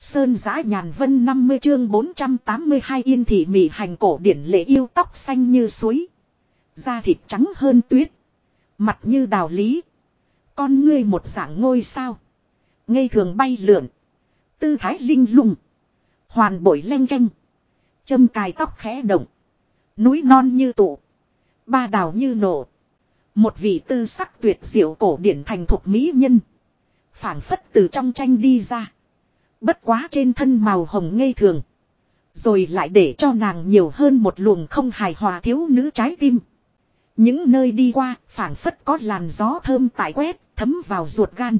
Sơn giã nhàn vân 50 chương 482 yên thị mị hành cổ điển lệ yêu tóc xanh như suối. Da thịt trắng hơn tuyết. Mặt như đào lý. Con ngươi một dạng ngôi sao. Ngây thường bay lượn. Tư thái linh lung. Hoàn bội len canh. Châm cài tóc khẽ động. Núi non như tụ. Ba đào như nổ. Một vị tư sắc tuyệt diệu cổ điển thành thục mỹ nhân. phảng phất từ trong tranh đi ra. Bất quá trên thân màu hồng ngây thường. Rồi lại để cho nàng nhiều hơn một luồng không hài hòa thiếu nữ trái tim. Những nơi đi qua, phảng phất có làn gió thơm tại quét, thấm vào ruột gan.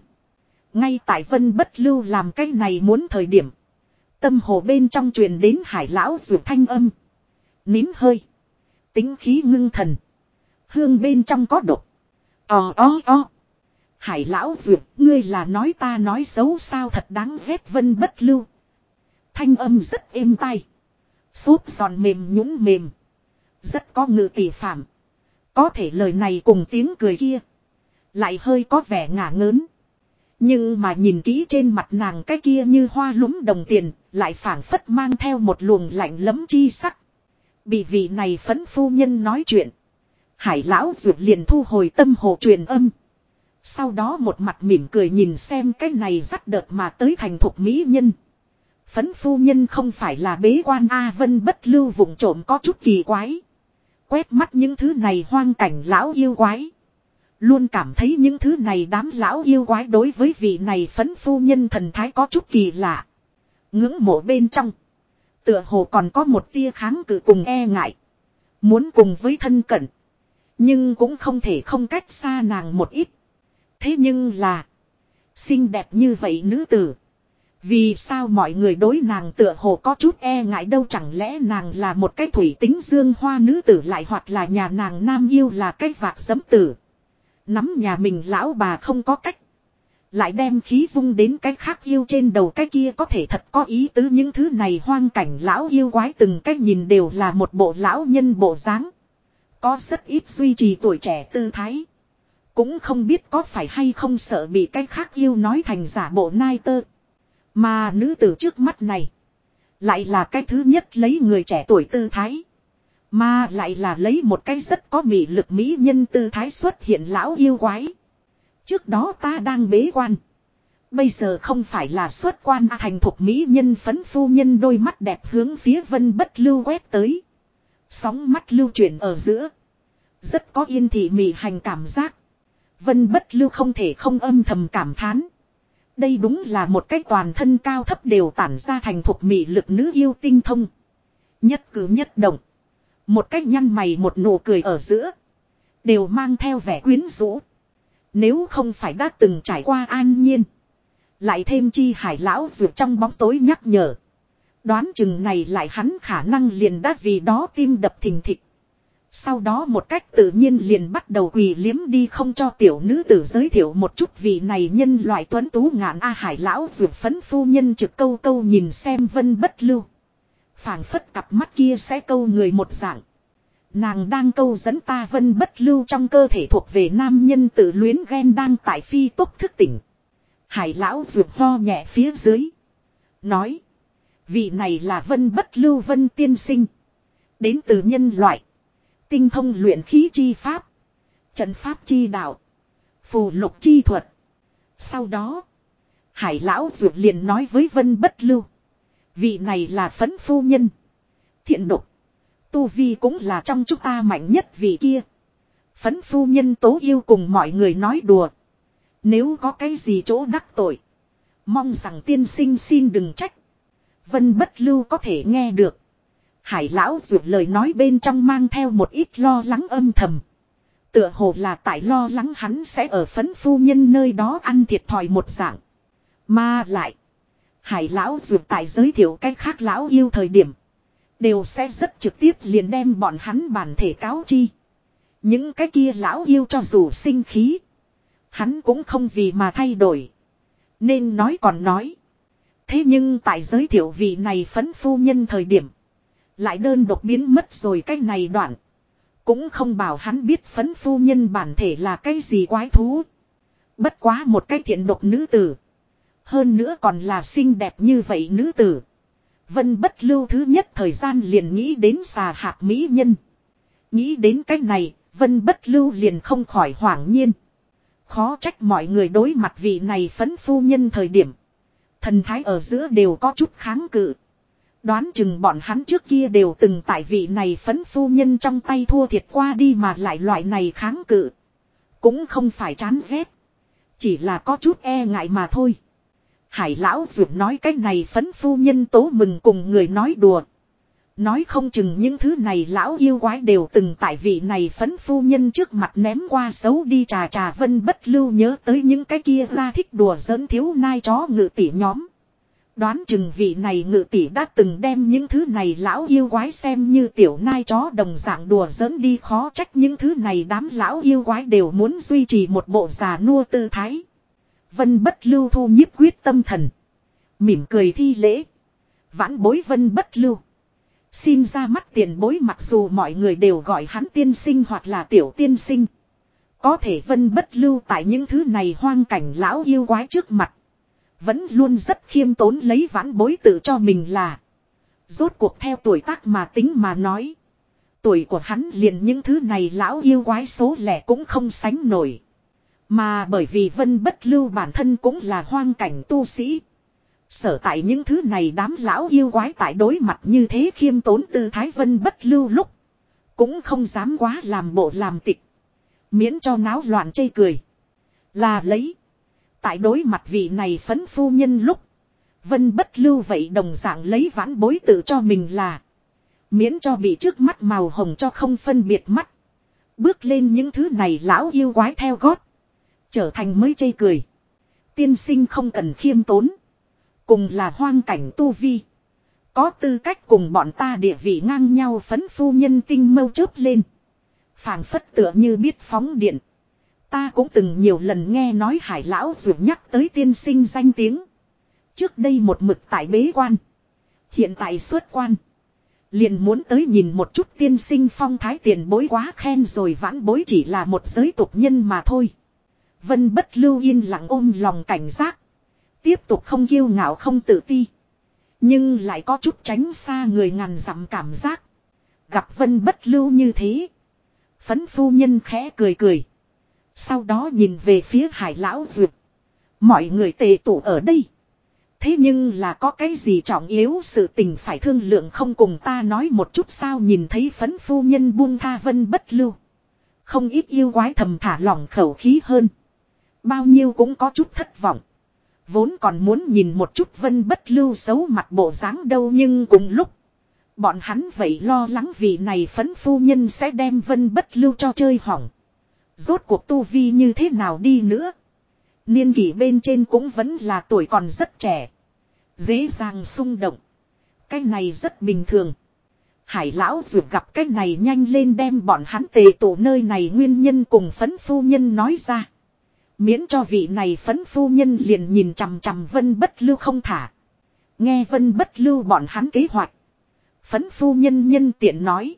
Ngay tại vân bất lưu làm cái này muốn thời điểm. Tâm hồ bên trong truyền đến hải lão ruột thanh âm. Nín hơi. Tính khí ngưng thần. Hương bên trong có độc. O o o. Hải lão duyệt, ngươi là nói ta nói xấu sao thật đáng ghét vân bất lưu. Thanh âm rất êm tai. Súp giòn mềm nhũng mềm. Rất có ngự tỷ phạm. Có thể lời này cùng tiếng cười kia. Lại hơi có vẻ ngả ngớn. Nhưng mà nhìn kỹ trên mặt nàng cái kia như hoa lúng đồng tiền, lại phảng phất mang theo một luồng lạnh lấm chi sắc. Bị vị này phấn phu nhân nói chuyện. Hải lão duyệt liền thu hồi tâm hồ truyền âm. Sau đó một mặt mỉm cười nhìn xem cái này dắt đợt mà tới thành thục mỹ nhân. Phấn phu nhân không phải là bế quan A Vân bất lưu vùng trộm có chút kỳ quái. Quét mắt những thứ này hoang cảnh lão yêu quái. Luôn cảm thấy những thứ này đám lão yêu quái đối với vị này phấn phu nhân thần thái có chút kỳ lạ. Ngưỡng mộ bên trong. Tựa hồ còn có một tia kháng cự cùng e ngại. Muốn cùng với thân cận. Nhưng cũng không thể không cách xa nàng một ít. Thế nhưng là. Xinh đẹp như vậy nữ tử. Vì sao mọi người đối nàng tựa hồ có chút e ngại đâu chẳng lẽ nàng là một cái thủy tính dương hoa nữ tử lại hoặc là nhà nàng nam yêu là cái vạc sấm tử. Nắm nhà mình lão bà không có cách. Lại đem khí vung đến cái khác yêu trên đầu cái kia có thể thật có ý tứ những thứ này hoang cảnh lão yêu quái từng cách nhìn đều là một bộ lão nhân bộ dáng Có rất ít duy trì tuổi trẻ tư thái. Cũng không biết có phải hay không sợ bị cái khác yêu nói thành giả bộ nai tơ. Mà nữ tử trước mắt này. Lại là cái thứ nhất lấy người trẻ tuổi tư thái. Mà lại là lấy một cái rất có mị lực mỹ nhân tư thái xuất hiện lão yêu quái. Trước đó ta đang bế quan. Bây giờ không phải là xuất quan à, thành thuộc mỹ nhân phấn phu nhân đôi mắt đẹp hướng phía vân bất lưu quét tới. Sóng mắt lưu chuyển ở giữa. Rất có yên thị mị hành cảm giác. Vân bất lưu không thể không âm thầm cảm thán. Đây đúng là một cách toàn thân cao thấp đều tản ra thành thuộc mị lực nữ yêu tinh thông. Nhất cử nhất động. Một cách nhăn mày một nụ cười ở giữa. Đều mang theo vẻ quyến rũ. Nếu không phải đã từng trải qua an nhiên. Lại thêm chi hải lão ruột trong bóng tối nhắc nhở. Đoán chừng này lại hắn khả năng liền đã vì đó tim đập thình thịch. Sau đó một cách tự nhiên liền bắt đầu quỳ liếm đi không cho tiểu nữ tử giới thiệu một chút vị này nhân loại tuấn tú ngạn A hải lão ruột phấn phu nhân trực câu câu nhìn xem vân bất lưu. phảng phất cặp mắt kia sẽ câu người một dạng. Nàng đang câu dẫn ta vân bất lưu trong cơ thể thuộc về nam nhân tự luyến ghen đang tại phi tốt thức tỉnh. Hải lão ruột ho nhẹ phía dưới. Nói. Vị này là vân bất lưu vân tiên sinh. Đến từ nhân loại. Tinh thông luyện khí chi pháp. Trận pháp chi đạo. Phù lục chi thuật. Sau đó. Hải lão ruột liền nói với vân bất lưu. Vị này là phấn phu nhân. Thiện độc. Tu Vi cũng là trong chúng ta mạnh nhất vị kia. Phấn phu nhân tố yêu cùng mọi người nói đùa. Nếu có cái gì chỗ đắc tội. Mong rằng tiên sinh xin đừng trách. Vân bất lưu có thể nghe được. Hải lão ruột lời nói bên trong mang theo một ít lo lắng âm thầm. Tựa hồ là tại lo lắng hắn sẽ ở phấn phu nhân nơi đó ăn thiệt thòi một dạng. Mà lại. Hải lão ruột tại giới thiệu cách khác lão yêu thời điểm. Đều sẽ rất trực tiếp liền đem bọn hắn bản thể cáo chi. Những cái kia lão yêu cho dù sinh khí. Hắn cũng không vì mà thay đổi. Nên nói còn nói. Thế nhưng tại giới thiệu vị này phấn phu nhân thời điểm. Lại đơn độc biến mất rồi cái này đoạn. Cũng không bảo hắn biết phấn phu nhân bản thể là cái gì quái thú. Bất quá một cái thiện độc nữ tử. Hơn nữa còn là xinh đẹp như vậy nữ tử. Vân bất lưu thứ nhất thời gian liền nghĩ đến xà hạt mỹ nhân. Nghĩ đến cách này, vân bất lưu liền không khỏi hoảng nhiên. Khó trách mọi người đối mặt vị này phấn phu nhân thời điểm. Thần thái ở giữa đều có chút kháng cự. Đoán chừng bọn hắn trước kia đều từng tại vị này phấn phu nhân trong tay thua thiệt qua đi mà lại loại này kháng cự. Cũng không phải chán ghét. Chỉ là có chút e ngại mà thôi. Hải lão dược nói cái này phấn phu nhân tố mừng cùng người nói đùa. Nói không chừng những thứ này lão yêu quái đều từng tại vị này phấn phu nhân trước mặt ném qua xấu đi trà trà vân bất lưu nhớ tới những cái kia ra thích đùa giỡn thiếu nai chó ngự tỉ nhóm. Đoán chừng vị này ngự tỷ đã từng đem những thứ này lão yêu quái xem như tiểu nai chó đồng dạng đùa giỡn đi khó trách những thứ này đám lão yêu quái đều muốn duy trì một bộ già nua tư thái. Vân bất lưu thu nhiếp quyết tâm thần. Mỉm cười thi lễ. Vãn bối vân bất lưu. Xin ra mắt tiền bối mặc dù mọi người đều gọi hắn tiên sinh hoặc là tiểu tiên sinh. Có thể vân bất lưu tại những thứ này hoang cảnh lão yêu quái trước mặt. Vẫn luôn rất khiêm tốn lấy vãn bối tự cho mình là. Rốt cuộc theo tuổi tác mà tính mà nói. Tuổi của hắn liền những thứ này lão yêu quái số lẻ cũng không sánh nổi. Mà bởi vì vân bất lưu bản thân cũng là hoang cảnh tu sĩ. Sở tại những thứ này đám lão yêu quái tại đối mặt như thế khiêm tốn tư thái vân bất lưu lúc. Cũng không dám quá làm bộ làm tịch. Miễn cho náo loạn chây cười. Là lấy. Tại đối mặt vị này phấn phu nhân lúc. Vân bất lưu vậy đồng dạng lấy vãn bối tự cho mình là. Miễn cho bị trước mắt màu hồng cho không phân biệt mắt. Bước lên những thứ này lão yêu quái theo gót. Trở thành mới chây cười. Tiên sinh không cần khiêm tốn. Cùng là hoang cảnh tu vi. Có tư cách cùng bọn ta địa vị ngang nhau phấn phu nhân tinh mâu chớp lên. phảng phất tựa như biết phóng điện. Ta cũng từng nhiều lần nghe nói hải lão dù nhắc tới tiên sinh danh tiếng. Trước đây một mực tại bế quan. Hiện tại xuất quan. Liền muốn tới nhìn một chút tiên sinh phong thái tiền bối quá khen rồi vãn bối chỉ là một giới tục nhân mà thôi. Vân bất lưu yên lặng ôm lòng cảnh giác. Tiếp tục không kiêu ngạo không tự ti. Nhưng lại có chút tránh xa người ngàn dặm cảm giác. Gặp vân bất lưu như thế. Phấn phu nhân khẽ cười cười. Sau đó nhìn về phía hải lão duyệt. Mọi người tề tụ ở đây. Thế nhưng là có cái gì trọng yếu sự tình phải thương lượng không cùng ta nói một chút sao nhìn thấy phấn phu nhân buông tha vân bất lưu. Không ít yêu quái thầm thả lỏng khẩu khí hơn. Bao nhiêu cũng có chút thất vọng. Vốn còn muốn nhìn một chút vân bất lưu xấu mặt bộ dáng đâu nhưng cùng lúc. Bọn hắn vậy lo lắng vì này phấn phu nhân sẽ đem vân bất lưu cho chơi hỏng. Rốt cuộc tu vi như thế nào đi nữa. Niên kỷ bên trên cũng vẫn là tuổi còn rất trẻ. Dễ dàng xung động. Cái này rất bình thường. Hải lão dù gặp cái này nhanh lên đem bọn hắn tề tổ nơi này nguyên nhân cùng phấn phu nhân nói ra. Miễn cho vị này phấn phu nhân liền nhìn chằm chằm vân bất lưu không thả. Nghe vân bất lưu bọn hắn kế hoạch. Phấn phu nhân nhân tiện nói.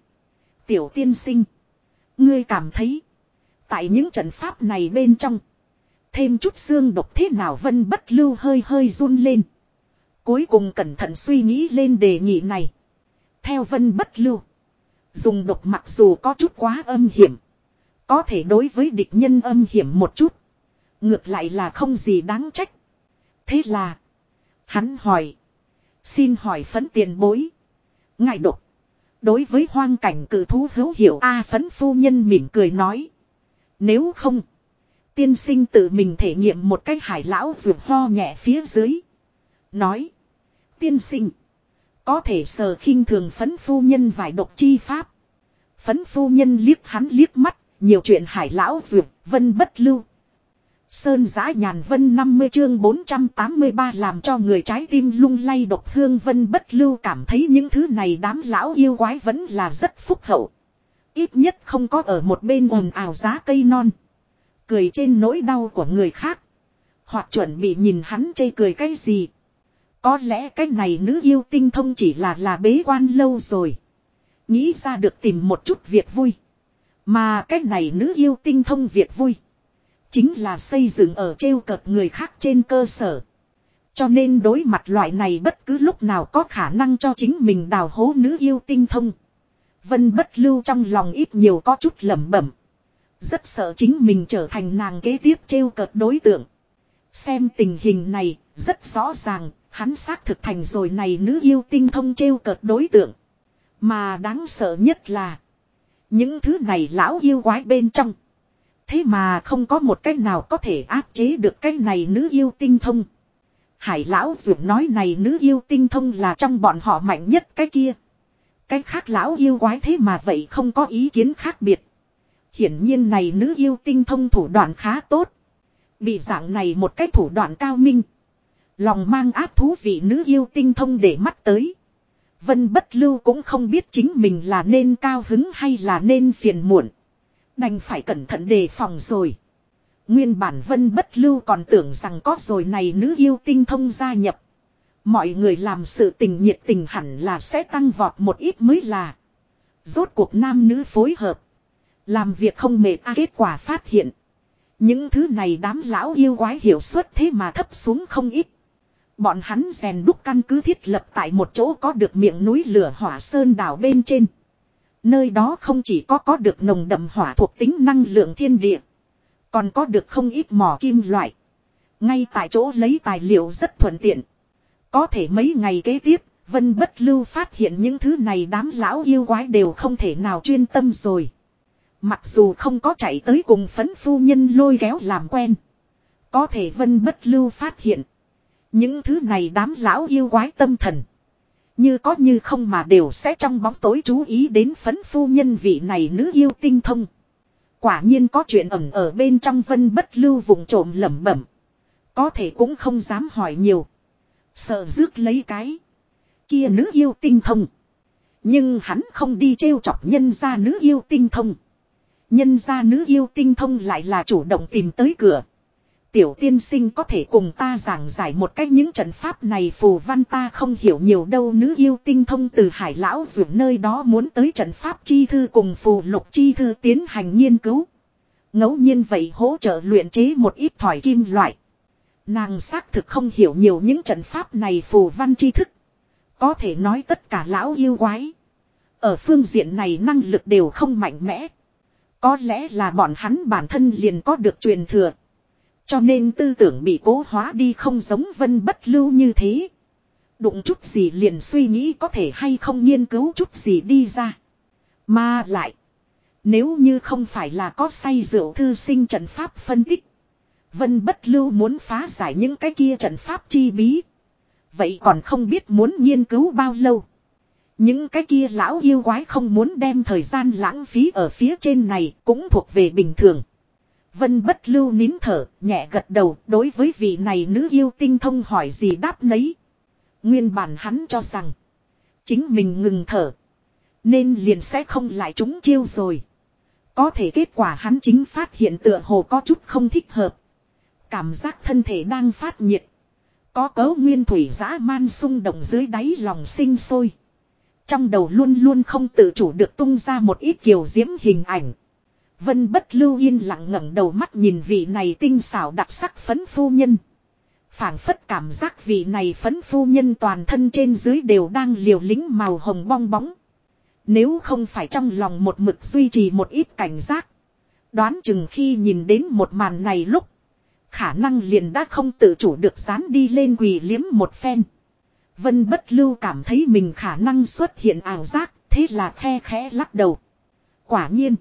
Tiểu tiên sinh. Ngươi cảm thấy. Tại những trận pháp này bên trong. Thêm chút xương độc thế nào vân bất lưu hơi hơi run lên. Cuối cùng cẩn thận suy nghĩ lên đề nghị này. Theo vân bất lưu. Dùng độc mặc dù có chút quá âm hiểm. Có thể đối với địch nhân âm hiểm một chút. Ngược lại là không gì đáng trách. Thế là. Hắn hỏi. Xin hỏi phấn tiền bối. Ngài độc. Đối với hoang cảnh cử thú hữu hiểu A phấn phu nhân mỉm cười nói. Nếu không. Tiên sinh tự mình thể nghiệm một cách hải lão ruột ho nhẹ phía dưới. Nói. Tiên sinh. Có thể sờ khinh thường phấn phu nhân vài độc chi pháp. Phấn phu nhân liếc hắn liếc mắt. Nhiều chuyện hải lão ruột vân bất lưu. Sơn giã nhàn vân 50 chương 483 làm cho người trái tim lung lay độc hương vân bất lưu cảm thấy những thứ này đám lão yêu quái vẫn là rất phúc hậu. Ít nhất không có ở một bên ồn ào giá cây non. Cười trên nỗi đau của người khác. Hoặc chuẩn bị nhìn hắn chê cười cái gì. Có lẽ cái này nữ yêu tinh thông chỉ là là bế quan lâu rồi. Nghĩ ra được tìm một chút việc vui. Mà cái này nữ yêu tinh thông việc vui. Chính là xây dựng ở trêu cợt người khác trên cơ sở. Cho nên đối mặt loại này bất cứ lúc nào có khả năng cho chính mình đào hố nữ yêu tinh thông. Vân bất lưu trong lòng ít nhiều có chút lẩm bẩm. Rất sợ chính mình trở thành nàng kế tiếp trêu cợt đối tượng. Xem tình hình này, rất rõ ràng, hắn xác thực thành rồi này nữ yêu tinh thông trêu cợt đối tượng. Mà đáng sợ nhất là, những thứ này lão yêu quái bên trong. Thế mà không có một cách nào có thể áp chế được cái này nữ yêu tinh thông. Hải lão dược nói này nữ yêu tinh thông là trong bọn họ mạnh nhất cái kia. Cái khác lão yêu quái thế mà vậy không có ý kiến khác biệt. Hiển nhiên này nữ yêu tinh thông thủ đoạn khá tốt. Bị dạng này một cái thủ đoạn cao minh. Lòng mang áp thú vị nữ yêu tinh thông để mắt tới. Vân bất lưu cũng không biết chính mình là nên cao hứng hay là nên phiền muộn. Đành phải cẩn thận đề phòng rồi. Nguyên bản vân bất lưu còn tưởng rằng có rồi này nữ yêu tinh thông gia nhập. Mọi người làm sự tình nhiệt tình hẳn là sẽ tăng vọt một ít mới là. Rốt cuộc nam nữ phối hợp. Làm việc không mệt à, kết quả phát hiện. Những thứ này đám lão yêu quái hiểu suất thế mà thấp xuống không ít. Bọn hắn rèn đúc căn cứ thiết lập tại một chỗ có được miệng núi lửa hỏa sơn đảo bên trên. Nơi đó không chỉ có có được nồng đậm hỏa thuộc tính năng lượng thiên địa. Còn có được không ít mỏ kim loại. Ngay tại chỗ lấy tài liệu rất thuận tiện. Có thể mấy ngày kế tiếp, Vân Bất Lưu phát hiện những thứ này đám lão yêu quái đều không thể nào chuyên tâm rồi. Mặc dù không có chạy tới cùng phấn phu nhân lôi kéo làm quen. Có thể Vân Bất Lưu phát hiện. Những thứ này đám lão yêu quái tâm thần. Như có như không mà đều sẽ trong bóng tối chú ý đến phấn phu nhân vị này nữ yêu tinh thông. Quả nhiên có chuyện ẩn ở bên trong vân bất lưu vùng trộm lẩm bẩm. Có thể cũng không dám hỏi nhiều. Sợ rước lấy cái. Kia nữ yêu tinh thông. Nhưng hắn không đi trêu chọc nhân gia nữ yêu tinh thông. Nhân gia nữ yêu tinh thông lại là chủ động tìm tới cửa. Tiểu tiên sinh có thể cùng ta giảng giải một cách những trận pháp này phù văn ta không hiểu nhiều đâu nữ yêu tinh thông từ hải lão dù nơi đó muốn tới trận pháp chi thư cùng phù lục chi thư tiến hành nghiên cứu. ngẫu nhiên vậy hỗ trợ luyện chế một ít thỏi kim loại. Nàng xác thực không hiểu nhiều những trận pháp này phù văn tri thức. Có thể nói tất cả lão yêu quái. Ở phương diện này năng lực đều không mạnh mẽ. Có lẽ là bọn hắn bản thân liền có được truyền thừa. Cho nên tư tưởng bị cố hóa đi không giống vân bất lưu như thế. Đụng chút gì liền suy nghĩ có thể hay không nghiên cứu chút gì đi ra. Mà lại. Nếu như không phải là có say rượu thư sinh trận pháp phân tích. Vân bất lưu muốn phá giải những cái kia trận pháp chi bí. Vậy còn không biết muốn nghiên cứu bao lâu. Những cái kia lão yêu quái không muốn đem thời gian lãng phí ở phía trên này cũng thuộc về bình thường. Vân bất lưu nín thở, nhẹ gật đầu, đối với vị này nữ yêu tinh thông hỏi gì đáp nấy. Nguyên bản hắn cho rằng, chính mình ngừng thở, nên liền sẽ không lại trúng chiêu rồi. Có thể kết quả hắn chính phát hiện tựa hồ có chút không thích hợp. Cảm giác thân thể đang phát nhiệt. Có cấu nguyên thủy dã man sung động dưới đáy lòng sinh sôi. Trong đầu luôn luôn không tự chủ được tung ra một ít kiều diễm hình ảnh. Vân bất lưu yên lặng ngẩng đầu mắt nhìn vị này tinh xảo đặc sắc phấn phu nhân. phảng phất cảm giác vị này phấn phu nhân toàn thân trên dưới đều đang liều lính màu hồng bong bóng. Nếu không phải trong lòng một mực duy trì một ít cảnh giác. Đoán chừng khi nhìn đến một màn này lúc. Khả năng liền đã không tự chủ được dán đi lên quỳ liếm một phen. Vân bất lưu cảm thấy mình khả năng xuất hiện ảo giác, thế là khe khẽ lắc đầu. Quả nhiên.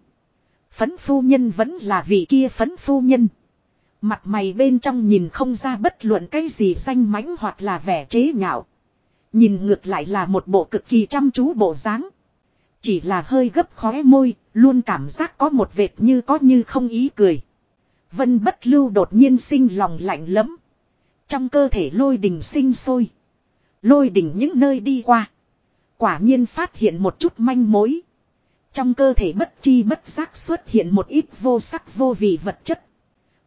Phấn phu nhân vẫn là vị kia phấn phu nhân. Mặt mày bên trong nhìn không ra bất luận cái gì danh mãnh hoặc là vẻ chế nhạo. Nhìn ngược lại là một bộ cực kỳ chăm chú bộ dáng. Chỉ là hơi gấp khóe môi, luôn cảm giác có một vệt như có như không ý cười. Vân bất lưu đột nhiên sinh lòng lạnh lẫm. Trong cơ thể lôi đình sinh sôi. Lôi đình những nơi đi qua. Quả nhiên phát hiện một chút manh mối. Trong cơ thể bất chi bất giác xuất hiện một ít vô sắc vô vị vật chất.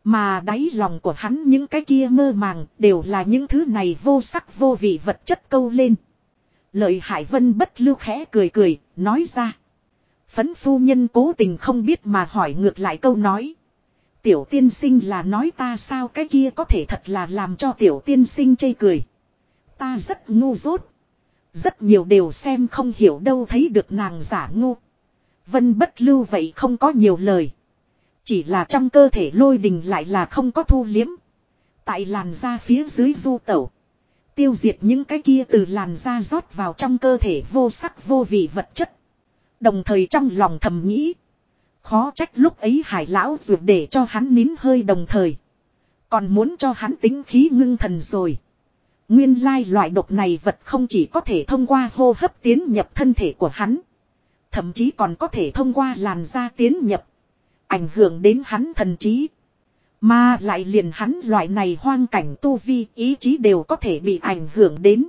Mà đáy lòng của hắn những cái kia mơ màng đều là những thứ này vô sắc vô vị vật chất câu lên. Lợi Hải Vân bất lưu khẽ cười cười, nói ra. Phấn phu nhân cố tình không biết mà hỏi ngược lại câu nói. Tiểu tiên sinh là nói ta sao cái kia có thể thật là làm cho tiểu tiên sinh chê cười. Ta rất ngu dốt. Rất nhiều đều xem không hiểu đâu thấy được nàng giả ngu. Vân bất lưu vậy không có nhiều lời. Chỉ là trong cơ thể lôi đình lại là không có thu liếm. Tại làn da phía dưới du tẩu. Tiêu diệt những cái kia từ làn da rót vào trong cơ thể vô sắc vô vị vật chất. Đồng thời trong lòng thầm nghĩ. Khó trách lúc ấy hải lão ruột để cho hắn nín hơi đồng thời. Còn muốn cho hắn tính khí ngưng thần rồi. Nguyên lai loại độc này vật không chỉ có thể thông qua hô hấp tiến nhập thân thể của hắn. Thậm chí còn có thể thông qua làn da tiến nhập. Ảnh hưởng đến hắn thần trí. Mà lại liền hắn loại này hoang cảnh tu vi ý chí đều có thể bị ảnh hưởng đến.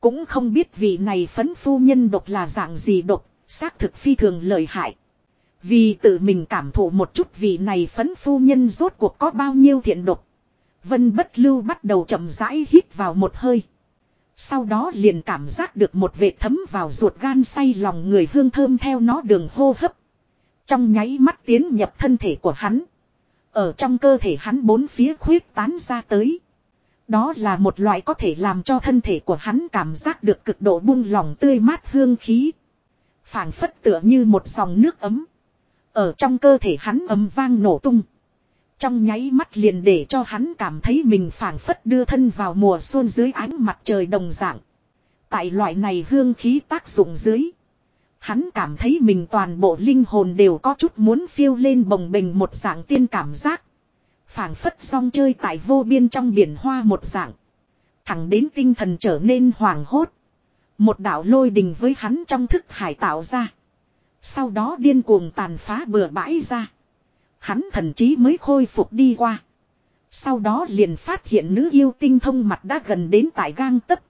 Cũng không biết vị này phấn phu nhân độc là dạng gì độc, xác thực phi thường lợi hại. Vì tự mình cảm thụ một chút vị này phấn phu nhân rốt cuộc có bao nhiêu thiện độc. Vân bất lưu bắt đầu chậm rãi hít vào một hơi. Sau đó liền cảm giác được một vệt thấm vào ruột gan say lòng người hương thơm theo nó đường hô hấp. Trong nháy mắt tiến nhập thân thể của hắn. Ở trong cơ thể hắn bốn phía khuyết tán ra tới. Đó là một loại có thể làm cho thân thể của hắn cảm giác được cực độ buông lỏng tươi mát hương khí. phảng phất tựa như một dòng nước ấm. Ở trong cơ thể hắn ấm vang nổ tung. Trong nháy mắt liền để cho hắn cảm thấy mình phảng phất đưa thân vào mùa xuân dưới ánh mặt trời đồng dạng. Tại loại này hương khí tác dụng dưới. Hắn cảm thấy mình toàn bộ linh hồn đều có chút muốn phiêu lên bồng bềnh một dạng tiên cảm giác. phảng phất song chơi tại vô biên trong biển hoa một dạng. Thẳng đến tinh thần trở nên hoàng hốt. Một đạo lôi đình với hắn trong thức hải tạo ra. Sau đó điên cuồng tàn phá bừa bãi ra. Hắn thần trí mới khôi phục đi qua. Sau đó liền phát hiện nữ yêu tinh thông mặt đã gần đến tại gang tấc.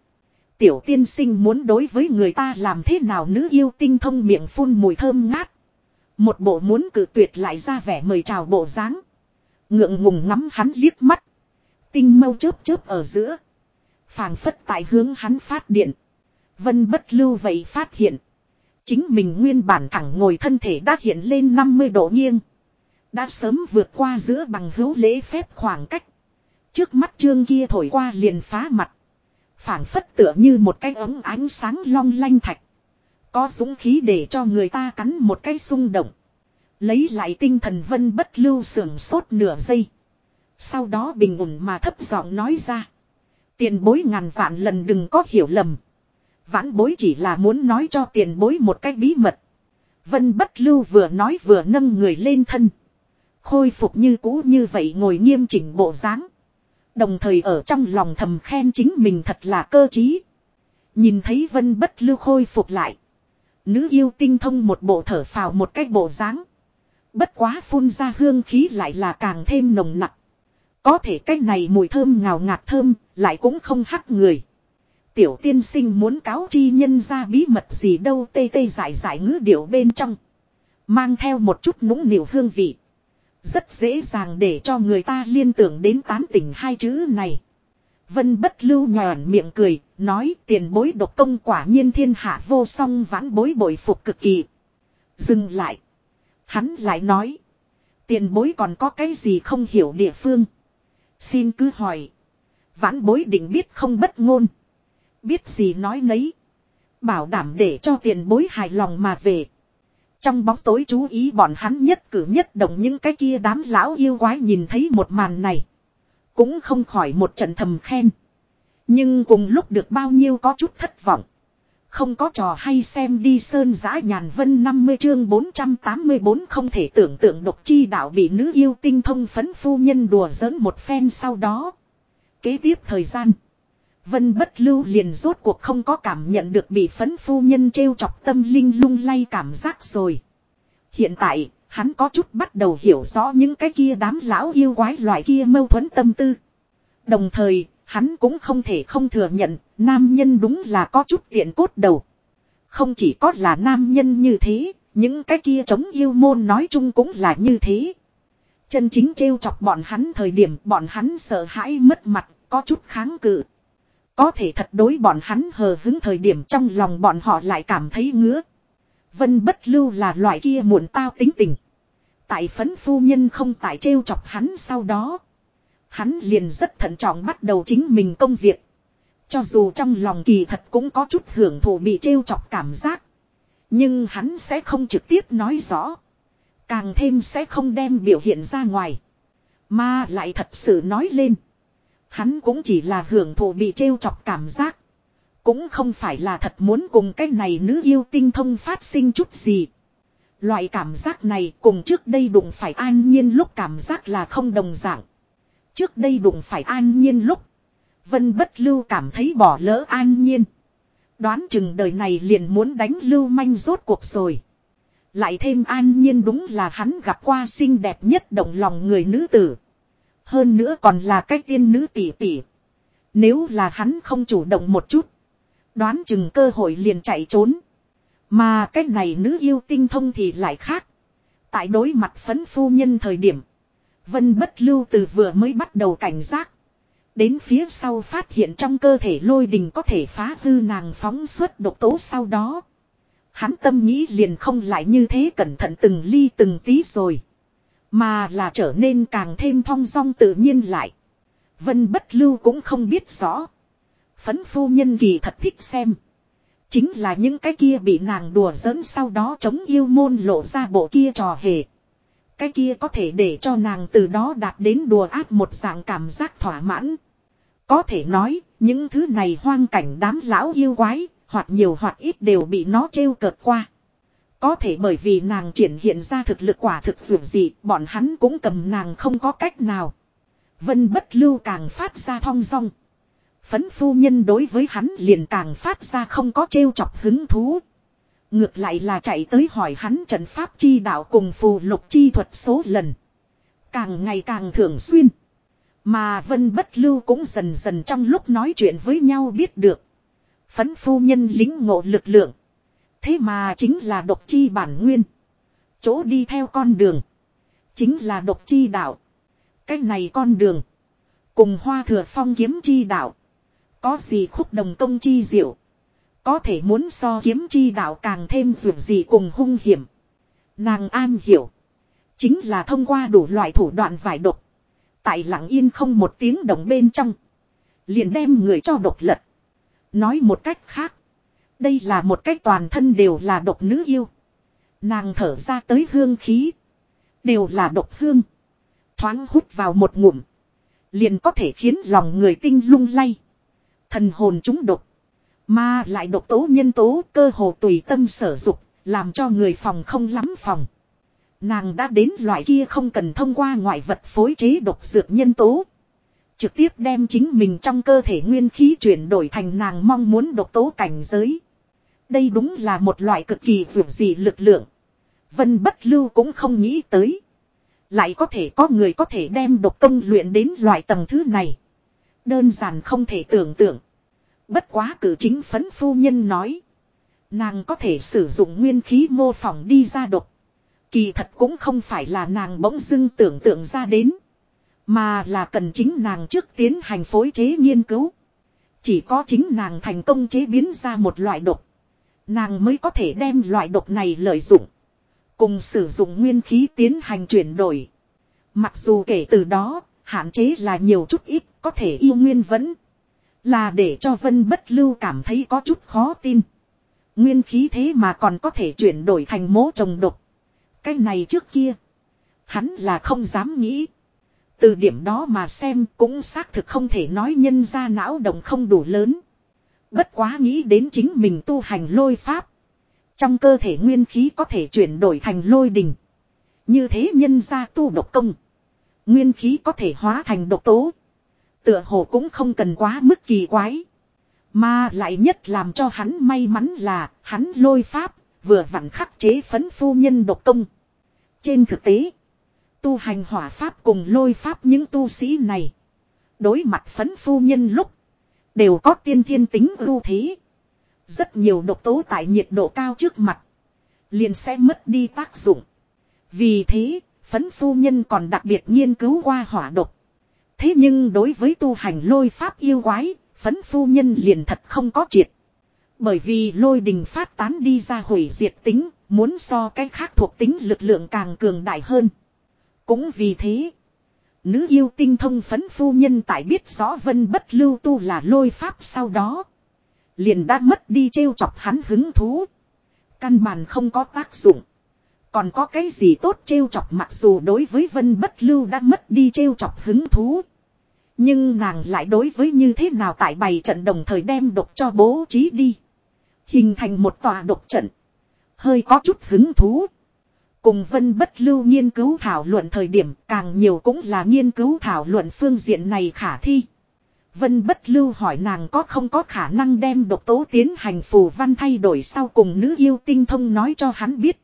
Tiểu tiên sinh muốn đối với người ta làm thế nào nữ yêu tinh thông miệng phun mùi thơm ngát. Một bộ muốn cử tuyệt lại ra vẻ mời chào bộ dáng Ngượng ngùng ngắm hắn liếc mắt. Tinh mâu chớp chớp ở giữa. phảng phất tại hướng hắn phát điện. Vân bất lưu vậy phát hiện. Chính mình nguyên bản thẳng ngồi thân thể đã hiện lên 50 độ nghiêng. Đã sớm vượt qua giữa bằng hữu lễ phép khoảng cách. Trước mắt trương kia thổi qua liền phá mặt phảng phất tựa như một cái ống ánh sáng long lanh thạch. Có dũng khí để cho người ta cắn một cái xung động. Lấy lại tinh thần vân bất lưu sưởng sốt nửa giây. Sau đó bình ổn mà thấp giọng nói ra. Tiền bối ngàn vạn lần đừng có hiểu lầm. Vãn bối chỉ là muốn nói cho tiền bối một cách bí mật. Vân bất lưu vừa nói vừa nâng người lên thân. Khôi phục như cũ như vậy ngồi nghiêm chỉnh bộ dáng Đồng thời ở trong lòng thầm khen chính mình thật là cơ trí. Nhìn thấy vân bất lưu khôi phục lại. Nữ yêu tinh thông một bộ thở phào một cách bộ dáng. Bất quá phun ra hương khí lại là càng thêm nồng nặng. Có thể cái này mùi thơm ngào ngạt thơm, lại cũng không hắc người. Tiểu tiên sinh muốn cáo chi nhân ra bí mật gì đâu tê tê giải giải ngữ điệu bên trong. Mang theo một chút nũng nịu hương vị. Rất dễ dàng để cho người ta liên tưởng đến tán tỉnh hai chữ này. Vân bất lưu nhòn miệng cười, nói tiền bối độc công quả nhiên thiên hạ vô song vãn bối bội phục cực kỳ. Dừng lại. Hắn lại nói. Tiền bối còn có cái gì không hiểu địa phương. Xin cứ hỏi. Vãn bối định biết không bất ngôn. Biết gì nói nấy. Bảo đảm để cho tiền bối hài lòng mà về. Trong bóng tối chú ý bọn hắn nhất cử nhất động những cái kia đám lão yêu quái nhìn thấy một màn này. Cũng không khỏi một trận thầm khen. Nhưng cùng lúc được bao nhiêu có chút thất vọng. Không có trò hay xem đi sơn giã nhàn vân 50 chương 484 không thể tưởng tượng độc chi đạo bị nữ yêu tinh thông phấn phu nhân đùa giỡn một phen sau đó. Kế tiếp thời gian. Vân bất lưu liền rốt cuộc không có cảm nhận được bị phấn phu nhân trêu chọc tâm linh lung lay cảm giác rồi. Hiện tại, hắn có chút bắt đầu hiểu rõ những cái kia đám lão yêu quái loại kia mâu thuẫn tâm tư. Đồng thời, hắn cũng không thể không thừa nhận, nam nhân đúng là có chút tiện cốt đầu. Không chỉ có là nam nhân như thế, những cái kia chống yêu môn nói chung cũng là như thế. Chân chính trêu chọc bọn hắn thời điểm bọn hắn sợ hãi mất mặt, có chút kháng cự. Có thể thật đối bọn hắn hờ hứng thời điểm trong lòng bọn họ lại cảm thấy ngứa. Vân bất lưu là loại kia muộn tao tính tình. Tại phấn phu nhân không tại trêu chọc hắn sau đó. Hắn liền rất thận trọng bắt đầu chính mình công việc. Cho dù trong lòng kỳ thật cũng có chút hưởng thụ bị trêu chọc cảm giác. Nhưng hắn sẽ không trực tiếp nói rõ. Càng thêm sẽ không đem biểu hiện ra ngoài. Mà lại thật sự nói lên. Hắn cũng chỉ là hưởng thụ bị trêu chọc cảm giác. Cũng không phải là thật muốn cùng cái này nữ yêu tinh thông phát sinh chút gì. Loại cảm giác này cùng trước đây đụng phải an nhiên lúc cảm giác là không đồng dạng. Trước đây đụng phải an nhiên lúc. Vân bất lưu cảm thấy bỏ lỡ an nhiên. Đoán chừng đời này liền muốn đánh lưu manh rốt cuộc rồi. Lại thêm an nhiên đúng là hắn gặp qua xinh đẹp nhất động lòng người nữ tử. Hơn nữa còn là cái tiên nữ tỷ tỷ. Nếu là hắn không chủ động một chút. Đoán chừng cơ hội liền chạy trốn. Mà cái này nữ yêu tinh thông thì lại khác. Tại đối mặt phấn phu nhân thời điểm. Vân bất lưu từ vừa mới bắt đầu cảnh giác. Đến phía sau phát hiện trong cơ thể lôi đình có thể phá hư nàng phóng xuất độc tố sau đó. Hắn tâm nghĩ liền không lại như thế cẩn thận từng ly từng tí rồi. Mà là trở nên càng thêm thong dong tự nhiên lại. Vân bất lưu cũng không biết rõ. Phấn phu nhân kỳ thật thích xem. Chính là những cái kia bị nàng đùa giỡn sau đó chống yêu môn lộ ra bộ kia trò hề. Cái kia có thể để cho nàng từ đó đạt đến đùa ác một dạng cảm giác thỏa mãn. Có thể nói, những thứ này hoang cảnh đám lão yêu quái, hoặc nhiều hoặc ít đều bị nó trêu cợt qua. Có thể bởi vì nàng triển hiện ra thực lực quả thực dù gì, bọn hắn cũng cầm nàng không có cách nào. Vân bất lưu càng phát ra thong dong. Phấn phu nhân đối với hắn liền càng phát ra không có trêu chọc hứng thú. Ngược lại là chạy tới hỏi hắn trận pháp chi đạo cùng phù lục chi thuật số lần. Càng ngày càng thường xuyên. Mà vân bất lưu cũng dần dần trong lúc nói chuyện với nhau biết được. Phấn phu nhân lính ngộ lực lượng. Thế mà chính là độc chi bản nguyên. Chỗ đi theo con đường. Chính là độc chi đạo. Cái này con đường. Cùng hoa thừa phong kiếm chi đạo. Có gì khúc đồng công chi diệu. Có thể muốn so kiếm chi đạo càng thêm vượt gì cùng hung hiểm. Nàng an hiểu. Chính là thông qua đủ loại thủ đoạn vải độc. Tại lặng yên không một tiếng đồng bên trong. Liền đem người cho độc lật. Nói một cách khác. Đây là một cách toàn thân đều là độc nữ yêu. Nàng thở ra tới hương khí. Đều là độc hương. Thoáng hút vào một ngụm. Liền có thể khiến lòng người tinh lung lay. Thần hồn chúng độc. Mà lại độc tố nhân tố cơ hồ tùy tâm sở dục. Làm cho người phòng không lắm phòng. Nàng đã đến loại kia không cần thông qua ngoại vật phối chế độc dược nhân tố. Trực tiếp đem chính mình trong cơ thể nguyên khí chuyển đổi thành nàng mong muốn độc tố cảnh giới. Đây đúng là một loại cực kỳ vượt dị lực lượng. Vân bất lưu cũng không nghĩ tới. Lại có thể có người có thể đem độc công luyện đến loại tầng thứ này. Đơn giản không thể tưởng tượng. Bất quá cử chính phấn phu nhân nói. Nàng có thể sử dụng nguyên khí mô phỏng đi ra độc. Kỳ thật cũng không phải là nàng bỗng dưng tưởng tượng ra đến. Mà là cần chính nàng trước tiến hành phối chế nghiên cứu. Chỉ có chính nàng thành công chế biến ra một loại độc. Nàng mới có thể đem loại độc này lợi dụng. Cùng sử dụng nguyên khí tiến hành chuyển đổi. Mặc dù kể từ đó, hạn chế là nhiều chút ít, có thể yêu nguyên vẫn. Là để cho Vân Bất Lưu cảm thấy có chút khó tin. Nguyên khí thế mà còn có thể chuyển đổi thành mố trồng độc. Cái này trước kia. Hắn là không dám nghĩ. Từ điểm đó mà xem cũng xác thực không thể nói nhân ra não động không đủ lớn. Bất quá nghĩ đến chính mình tu hành lôi pháp. Trong cơ thể nguyên khí có thể chuyển đổi thành lôi đình. Như thế nhân ra tu độc công. Nguyên khí có thể hóa thành độc tố. Tựa hồ cũng không cần quá mức kỳ quái. Mà lại nhất làm cho hắn may mắn là hắn lôi pháp vừa vặn khắc chế phấn phu nhân độc công. Trên thực tế, tu hành hỏa pháp cùng lôi pháp những tu sĩ này. Đối mặt phấn phu nhân lúc, đều có tiên thiên tính ưu thế. Rất nhiều độc tố tại nhiệt độ cao trước mặt, liền sẽ mất đi tác dụng. Vì thế, phấn phu nhân còn đặc biệt nghiên cứu qua hỏa độc. Thế nhưng đối với tu hành lôi pháp yêu quái, phấn phu nhân liền thật không có triệt. Bởi vì lôi đình phát tán đi ra hủy diệt tính, muốn so cái khác thuộc tính lực lượng càng cường đại hơn. Cũng vì thế. Nữ yêu tinh thông phấn phu nhân tại biết rõ vân bất lưu tu là lôi pháp sau đó. Liền đã mất đi trêu chọc hắn hứng thú. Căn bản không có tác dụng. Còn có cái gì tốt trêu chọc mặc dù đối với vân bất lưu đã mất đi trêu chọc hứng thú. Nhưng nàng lại đối với như thế nào tại bày trận đồng thời đem độc cho bố trí đi. Hình thành một tòa độc trận. Hơi có chút hứng thú. Cùng vân bất lưu nghiên cứu thảo luận thời điểm, càng nhiều cũng là nghiên cứu thảo luận phương diện này khả thi. Vân bất lưu hỏi nàng có không có khả năng đem độc tố tiến hành phù văn thay đổi sau cùng nữ yêu tinh thông nói cho hắn biết.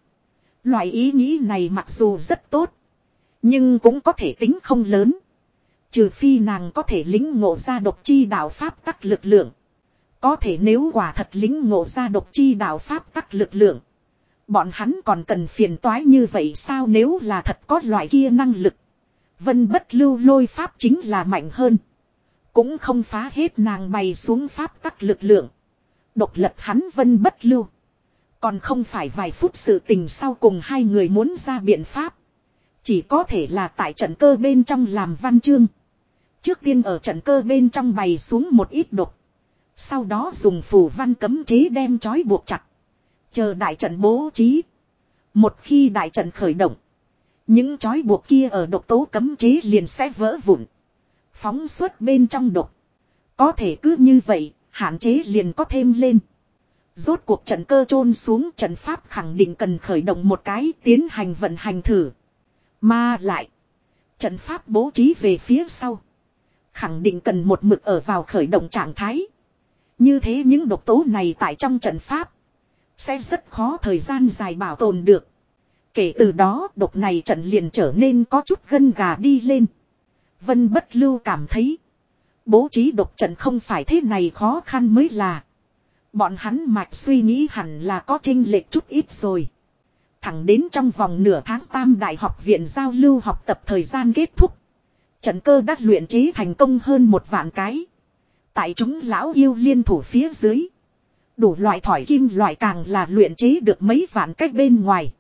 Loại ý nghĩ này mặc dù rất tốt. Nhưng cũng có thể tính không lớn. Trừ phi nàng có thể lính ngộ ra độc chi đạo pháp tắc lực lượng. Có thể nếu quả thật lính ngộ ra độc chi đạo pháp tắc lực lượng. Bọn hắn còn cần phiền toái như vậy sao nếu là thật có loại kia năng lực. Vân bất lưu lôi pháp chính là mạnh hơn. Cũng không phá hết nàng bày xuống pháp tắc lực lượng. Độc lập hắn vân bất lưu. Còn không phải vài phút sự tình sau cùng hai người muốn ra biện pháp. Chỉ có thể là tại trận cơ bên trong làm văn chương. Trước tiên ở trận cơ bên trong bày xuống một ít độc. Sau đó dùng phù văn cấm chế đem trói buộc chặt. Chờ đại trận bố trí. Một khi đại trận khởi động. Những trói buộc kia ở độc tố cấm chế liền sẽ vỡ vụn. Phóng xuất bên trong độc. Có thể cứ như vậy, hạn chế liền có thêm lên. Rốt cuộc trận cơ chôn xuống trận pháp khẳng định cần khởi động một cái tiến hành vận hành thử. Mà lại. Trận pháp bố trí về phía sau. Khẳng định cần một mực ở vào khởi động trạng thái. Như thế những độc tố này tại trong trận pháp. Sẽ rất khó thời gian dài bảo tồn được. Kể từ đó, độc này trận liền trở nên có chút gân gà đi lên. Vân bất lưu cảm thấy. Bố trí độc trận không phải thế này khó khăn mới là. Bọn hắn mạch suy nghĩ hẳn là có trinh lệch chút ít rồi. Thẳng đến trong vòng nửa tháng tam đại học viện giao lưu học tập thời gian kết thúc. Trận cơ đã luyện chế thành công hơn một vạn cái. Tại chúng lão yêu liên thủ phía dưới. Đủ loại thỏi kim loại càng là luyện chế được mấy vạn cách bên ngoài.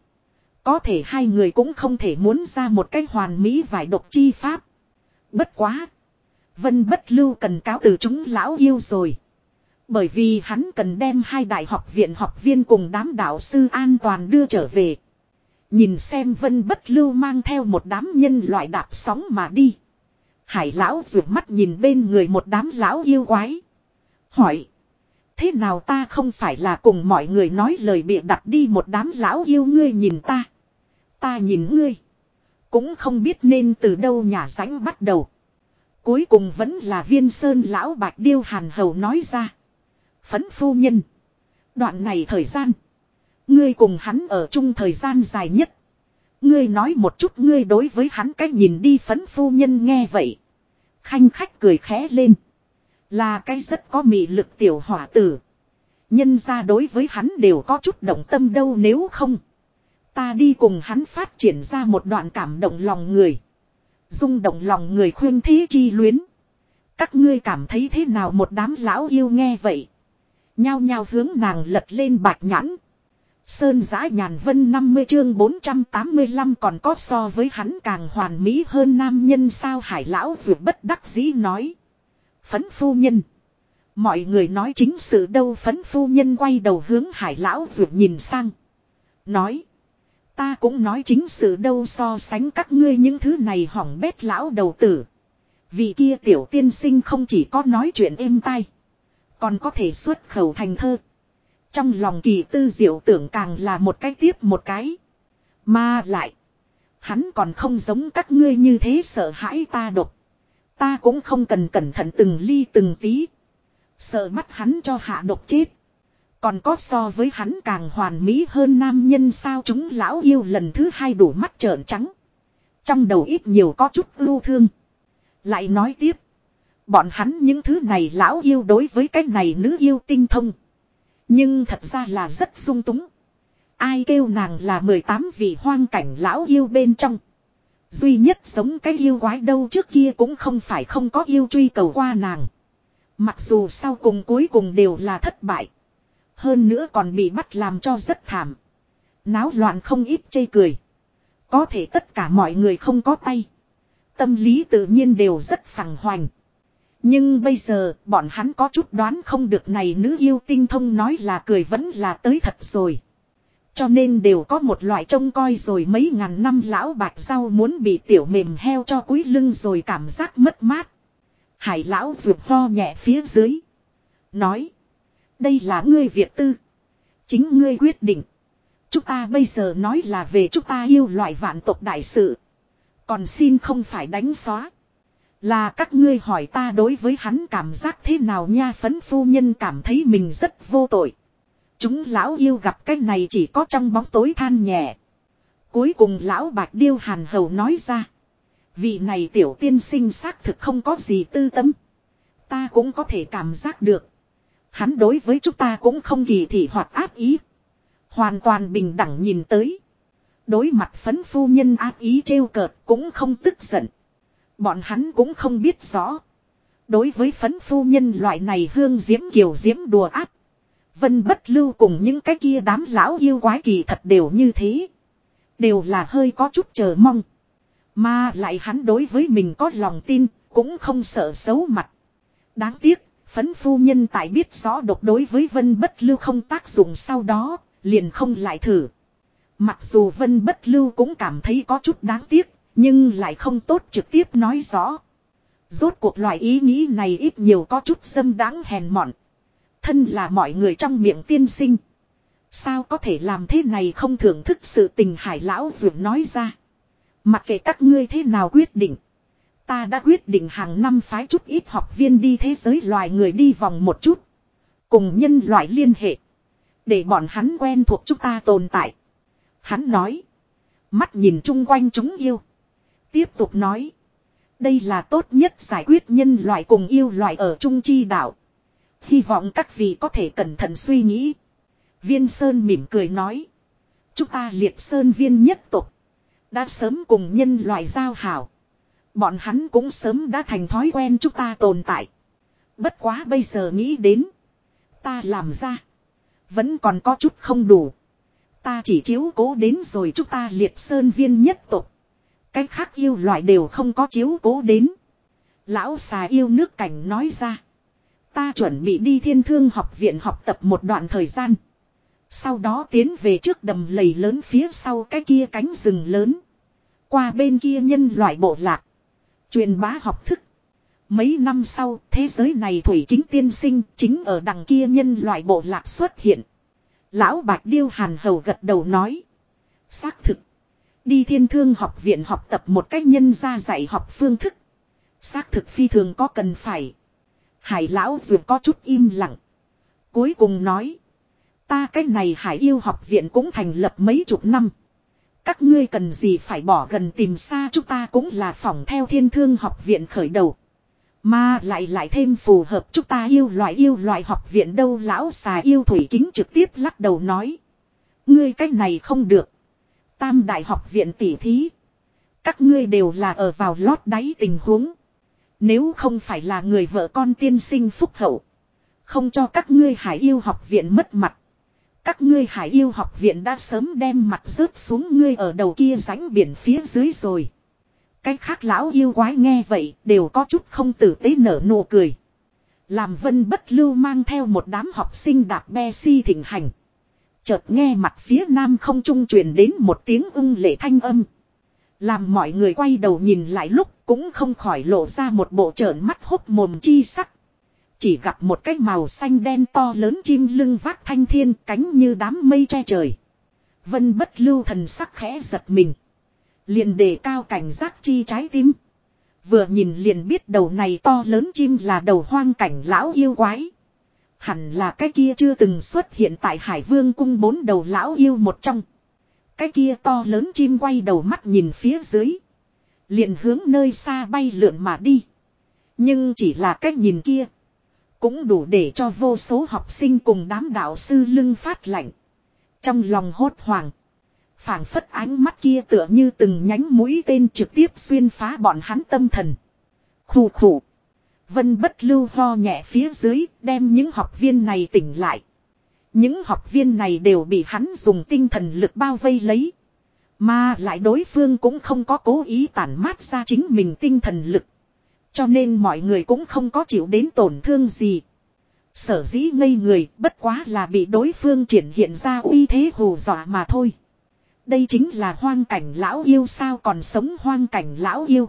Có thể hai người cũng không thể muốn ra một cách hoàn mỹ vài độc chi pháp. Bất quá. Vân bất lưu cần cáo từ chúng lão yêu rồi. Bởi vì hắn cần đem hai đại học viện học viên cùng đám đạo sư an toàn đưa trở về. Nhìn xem vân bất lưu mang theo một đám nhân loại đạp sóng mà đi. Hải lão rượt mắt nhìn bên người một đám lão yêu quái. Hỏi. Thế nào ta không phải là cùng mọi người nói lời bịa đặt đi một đám lão yêu ngươi nhìn ta. Ta nhìn ngươi. Cũng không biết nên từ đâu nhà rãnh bắt đầu. Cuối cùng vẫn là viên sơn lão bạch điêu hàn hầu nói ra. Phấn phu nhân. Đoạn này thời gian. Ngươi cùng hắn ở chung thời gian dài nhất. Ngươi nói một chút ngươi đối với hắn cách nhìn đi phấn phu nhân nghe vậy. Khanh khách cười khẽ lên. Là cái rất có mị lực tiểu hỏa tử. Nhân ra đối với hắn đều có chút động tâm đâu nếu không. Ta đi cùng hắn phát triển ra một đoạn cảm động lòng người. Dung động lòng người khuyên thế chi luyến. Các ngươi cảm thấy thế nào một đám lão yêu nghe vậy. Nhao nhao hướng nàng lật lên bạch nhãn. Sơn giã nhàn vân 50 chương 485 còn có so với hắn càng hoàn mỹ hơn nam nhân sao hải lão dù bất đắc dĩ nói. Phấn phu nhân. Mọi người nói chính sự đâu phấn phu nhân quay đầu hướng hải lão ruột nhìn sang. Nói. Ta cũng nói chính sự đâu so sánh các ngươi những thứ này hỏng bét lão đầu tử. Vì kia tiểu tiên sinh không chỉ có nói chuyện êm tai. Còn có thể xuất khẩu thành thơ. Trong lòng kỳ tư diệu tưởng càng là một cái tiếp một cái. Mà lại. Hắn còn không giống các ngươi như thế sợ hãi ta độc. Ta cũng không cần cẩn thận từng ly từng tí. Sợ mắt hắn cho hạ độc chết. Còn có so với hắn càng hoàn mỹ hơn nam nhân sao chúng lão yêu lần thứ hai đủ mắt trợn trắng. Trong đầu ít nhiều có chút ưu thương. Lại nói tiếp. Bọn hắn những thứ này lão yêu đối với cái này nữ yêu tinh thông. Nhưng thật ra là rất sung túng. Ai kêu nàng là 18 vị hoang cảnh lão yêu bên trong. Duy nhất sống cái yêu quái đâu trước kia cũng không phải không có yêu truy cầu qua nàng. Mặc dù sau cùng cuối cùng đều là thất bại. Hơn nữa còn bị bắt làm cho rất thảm. Náo loạn không ít chê cười. Có thể tất cả mọi người không có tay. Tâm lý tự nhiên đều rất phẳng hoành. Nhưng bây giờ, bọn hắn có chút đoán không được này nữ yêu tinh thông nói là cười vẫn là tới thật rồi. Cho nên đều có một loại trông coi rồi mấy ngàn năm lão bạch rau muốn bị tiểu mềm heo cho cúi lưng rồi cảm giác mất mát. Hải lão ruột ho nhẹ phía dưới. Nói. Đây là ngươi Việt tư. Chính ngươi quyết định. Chúng ta bây giờ nói là về chúng ta yêu loại vạn tộc đại sự. Còn xin không phải đánh xóa. Là các ngươi hỏi ta đối với hắn cảm giác thế nào nha phấn phu nhân cảm thấy mình rất vô tội. Chúng lão yêu gặp cái này chỉ có trong bóng tối than nhẹ. Cuối cùng lão bạch điêu hàn hầu nói ra. Vị này tiểu tiên sinh xác thực không có gì tư tâm. Ta cũng có thể cảm giác được. Hắn đối với chúng ta cũng không kỳ thị hoặc áp ý. Hoàn toàn bình đẳng nhìn tới. Đối mặt phấn phu nhân ác ý trêu cợt cũng không tức giận. Bọn hắn cũng không biết rõ. Đối với phấn phu nhân loại này hương diễm kiều diễm đùa áp. Vân bất lưu cùng những cái kia đám lão yêu quái kỳ thật đều như thế. Đều là hơi có chút chờ mong. Mà lại hắn đối với mình có lòng tin, cũng không sợ xấu mặt. Đáng tiếc, phấn phu nhân tại biết rõ độc đối với vân bất lưu không tác dụng sau đó, liền không lại thử. Mặc dù vân bất lưu cũng cảm thấy có chút đáng tiếc, nhưng lại không tốt trực tiếp nói rõ. Rốt cuộc loại ý nghĩ này ít nhiều có chút dâm đáng hèn mọn. Thân là mọi người trong miệng tiên sinh. Sao có thể làm thế này không thưởng thức sự tình hải lão vượt nói ra. Mặc kệ các ngươi thế nào quyết định. Ta đã quyết định hàng năm phái chút ít học viên đi thế giới loài người đi vòng một chút. Cùng nhân loại liên hệ. Để bọn hắn quen thuộc chúng ta tồn tại. Hắn nói. Mắt nhìn chung quanh chúng yêu. Tiếp tục nói. Đây là tốt nhất giải quyết nhân loại cùng yêu loại ở Trung Chi đảo. Hy vọng các vị có thể cẩn thận suy nghĩ. Viên Sơn mỉm cười nói. Chúng ta liệt Sơn viên nhất tục. Đã sớm cùng nhân loại giao hảo. Bọn hắn cũng sớm đã thành thói quen chúng ta tồn tại. Bất quá bây giờ nghĩ đến. Ta làm ra. Vẫn còn có chút không đủ. Ta chỉ chiếu cố đến rồi chúng ta liệt sơn viên nhất tục. Cách khác yêu loại đều không có chiếu cố đến. Lão xà yêu nước cảnh nói ra. Ta chuẩn bị đi thiên thương học viện học tập một đoạn thời gian. Sau đó tiến về trước đầm lầy lớn phía sau cái kia cánh rừng lớn. Qua bên kia nhân loại bộ lạc. Truyền bá học thức. Mấy năm sau, thế giới này thủy kính tiên sinh chính ở đằng kia nhân loại bộ lạc xuất hiện. Lão Bạch Điêu Hàn Hầu gật đầu nói. Xác thực. Đi thiên thương học viện học tập một cách nhân ra dạy học phương thức. Xác thực phi thường có cần phải. Hải lão dù có chút im lặng. Cuối cùng nói. Ta cái này hải yêu học viện cũng thành lập mấy chục năm. Các ngươi cần gì phải bỏ gần tìm xa chúng ta cũng là phòng theo thiên thương học viện khởi đầu. Mà lại lại thêm phù hợp chúng ta yêu loại yêu loại học viện đâu lão xà yêu thủy kính trực tiếp lắc đầu nói. Ngươi cách này không được. Tam đại học viện tỷ thí. Các ngươi đều là ở vào lót đáy tình huống. Nếu không phải là người vợ con tiên sinh phúc hậu. Không cho các ngươi hải yêu học viện mất mặt. Các ngươi hải yêu học viện đã sớm đem mặt rớt xuống ngươi ở đầu kia rãnh biển phía dưới rồi. Cái khác lão yêu quái nghe vậy đều có chút không tử tế nở nụ cười. Làm vân bất lưu mang theo một đám học sinh đạp be si thịnh hành. Chợt nghe mặt phía nam không trung truyền đến một tiếng ưng lệ thanh âm. Làm mọi người quay đầu nhìn lại lúc cũng không khỏi lộ ra một bộ trợn mắt hốc mồm chi sắc. Chỉ gặp một cái màu xanh đen to lớn chim lưng vác thanh thiên cánh như đám mây che trời. Vân bất lưu thần sắc khẽ giật mình. Liền đề cao cảnh giác chi trái tim. Vừa nhìn liền biết đầu này to lớn chim là đầu hoang cảnh lão yêu quái. Hẳn là cái kia chưa từng xuất hiện tại Hải Vương cung bốn đầu lão yêu một trong. Cái kia to lớn chim quay đầu mắt nhìn phía dưới. Liền hướng nơi xa bay lượn mà đi. Nhưng chỉ là cách nhìn kia. Cũng đủ để cho vô số học sinh cùng đám đạo sư lưng phát lạnh. Trong lòng hốt hoảng phảng phất ánh mắt kia tựa như từng nhánh mũi tên trực tiếp xuyên phá bọn hắn tâm thần. Khủ khủ. Vân bất lưu ho nhẹ phía dưới, đem những học viên này tỉnh lại. Những học viên này đều bị hắn dùng tinh thần lực bao vây lấy. Mà lại đối phương cũng không có cố ý tản mát ra chính mình tinh thần lực. Cho nên mọi người cũng không có chịu đến tổn thương gì. Sở dĩ ngây người, bất quá là bị đối phương triển hiện ra uy thế hù dọa mà thôi. Đây chính là hoang cảnh lão yêu sao còn sống hoang cảnh lão yêu.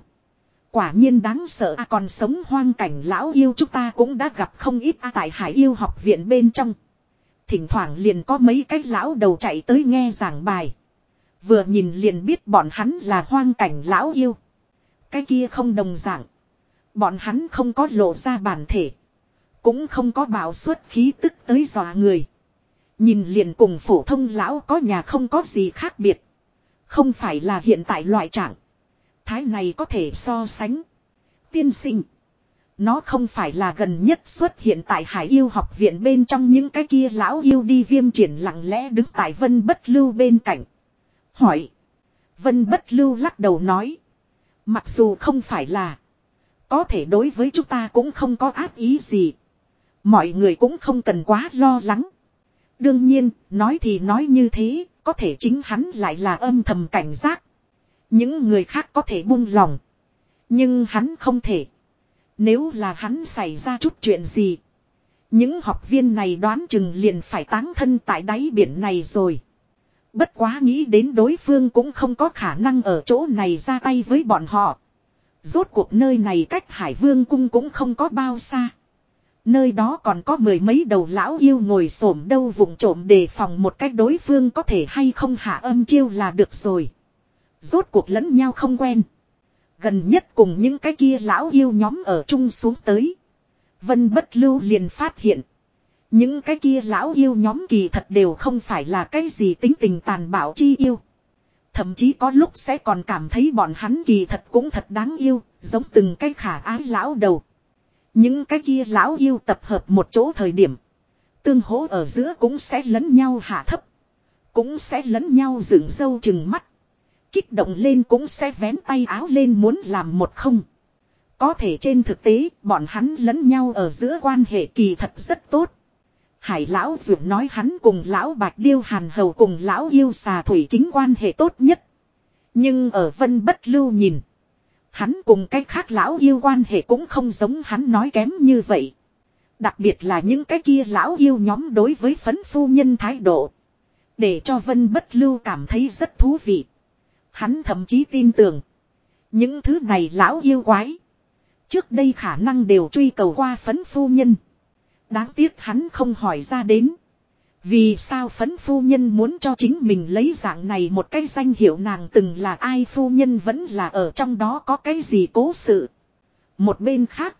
Quả nhiên đáng sợ à còn sống hoang cảnh lão yêu chúng ta cũng đã gặp không ít à tại hải yêu học viện bên trong. Thỉnh thoảng liền có mấy cái lão đầu chạy tới nghe giảng bài. Vừa nhìn liền biết bọn hắn là hoang cảnh lão yêu. Cái kia không đồng dạng. Bọn hắn không có lộ ra bản thể. Cũng không có bảo suất khí tức tới dọa người. Nhìn liền cùng phổ thông lão có nhà không có gì khác biệt. Không phải là hiện tại loại trạng. Thái này có thể so sánh. Tiên sinh. Nó không phải là gần nhất xuất hiện tại hải yêu học viện bên trong những cái kia lão yêu đi viêm triển lặng lẽ đứng tại vân bất lưu bên cạnh. Hỏi. Vân bất lưu lắc đầu nói. Mặc dù không phải là. Có thể đối với chúng ta cũng không có ác ý gì. Mọi người cũng không cần quá lo lắng. Đương nhiên, nói thì nói như thế, có thể chính hắn lại là âm thầm cảnh giác. Những người khác có thể buông lòng. Nhưng hắn không thể. Nếu là hắn xảy ra chút chuyện gì. Những học viên này đoán chừng liền phải táng thân tại đáy biển này rồi. Bất quá nghĩ đến đối phương cũng không có khả năng ở chỗ này ra tay với bọn họ. Rốt cuộc nơi này cách Hải Vương cung cũng không có bao xa. Nơi đó còn có mười mấy đầu lão yêu ngồi xổm đâu vùng trộm đề phòng một cách đối phương có thể hay không hạ âm chiêu là được rồi. Rốt cuộc lẫn nhau không quen. Gần nhất cùng những cái kia lão yêu nhóm ở chung xuống tới. Vân bất lưu liền phát hiện. Những cái kia lão yêu nhóm kỳ thật đều không phải là cái gì tính tình tàn bạo chi yêu. Thậm chí có lúc sẽ còn cảm thấy bọn hắn kỳ thật cũng thật đáng yêu, giống từng cái khả ái lão đầu. Những cái kia lão yêu tập hợp một chỗ thời điểm. Tương hỗ ở giữa cũng sẽ lẫn nhau hạ thấp. Cũng sẽ lẫn nhau dựng sâu chừng mắt. Kích động lên cũng sẽ vén tay áo lên muốn làm một không. Có thể trên thực tế, bọn hắn lẫn nhau ở giữa quan hệ kỳ thật rất tốt. Hải lão dưỡng nói hắn cùng lão bạch điêu hàn hầu cùng lão yêu xà thủy kính quan hệ tốt nhất. Nhưng ở vân bất lưu nhìn. Hắn cùng cái khác lão yêu quan hệ cũng không giống hắn nói kém như vậy. Đặc biệt là những cái kia lão yêu nhóm đối với phấn phu nhân thái độ. Để cho vân bất lưu cảm thấy rất thú vị. Hắn thậm chí tin tưởng. Những thứ này lão yêu quái. Trước đây khả năng đều truy cầu qua phấn phu nhân. Đáng tiếc hắn không hỏi ra đến. Vì sao phấn phu nhân muốn cho chính mình lấy dạng này một cái danh hiệu nàng từng là ai phu nhân vẫn là ở trong đó có cái gì cố sự. Một bên khác.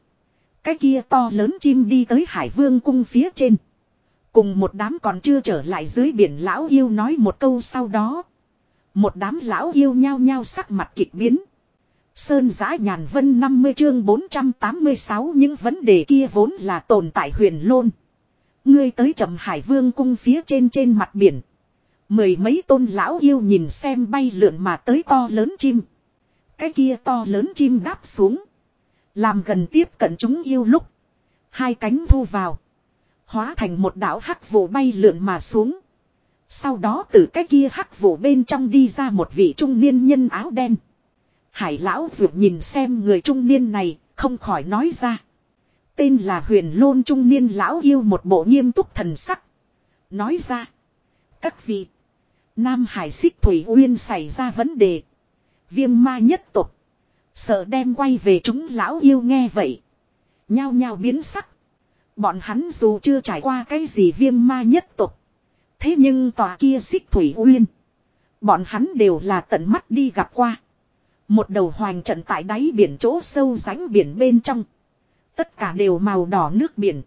Cái kia to lớn chim đi tới hải vương cung phía trên. Cùng một đám còn chưa trở lại dưới biển lão yêu nói một câu sau đó. Một đám lão yêu nhao nhao sắc mặt kịch biến. Sơn giã nhàn vân 50 chương 486 những vấn đề kia vốn là tồn tại huyền lôn. Ngươi tới chậm hải vương cung phía trên trên mặt biển. Mười mấy tôn lão yêu nhìn xem bay lượn mà tới to lớn chim. Cái kia to lớn chim đáp xuống. Làm gần tiếp cận chúng yêu lúc. Hai cánh thu vào. Hóa thành một đảo hắc vụ bay lượn mà xuống. Sau đó từ cái kia hắc vụ bên trong đi ra một vị trung niên nhân áo đen. Hải lão ruột nhìn xem người trung niên này, không khỏi nói ra. Tên là huyền lôn trung niên lão yêu một bộ nghiêm túc thần sắc. Nói ra. Các vị. Nam Hải xích Thủy Uyên xảy ra vấn đề. Viêm ma nhất tục. Sợ đem quay về chúng lão yêu nghe vậy. Nhao nhao biến sắc. Bọn hắn dù chưa trải qua cái gì viêm ma nhất tục. Thế nhưng tòa kia xích Thủy Uyên. Bọn hắn đều là tận mắt đi gặp qua. Một đầu hoành trận tại đáy biển chỗ sâu rãnh biển bên trong. Tất cả đều màu đỏ nước biển.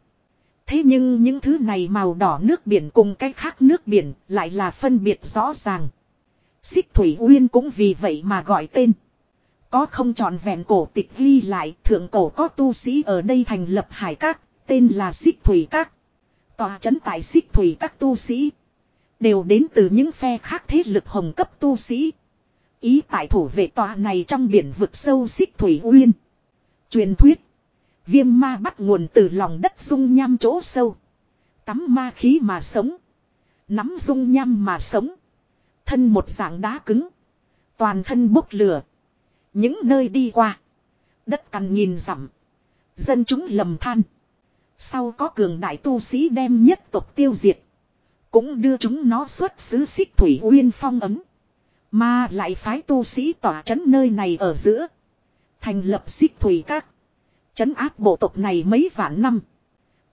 Thế nhưng những thứ này màu đỏ nước biển cùng cái khác nước biển lại là phân biệt rõ ràng. Xích Thủy Uyên cũng vì vậy mà gọi tên. Có không trọn vẹn cổ tịch ghi lại thượng cổ có tu sĩ ở đây thành lập hải các, tên là Xích Thủy Các. Tòa trấn tại Xích Thủy Các tu sĩ. Đều đến từ những phe khác thế lực hồng cấp tu sĩ. Ý tại thủ vệ tòa này trong biển vực sâu Xích Thủy Uyên. Truyền thuyết. Viêm ma bắt nguồn từ lòng đất dung nham chỗ sâu. Tắm ma khí mà sống. Nắm dung nham mà sống. Thân một dạng đá cứng. Toàn thân bốc lửa. Những nơi đi qua. Đất cằn nhìn dặm. Dân chúng lầm than. Sau có cường đại tu sĩ đem nhất tộc tiêu diệt. Cũng đưa chúng nó xuất xứ xích thủy uyên phong ấm. Mà lại phái tu sĩ tỏa chấn nơi này ở giữa. Thành lập xích thủy các. Chấn áp bộ tộc này mấy vạn năm.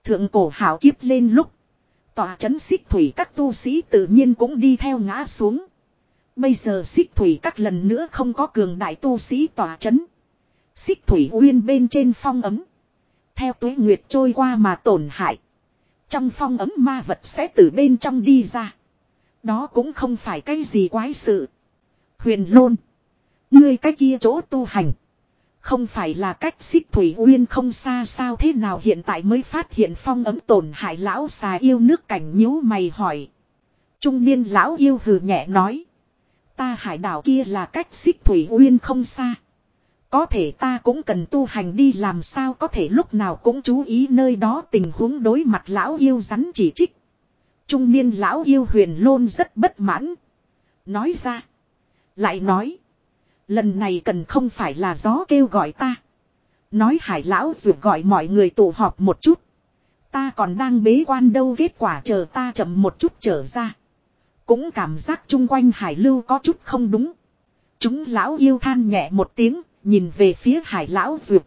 Thượng cổ hảo kiếp lên lúc. Tòa chấn xích thủy các tu sĩ tự nhiên cũng đi theo ngã xuống. Bây giờ xích thủy các lần nữa không có cường đại tu sĩ tòa chấn. Xích thủy uyên bên trên phong ấm. Theo tuế nguyệt trôi qua mà tổn hại. Trong phong ấm ma vật sẽ từ bên trong đi ra. Đó cũng không phải cái gì quái sự. Huyền lôn. Ngươi cái kia chỗ tu hành. Không phải là cách xích thủy uyên không xa sao thế nào hiện tại mới phát hiện phong ấm tổn hại lão xà yêu nước cảnh nhíu mày hỏi. Trung niên lão yêu hừ nhẹ nói. Ta hải đảo kia là cách xích thủy uyên không xa. Có thể ta cũng cần tu hành đi làm sao có thể lúc nào cũng chú ý nơi đó tình huống đối mặt lão yêu rắn chỉ trích. Trung niên lão yêu huyền lôn rất bất mãn. Nói ra. Lại nói. Lần này cần không phải là gió kêu gọi ta. Nói hải lão dù gọi mọi người tụ họp một chút. Ta còn đang bế quan đâu kết quả chờ ta chậm một chút trở ra. Cũng cảm giác chung quanh hải lưu có chút không đúng. Chúng lão yêu than nhẹ một tiếng, nhìn về phía hải lão duyệt.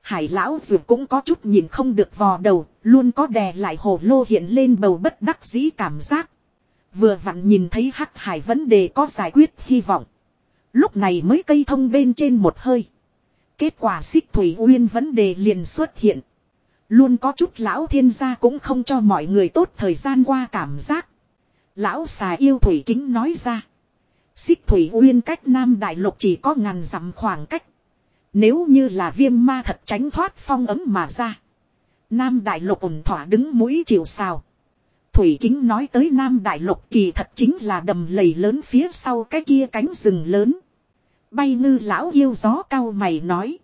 Hải lão duyệt cũng có chút nhìn không được vò đầu, luôn có đè lại hồ lô hiện lên bầu bất đắc dĩ cảm giác. Vừa vặn nhìn thấy hắc hải vấn đề có giải quyết hy vọng. Lúc này mới cây thông bên trên một hơi. Kết quả xích thủy uyên vấn đề liền xuất hiện. Luôn có chút lão thiên gia cũng không cho mọi người tốt thời gian qua cảm giác. Lão xà yêu thủy kính nói ra. Xích thủy uyên cách Nam Đại Lục chỉ có ngàn dặm khoảng cách. Nếu như là viêm ma thật tránh thoát phong ấm mà ra. Nam Đại Lục ổn thỏa đứng mũi chịu sào. Thủy kính nói tới Nam Đại Lục kỳ thật chính là đầm lầy lớn phía sau cái kia cánh rừng lớn. Bay ngư lão yêu gió cao mày nói.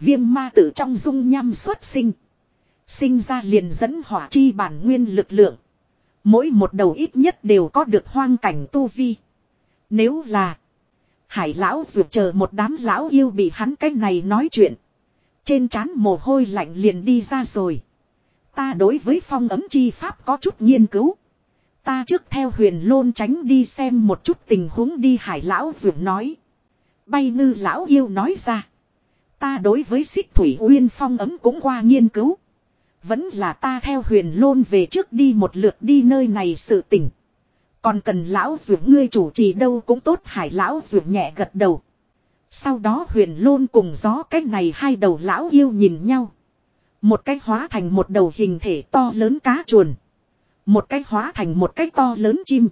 Viêm ma tử trong dung nham xuất sinh. Sinh ra liền dẫn hỏa chi bản nguyên lực lượng. Mỗi một đầu ít nhất đều có được hoang cảnh tu vi. Nếu là. Hải lão dù chờ một đám lão yêu bị hắn cách này nói chuyện. Trên trán mồ hôi lạnh liền đi ra rồi. Ta đối với phong ấm chi pháp có chút nghiên cứu. Ta trước theo huyền lôn tránh đi xem một chút tình huống đi, hải lão dù nói. Bay ngư lão yêu nói ra. Ta đối với xích thủy uyên phong ấm cũng qua nghiên cứu. Vẫn là ta theo huyền lôn về trước đi một lượt đi nơi này sự tỉnh. Còn cần lão dưỡng ngươi chủ trì đâu cũng tốt hải lão dưỡng nhẹ gật đầu. Sau đó huyền lôn cùng gió cách này hai đầu lão yêu nhìn nhau. Một cái hóa thành một đầu hình thể to lớn cá chuồn. Một cái hóa thành một cái to lớn chim.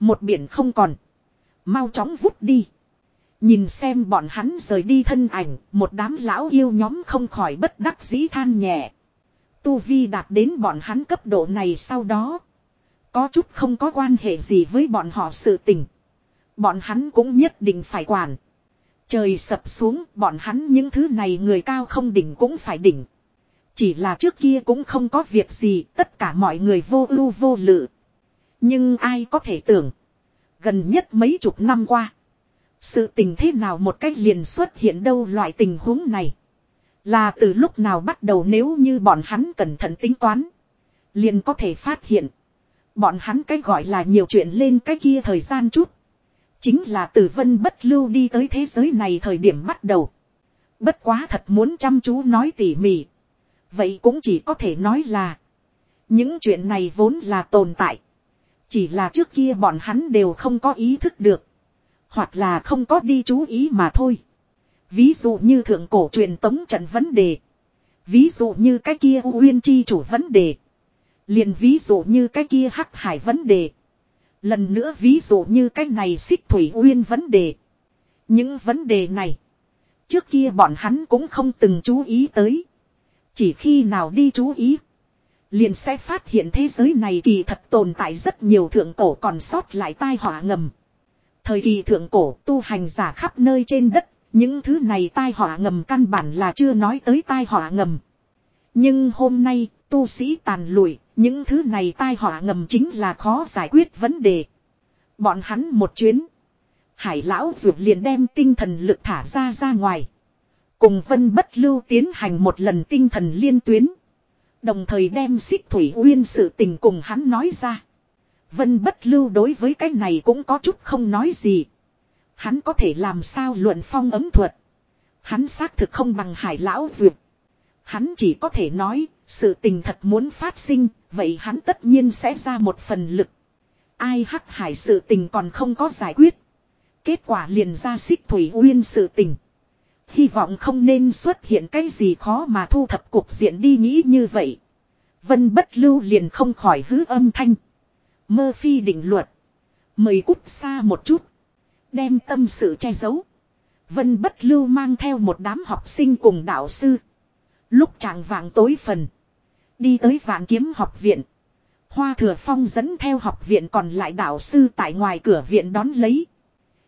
Một biển không còn. Mau chóng vút đi. Nhìn xem bọn hắn rời đi thân ảnh, một đám lão yêu nhóm không khỏi bất đắc dĩ than nhẹ. Tu Vi đạt đến bọn hắn cấp độ này sau đó. Có chút không có quan hệ gì với bọn họ sự tình. Bọn hắn cũng nhất định phải quản. Trời sập xuống, bọn hắn những thứ này người cao không đỉnh cũng phải đỉnh. Chỉ là trước kia cũng không có việc gì, tất cả mọi người vô ưu vô lự. Nhưng ai có thể tưởng. Gần nhất mấy chục năm qua. Sự tình thế nào một cách liền xuất hiện đâu loại tình huống này. Là từ lúc nào bắt đầu nếu như bọn hắn cẩn thận tính toán. Liền có thể phát hiện. Bọn hắn cái gọi là nhiều chuyện lên cái kia thời gian chút. Chính là từ vân bất lưu đi tới thế giới này thời điểm bắt đầu. Bất quá thật muốn chăm chú nói tỉ mỉ. Vậy cũng chỉ có thể nói là. Những chuyện này vốn là tồn tại. Chỉ là trước kia bọn hắn đều không có ý thức được. Hoặc là không có đi chú ý mà thôi. Ví dụ như thượng cổ truyền tống trận vấn đề. Ví dụ như cái kia uyên chi chủ vấn đề. Liền ví dụ như cái kia hắc hải vấn đề. Lần nữa ví dụ như cái này xích thủy uyên vấn đề. Những vấn đề này. Trước kia bọn hắn cũng không từng chú ý tới. Chỉ khi nào đi chú ý. Liền sẽ phát hiện thế giới này kỳ thật tồn tại rất nhiều thượng cổ còn sót lại tai họa ngầm. Thời kỳ thượng cổ tu hành giả khắp nơi trên đất, những thứ này tai họa ngầm căn bản là chưa nói tới tai họa ngầm. Nhưng hôm nay, tu sĩ tàn lụi, những thứ này tai họa ngầm chính là khó giải quyết vấn đề. Bọn hắn một chuyến. Hải lão dược liền đem tinh thần lực thả ra ra ngoài. Cùng vân bất lưu tiến hành một lần tinh thần liên tuyến. Đồng thời đem xích thủy uyên sự tình cùng hắn nói ra. Vân bất lưu đối với cái này cũng có chút không nói gì. Hắn có thể làm sao luận phong ấm thuật. Hắn xác thực không bằng hải lão duyệt. Hắn chỉ có thể nói, sự tình thật muốn phát sinh, vậy hắn tất nhiên sẽ ra một phần lực. Ai hắc hải sự tình còn không có giải quyết. Kết quả liền ra xích thủy uyên sự tình. Hy vọng không nên xuất hiện cái gì khó mà thu thập cuộc diện đi nghĩ như vậy. Vân bất lưu liền không khỏi hứ âm thanh. Mơ phi định luật. Mời cút xa một chút. Đem tâm sự che giấu. Vân bất lưu mang theo một đám học sinh cùng đạo sư. Lúc chàng vàng tối phần. Đi tới vạn kiếm học viện. Hoa thừa phong dẫn theo học viện còn lại đạo sư tại ngoài cửa viện đón lấy.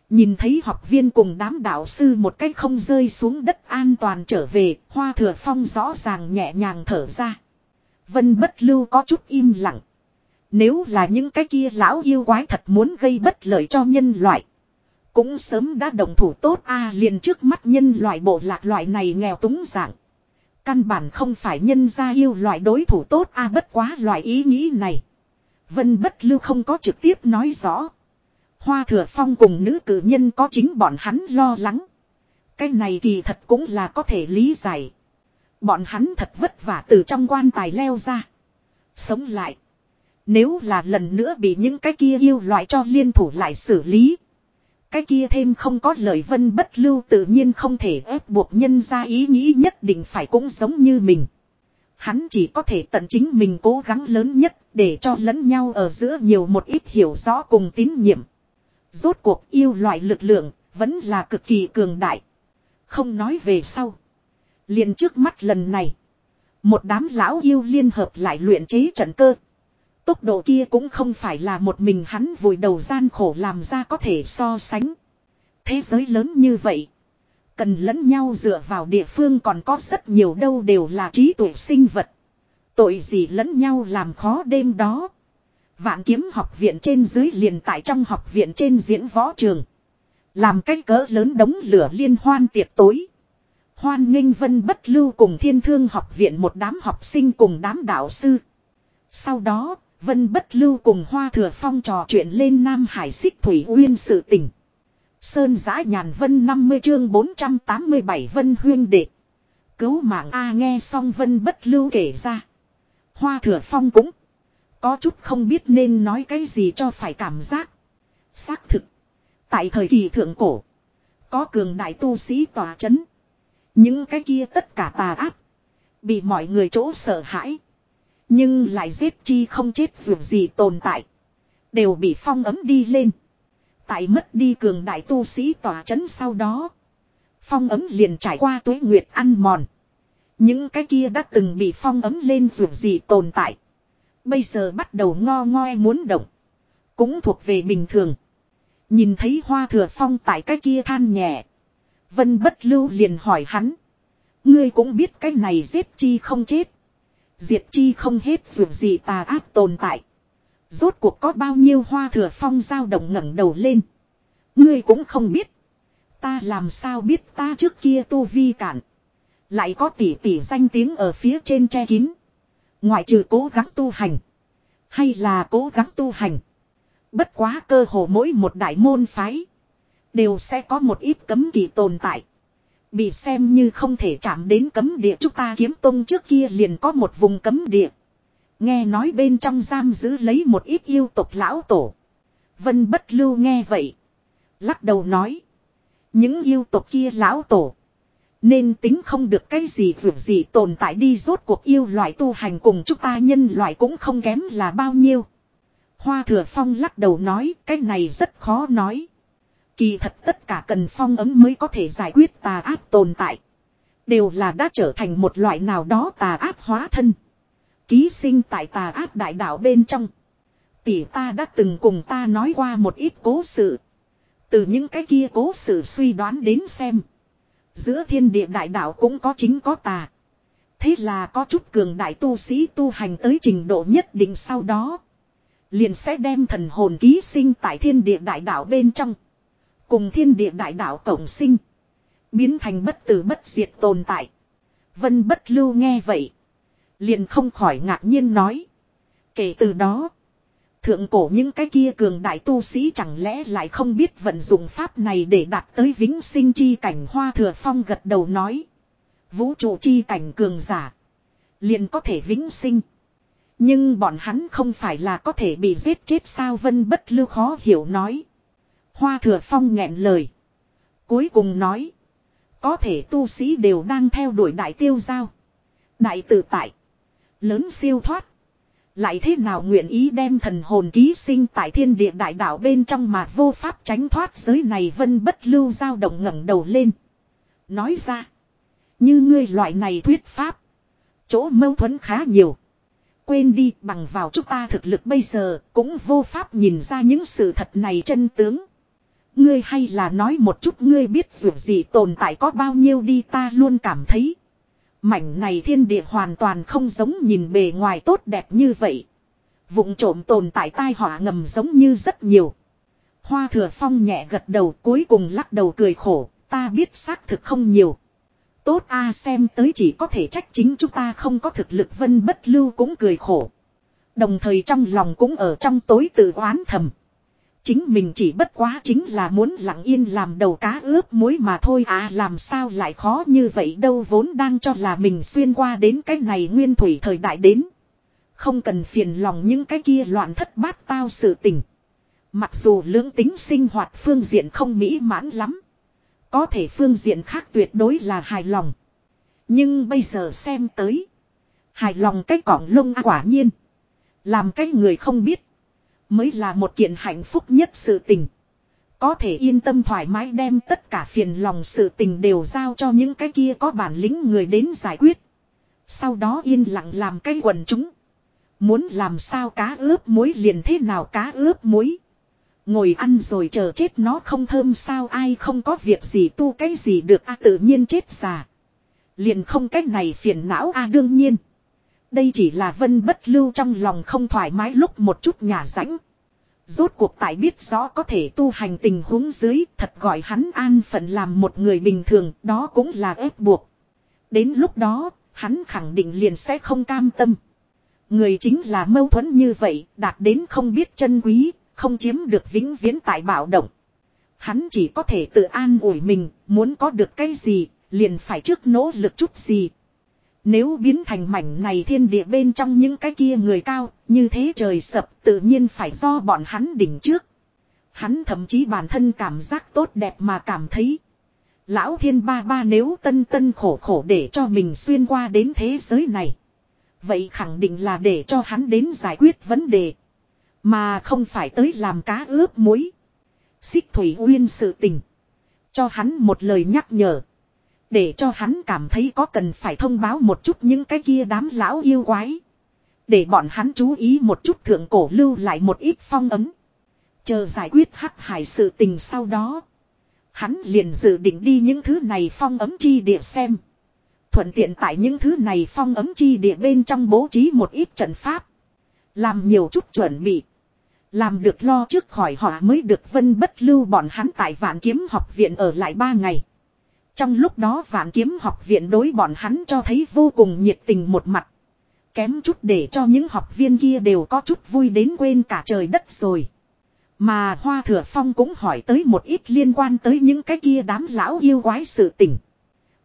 Nhìn thấy học viên cùng đám đạo sư một cách không rơi xuống đất an toàn trở về, hoa thừa phong rõ ràng nhẹ nhàng thở ra. Vân bất lưu có chút im lặng. Nếu là những cái kia lão yêu quái thật muốn gây bất lợi cho nhân loại. Cũng sớm đã đồng thủ tốt a liền trước mắt nhân loại bộ lạc loại này nghèo túng dạng. Căn bản không phải nhân gia yêu loại đối thủ tốt a, bất quá loại ý nghĩ này. Vân bất lưu không có trực tiếp nói rõ. Hoa thừa phong cùng nữ cử nhân có chính bọn hắn lo lắng. Cái này kỳ thật cũng là có thể lý giải. Bọn hắn thật vất vả từ trong quan tài leo ra. Sống lại. Nếu là lần nữa bị những cái kia yêu loại cho liên thủ lại xử lý. Cái kia thêm không có lời vân bất lưu tự nhiên không thể ép buộc nhân ra ý nghĩ nhất định phải cũng giống như mình. Hắn chỉ có thể tận chính mình cố gắng lớn nhất để cho lẫn nhau ở giữa nhiều một ít hiểu rõ cùng tín nhiệm. Rốt cuộc yêu loại lực lượng vẫn là cực kỳ cường đại. Không nói về sau. liền trước mắt lần này. Một đám lão yêu liên hợp lại luyện chế trận cơ. Tốc độ kia cũng không phải là một mình hắn vùi đầu gian khổ làm ra có thể so sánh. Thế giới lớn như vậy. Cần lẫn nhau dựa vào địa phương còn có rất nhiều đâu đều là trí tuệ sinh vật. Tội gì lẫn nhau làm khó đêm đó. Vạn kiếm học viện trên dưới liền tại trong học viện trên diễn võ trường. Làm cái cỡ lớn đống lửa liên hoan tiệc tối. Hoan nghênh vân bất lưu cùng thiên thương học viện một đám học sinh cùng đám đạo sư. Sau đó, Vân bất lưu cùng Hoa Thừa Phong trò chuyện lên Nam Hải xích Thủy Uyên sự tình. Sơn giã nhàn vân 50 chương 487 vân huyên đệ. Cứu mạng A nghe xong vân bất lưu kể ra. Hoa Thừa Phong cũng có chút không biết nên nói cái gì cho phải cảm giác. Xác thực. Tại thời kỳ thượng cổ. Có cường đại tu sĩ tòa chấn. Những cái kia tất cả tà áp Bị mọi người chỗ sợ hãi. Nhưng lại giết chi không chết dù gì tồn tại. Đều bị phong ấm đi lên. Tại mất đi cường đại tu sĩ tỏa chấn sau đó. Phong ấm liền trải qua tuế nguyệt ăn mòn. Những cái kia đã từng bị phong ấm lên dù gì tồn tại. Bây giờ bắt đầu ngo ngoe muốn động. Cũng thuộc về bình thường. Nhìn thấy hoa thừa phong tại cái kia than nhẹ. Vân bất lưu liền hỏi hắn. Ngươi cũng biết cái này giết chi không chết. Diệt chi không hết dù gì tà ác tồn tại. Rốt cuộc có bao nhiêu hoa thừa phong dao động ngẩng đầu lên. Ngươi cũng không biết. Ta làm sao biết ta trước kia tu vi cản. Lại có tỷ tỷ danh tiếng ở phía trên che kín. Ngoại trừ cố gắng tu hành. Hay là cố gắng tu hành. Bất quá cơ hồ mỗi một đại môn phái. Đều sẽ có một ít cấm kỳ tồn tại. Bị xem như không thể chạm đến cấm địa chúng ta kiếm tông trước kia liền có một vùng cấm địa. Nghe nói bên trong giam giữ lấy một ít yêu tộc lão tổ. Vân bất lưu nghe vậy. Lắc đầu nói. Những yêu tộc kia lão tổ. Nên tính không được cái gì vượt gì tồn tại đi, rốt cuộc yêu loại tu hành cùng chúng ta nhân loại cũng không kém là bao nhiêu. Hoa thừa phong lắc đầu nói, cái này rất khó nói. Kỳ thật tất cả cần phong ấm mới có thể giải quyết tà ác tồn tại. Đều là đã trở thành một loại nào đó tà ác hóa thân. Ký sinh tại tà ác đại đạo bên trong. Tỷ ta đã từng cùng ta nói qua một ít cố sự. Từ những cái kia cố sự suy đoán đến xem. Giữa thiên địa đại đạo cũng có chính có tà. Thế là có chút cường đại tu sĩ tu hành tới trình độ nhất định sau đó. Liền sẽ đem thần hồn ký sinh tại thiên địa đại đạo bên trong. Cùng thiên địa đại đạo cộng sinh. Biến thành bất tử bất diệt tồn tại. Vân bất lưu nghe vậy. Liền không khỏi ngạc nhiên nói. Kể từ đó. Thượng cổ những cái kia cường đại tu sĩ chẳng lẽ lại không biết vận dụng pháp này để đạt tới vĩnh sinh chi cảnh hoa thừa phong gật đầu nói. Vũ trụ chi cảnh cường giả. Liền có thể vĩnh sinh. Nhưng bọn hắn không phải là có thể bị giết chết sao vân bất lưu khó hiểu nói. Hoa thừa phong nghẹn lời. Cuối cùng nói. Có thể tu sĩ đều đang theo đuổi đại tiêu giao. Đại tự tại. Lớn siêu thoát. Lại thế nào nguyện ý đem thần hồn ký sinh tại thiên địa đại đạo bên trong mà vô pháp tránh thoát giới này vân bất lưu dao động ngẩng đầu lên. Nói ra. Như ngươi loại này thuyết pháp. Chỗ mâu thuẫn khá nhiều. Quên đi, bằng vào chúng ta thực lực bây giờ, cũng vô pháp nhìn ra những sự thật này chân tướng. Ngươi hay là nói một chút ngươi biết dù gì tồn tại có bao nhiêu đi ta luôn cảm thấy. Mảnh này thiên địa hoàn toàn không giống nhìn bề ngoài tốt đẹp như vậy. Vụng trộm tồn tại tai họa ngầm giống như rất nhiều. Hoa thừa phong nhẹ gật đầu cuối cùng lắc đầu cười khổ, ta biết xác thực không nhiều. Tốt a xem tới chỉ có thể trách chính chúng ta không có thực lực vân bất lưu cũng cười khổ. Đồng thời trong lòng cũng ở trong tối tự oán thầm. Chính mình chỉ bất quá chính là muốn lặng yên làm đầu cá ướp muối mà thôi à làm sao lại khó như vậy đâu, vốn đang cho là mình xuyên qua đến cái này nguyên thủy thời đại đến. Không cần phiền lòng những cái kia loạn thất bát tao sự tình. Mặc dù lưỡng tính sinh hoạt phương diện không mỹ mãn lắm. Có thể phương diện khác tuyệt đối là hài lòng. Nhưng bây giờ xem tới. Hài lòng cái cỏng lông à, quả nhiên. Làm cái người không biết. Mới là một kiện hạnh phúc nhất sự tình. Có thể yên tâm thoải mái đem tất cả phiền lòng sự tình đều giao cho những cái kia có bản lĩnh người đến giải quyết. Sau đó yên lặng làm cái quần chúng. Muốn làm sao cá ướp muối liền thế nào cá ướp muối. Ngồi ăn rồi chờ chết nó không thơm sao ai không có việc gì tu cái gì được a tự nhiên chết già. Liền không cách này phiền não a đương nhiên. Đây chỉ là vân bất lưu trong lòng không thoải mái lúc một chút nhà rãnh. Rốt cuộc tại biết rõ có thể tu hành tình huống dưới thật gọi hắn an phận làm một người bình thường đó cũng là ép buộc. Đến lúc đó hắn khẳng định liền sẽ không cam tâm. Người chính là mâu thuẫn như vậy đạt đến không biết chân quý không chiếm được vĩnh viễn tại bạo động. Hắn chỉ có thể tự an ủi mình, muốn có được cái gì, liền phải trước nỗ lực chút gì. Nếu biến thành mảnh này thiên địa bên trong những cái kia người cao, như thế trời sập tự nhiên phải do bọn hắn đỉnh trước. Hắn thậm chí bản thân cảm giác tốt đẹp mà cảm thấy. Lão thiên ba ba nếu tân tân khổ khổ để cho mình xuyên qua đến thế giới này. Vậy khẳng định là để cho hắn đến giải quyết vấn đề. Mà không phải tới làm cá ướp muối. Xích Thủy Uyên sự tình. Cho hắn một lời nhắc nhở. Để cho hắn cảm thấy có cần phải thông báo một chút những cái kia đám lão yêu quái. Để bọn hắn chú ý một chút thượng cổ lưu lại một ít phong ấm. Chờ giải quyết hắc hải sự tình sau đó. Hắn liền dự định đi những thứ này phong ấm chi địa xem. Thuận tiện tại những thứ này phong ấm chi địa bên trong bố trí một ít trận pháp. Làm nhiều chút chuẩn bị. Làm được lo trước khỏi họ mới được vân bất lưu bọn hắn tại vạn kiếm học viện ở lại ba ngày. Trong lúc đó vạn kiếm học viện đối bọn hắn cho thấy vô cùng nhiệt tình một mặt. Kém chút để cho những học viên kia đều có chút vui đến quên cả trời đất rồi. Mà Hoa Thừa Phong cũng hỏi tới một ít liên quan tới những cái kia đám lão yêu quái sự tình.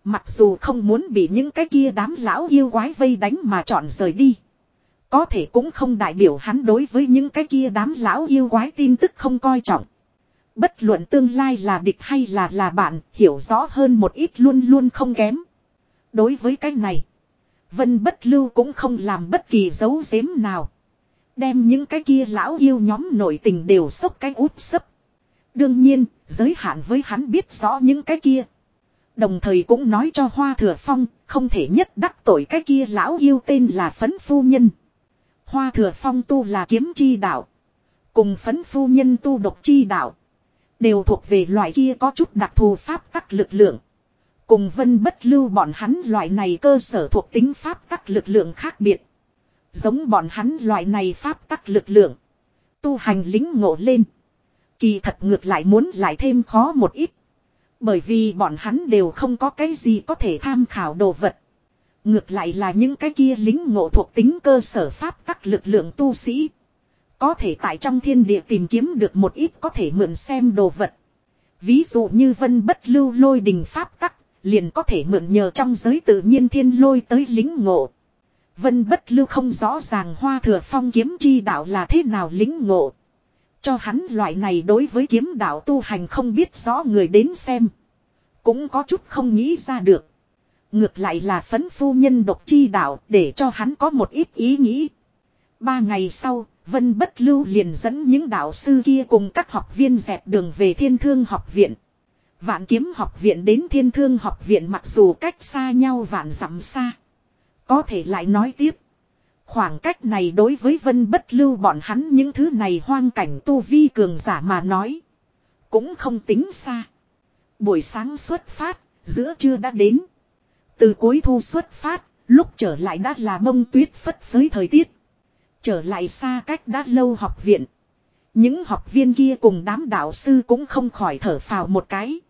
Mặc dù không muốn bị những cái kia đám lão yêu quái vây đánh mà chọn rời đi. Có thể cũng không đại biểu hắn đối với những cái kia đám lão yêu quái tin tức không coi trọng. Bất luận tương lai là địch hay là là bạn, hiểu rõ hơn một ít luôn luôn không kém. Đối với cái này, Vân Bất Lưu cũng không làm bất kỳ dấu giếm nào. Đem những cái kia lão yêu nhóm nội tình đều sốc cái út sấp. Đương nhiên, giới hạn với hắn biết rõ những cái kia. Đồng thời cũng nói cho Hoa Thừa Phong, không thể nhất đắc tội cái kia lão yêu tên là Phấn Phu Nhân. Hoa thừa phong tu là kiếm chi đạo. Cùng phấn phu nhân tu độc chi đạo. Đều thuộc về loại kia có chút đặc thù pháp tắc lực lượng. Cùng vân bất lưu bọn hắn loại này cơ sở thuộc tính pháp tắc lực lượng khác biệt. Giống bọn hắn loại này pháp tắc lực lượng. Tu hành lính ngộ lên. Kỳ thật ngược lại muốn lại thêm khó một ít. Bởi vì bọn hắn đều không có cái gì có thể tham khảo đồ vật. Ngược lại là những cái kia lính ngộ thuộc tính cơ sở pháp tắc lực lượng tu sĩ. Có thể tại trong thiên địa tìm kiếm được một ít có thể mượn xem đồ vật. Ví dụ như vân bất lưu lôi đình pháp tắc, liền có thể mượn nhờ trong giới tự nhiên thiên lôi tới lính ngộ. Vân bất lưu không rõ ràng hoa thừa phong kiếm chi đạo là thế nào lính ngộ. Cho hắn loại này đối với kiếm đạo tu hành không biết rõ người đến xem. Cũng có chút không nghĩ ra được. Ngược lại là phấn phu nhân độc chi đạo để cho hắn có một ít ý nghĩ. Ba ngày sau, Vân Bất Lưu liền dẫn những đạo sư kia cùng các học viên dẹp đường về thiên thương học viện. Vạn kiếm học viện đến thiên thương học viện mặc dù cách xa nhau vạn dặm xa. Có thể lại nói tiếp. Khoảng cách này đối với vân bất lưu bọn hắn những thứ này hoang cảnh tu vi cường giả mà nói. Cũng không tính xa. Buổi sáng xuất phát, giữa trưa đã đến. Từ cuối thu xuất phát, lúc trở lại đã là bông tuyết phất phới thời tiết. Trở lại xa cách đã lâu học viện. Những học viên kia cùng đám đạo sư cũng không khỏi thở phào một cái.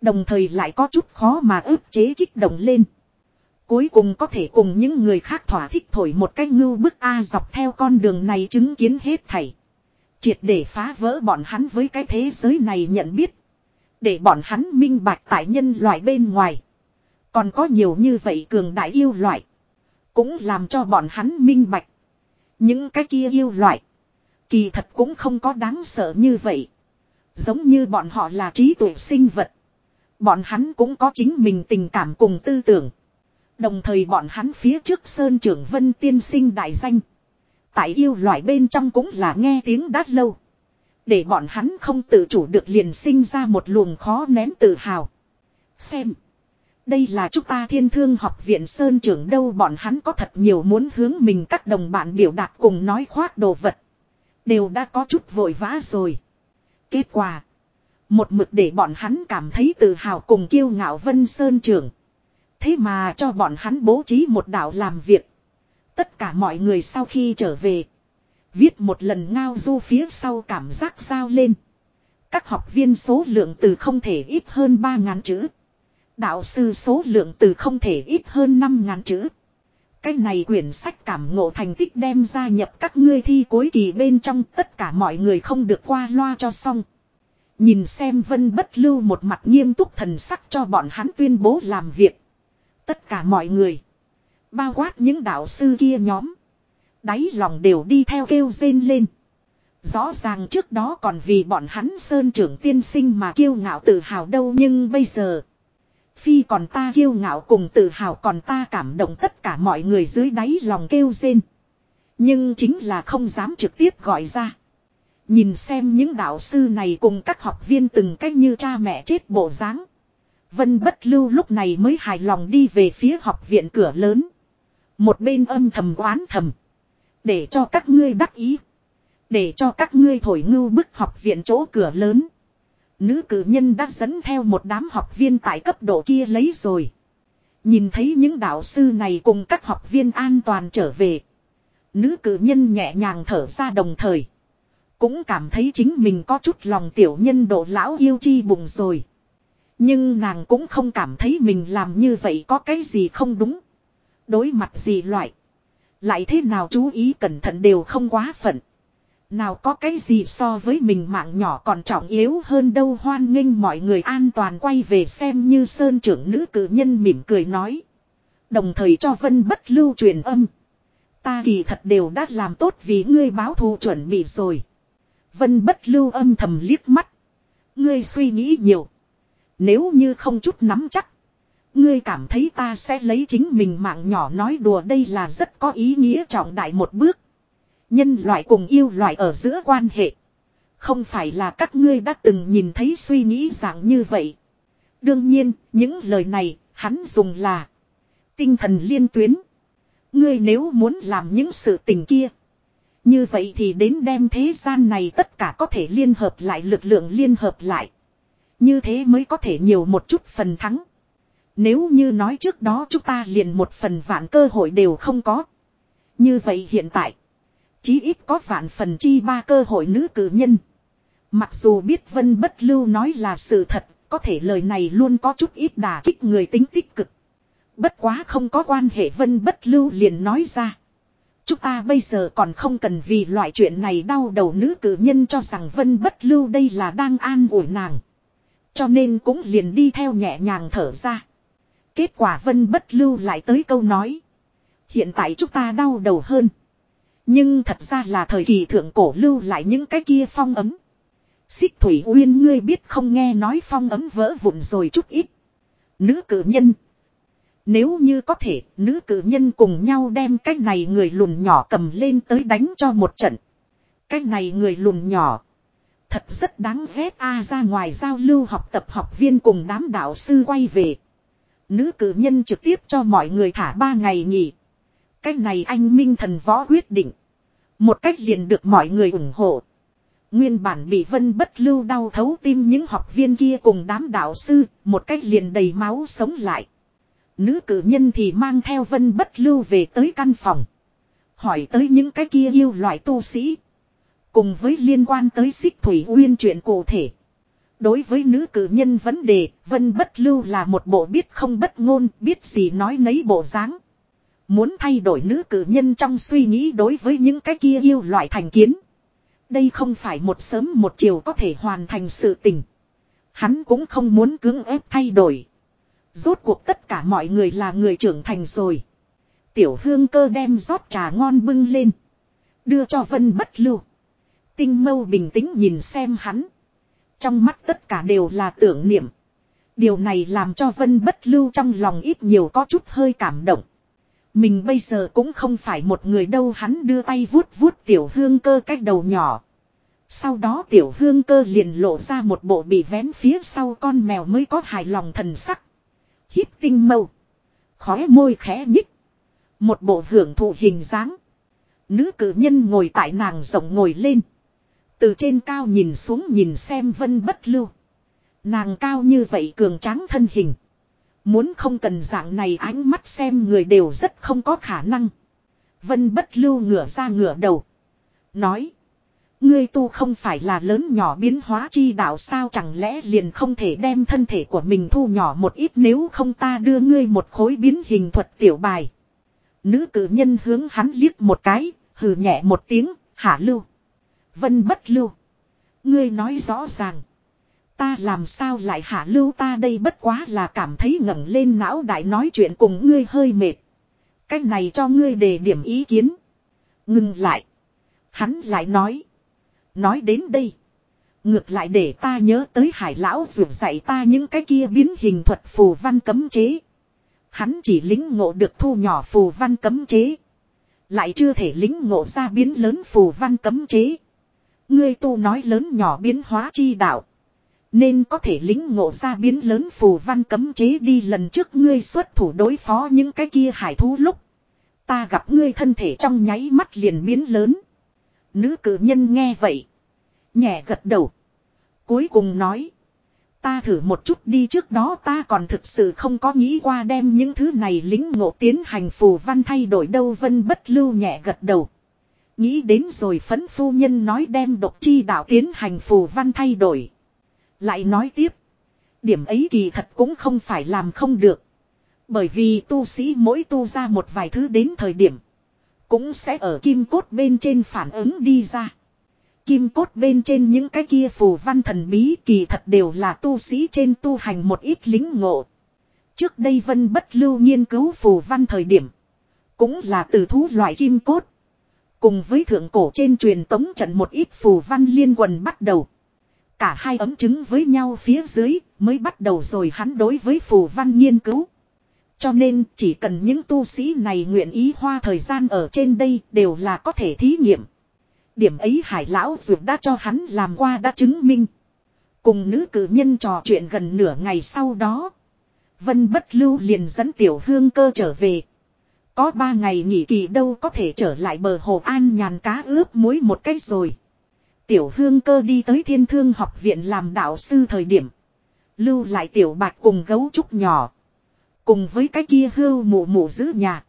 Đồng thời lại có chút khó mà ức chế kích động lên. Cuối cùng có thể cùng những người khác thỏa thích thổi một cái ngưu bức A dọc theo con đường này chứng kiến hết thảy. Triệt để phá vỡ bọn hắn với cái thế giới này nhận biết. Để bọn hắn minh bạch tại nhân loại bên ngoài. Còn có nhiều như vậy cường đại yêu loại. Cũng làm cho bọn hắn minh bạch. Những cái kia yêu loại. Kỳ thật cũng không có đáng sợ như vậy. Giống như bọn họ là trí tuệ sinh vật. Bọn hắn cũng có chính mình tình cảm cùng tư tưởng. Đồng thời bọn hắn phía trước Sơn Trưởng Vân tiên sinh đại danh. Tại yêu loại bên trong cũng là nghe tiếng đát lâu. Để bọn hắn không tự chủ được liền sinh ra một luồng khó nén tự hào. Xem. Đây là chúng ta thiên thương học viện Sơn Trưởng đâu bọn hắn có thật nhiều muốn hướng mình các đồng bạn biểu đạt cùng nói khoác đồ vật. Đều đã có chút vội vã rồi. Kết quả. Một mực để bọn hắn cảm thấy tự hào cùng kiêu ngạo Vân Sơn Trưởng. Thế mà cho bọn hắn bố trí một đạo làm việc. Tất cả mọi người sau khi trở về. Viết một lần ngao du phía sau cảm giác sao lên. Các học viên số lượng từ không thể ít hơn 3 ngàn chữ. Đạo sư số lượng từ không thể ít hơn 5 ngàn chữ. Cái này quyển sách cảm ngộ thành tích đem ra nhập các ngươi thi cuối kỳ bên trong, tất cả mọi người không được qua loa cho xong. Nhìn xem vân bất lưu một mặt nghiêm túc thần sắc cho bọn hắn tuyên bố làm việc. Tất cả mọi người. Bao quát những đạo sư kia nhóm. Đáy lòng đều đi theo kêu rên lên. Rõ ràng trước đó còn vì bọn hắn sơn trưởng tiên sinh mà kiêu ngạo tự hào đâu nhưng bây giờ. Phi còn ta kiêu ngạo cùng tự hào còn ta cảm động tất cả mọi người dưới đáy lòng kêu rên. Nhưng chính là không dám trực tiếp gọi ra. Nhìn xem những đạo sư này cùng các học viên từng cách như cha mẹ chết bộ dáng Vân bất lưu lúc này mới hài lòng đi về phía học viện cửa lớn. Một bên âm thầm oán thầm. Để cho các ngươi đắc ý. Để cho các ngươi thổi ngưu bức học viện chỗ cửa lớn. Nữ cử nhân đã dẫn theo một đám học viên tại cấp độ kia lấy rồi. Nhìn thấy những đạo sư này cùng các học viên an toàn trở về. Nữ cử nhân nhẹ nhàng thở ra đồng thời. Cũng cảm thấy chính mình có chút lòng tiểu nhân độ lão yêu chi bùng rồi. Nhưng nàng cũng không cảm thấy mình làm như vậy có cái gì không đúng. Đối mặt gì loại. Lại thế nào chú ý cẩn thận đều không quá phận. Nào có cái gì so với mình mạng nhỏ còn trọng yếu hơn đâu hoan nghênh mọi người an toàn quay về xem như sơn trưởng nữ cử nhân mỉm cười nói. Đồng thời cho vân bất lưu truyền âm. Ta kỳ thật đều đã làm tốt vì ngươi báo thù chuẩn bị rồi. Vân bất lưu âm thầm liếc mắt. Ngươi suy nghĩ nhiều. Nếu như không chút nắm chắc. Ngươi cảm thấy ta sẽ lấy chính mình mạng nhỏ nói đùa đây là rất có ý nghĩa trọng đại một bước. Nhân loại cùng yêu loại ở giữa quan hệ. Không phải là các ngươi đã từng nhìn thấy suy nghĩ dạng như vậy. Đương nhiên, những lời này, hắn dùng là tinh thần liên tuyến. Ngươi nếu muốn làm những sự tình kia. Như vậy thì đến đem thế gian này tất cả có thể liên hợp lại lực lượng liên hợp lại. Như thế mới có thể nhiều một chút phần thắng. Nếu như nói trước đó chúng ta liền một phần vạn cơ hội đều không có. Như vậy hiện tại. Chí ít có vạn phần chi ba cơ hội nữ cử nhân. Mặc dù biết Vân Bất Lưu nói là sự thật, có thể lời này luôn có chút ít đà kích người tính tích cực. Bất quá không có quan hệ Vân Bất Lưu liền nói ra. Chúng ta bây giờ còn không cần vì loại chuyện này đau đầu nữ cử nhân cho rằng Vân Bất Lưu đây là đang an ủi nàng. Cho nên cũng liền đi theo nhẹ nhàng thở ra. Kết quả Vân Bất Lưu lại tới câu nói. Hiện tại chúng ta đau đầu hơn. Nhưng thật ra là thời kỳ thượng cổ lưu lại những cái kia phong ấm. Xích Thủy Uyên ngươi biết không nghe nói phong ấm vỡ vụn rồi chút ít. Nữ cử nhân. Nếu như có thể, nữ cử nhân cùng nhau đem cái này người lùn nhỏ cầm lên tới đánh cho một trận. Cái này người lùn nhỏ. Thật rất đáng ghét a ra ngoài giao lưu học tập học viên cùng đám đạo sư quay về. Nữ cử nhân trực tiếp cho mọi người thả ba ngày nghỉ. Cái này anh Minh thần võ quyết định. Một cách liền được mọi người ủng hộ. Nguyên bản bị vân bất lưu đau thấu tim những học viên kia cùng đám đạo sư, một cách liền đầy máu sống lại. Nữ cử nhân thì mang theo vân bất lưu về tới căn phòng. Hỏi tới những cái kia yêu loại tu sĩ. Cùng với liên quan tới xích thủy uyên chuyện cụ thể. Đối với nữ cử nhân vấn đề, vân bất lưu là một bộ biết không bất ngôn, biết gì nói nấy bộ dáng. Muốn thay đổi nữ cử nhân trong suy nghĩ đối với những cái kia yêu loại thành kiến. Đây không phải một sớm một chiều có thể hoàn thành sự tình. Hắn cũng không muốn cưỡng ép thay đổi. Rốt cuộc tất cả mọi người là người trưởng thành rồi. Tiểu hương cơ đem rót trà ngon bưng lên. Đưa cho vân bất lưu. Tinh mâu bình tĩnh nhìn xem hắn. Trong mắt tất cả đều là tưởng niệm. Điều này làm cho vân bất lưu trong lòng ít nhiều có chút hơi cảm động. Mình bây giờ cũng không phải một người đâu, hắn đưa tay vuốt vuốt tiểu hương cơ cách đầu nhỏ. Sau đó tiểu hương cơ liền lộ ra một bộ bị vén phía sau con mèo mới có hài lòng thần sắc. Hít tinh mâu. Khóe môi khẽ nhích. Một bộ hưởng thụ hình dáng. Nữ cử nhân ngồi tại nàng rộng ngồi lên. Từ trên cao nhìn xuống nhìn xem vân bất lưu. Nàng cao như vậy cường tráng thân hình. Muốn không cần dạng này ánh mắt xem người đều rất không có khả năng. Vân bất lưu ngửa ra ngửa đầu. Nói. Ngươi tu không phải là lớn nhỏ biến hóa chi đạo sao chẳng lẽ liền không thể đem thân thể của mình thu nhỏ một ít nếu không ta đưa ngươi một khối biến hình thuật tiểu bài. Nữ cử nhân hướng hắn liếc một cái, hừ nhẹ một tiếng, hạ lưu. Vân bất lưu. Ngươi nói rõ ràng. Ta làm sao lại hạ lưu ta đây bất quá là cảm thấy ngẩng lên não đại nói chuyện cùng ngươi hơi mệt. Cách này cho ngươi đề điểm ý kiến. Ngừng lại. Hắn lại nói. Nói đến đây. Ngược lại để ta nhớ tới hải lão dù dạy ta những cái kia biến hình thuật phù văn cấm chế. Hắn chỉ lính ngộ được thu nhỏ phù văn cấm chế. Lại chưa thể lính ngộ ra biến lớn phù văn cấm chế. Ngươi tu nói lớn nhỏ biến hóa chi đạo. Nên có thể lính ngộ ra biến lớn phù văn cấm chế đi lần trước ngươi xuất thủ đối phó những cái kia hải thú lúc. Ta gặp ngươi thân thể trong nháy mắt liền biến lớn. Nữ cử nhân nghe vậy. Nhẹ gật đầu. Cuối cùng nói. Ta thử một chút đi trước đó ta còn thực sự không có nghĩ qua đem những thứ này lính ngộ tiến hành phù văn thay đổi đâu vân bất lưu nhẹ gật đầu. Nghĩ đến rồi phấn phu nhân nói đem độc chi đạo tiến hành phù văn thay đổi. Lại nói tiếp. Điểm ấy kỳ thật cũng không phải làm không được. Bởi vì tu sĩ mỗi tu ra một vài thứ đến thời điểm. Cũng sẽ ở kim cốt bên trên phản ứng đi ra. Kim cốt bên trên những cái kia phù văn thần bí kỳ thật đều là tu sĩ trên tu hành một ít lính ngộ. Trước đây Vân Bất Lưu nghiên cứu phù văn thời điểm. Cũng là từ thú loại kim cốt. Cùng với thượng cổ trên truyền tống trận một ít phù văn liên quần bắt đầu. Cả hai ấm chứng với nhau phía dưới, mới bắt đầu rồi hắn đối với phù văn nghiên cứu. Cho nên, chỉ cần những tu sĩ này nguyện ý hoa thời gian ở trên đây đều là có thể thí nghiệm. Điểm ấy hải lão dược đã cho hắn làm qua đã chứng minh. Cùng nữ cử nhân trò chuyện gần nửa ngày sau đó. Vân bất lưu liền dẫn tiểu hương cơ trở về. Có ba ngày nghỉ kỳ đâu có thể trở lại bờ hồ an nhàn cá ướp muối một cái rồi. Tiểu hương cơ đi tới thiên thương học viện làm đạo sư thời điểm. Lưu lại tiểu bạch cùng gấu trúc nhỏ. Cùng với cái kia hưu mụ mụ giữ nhà.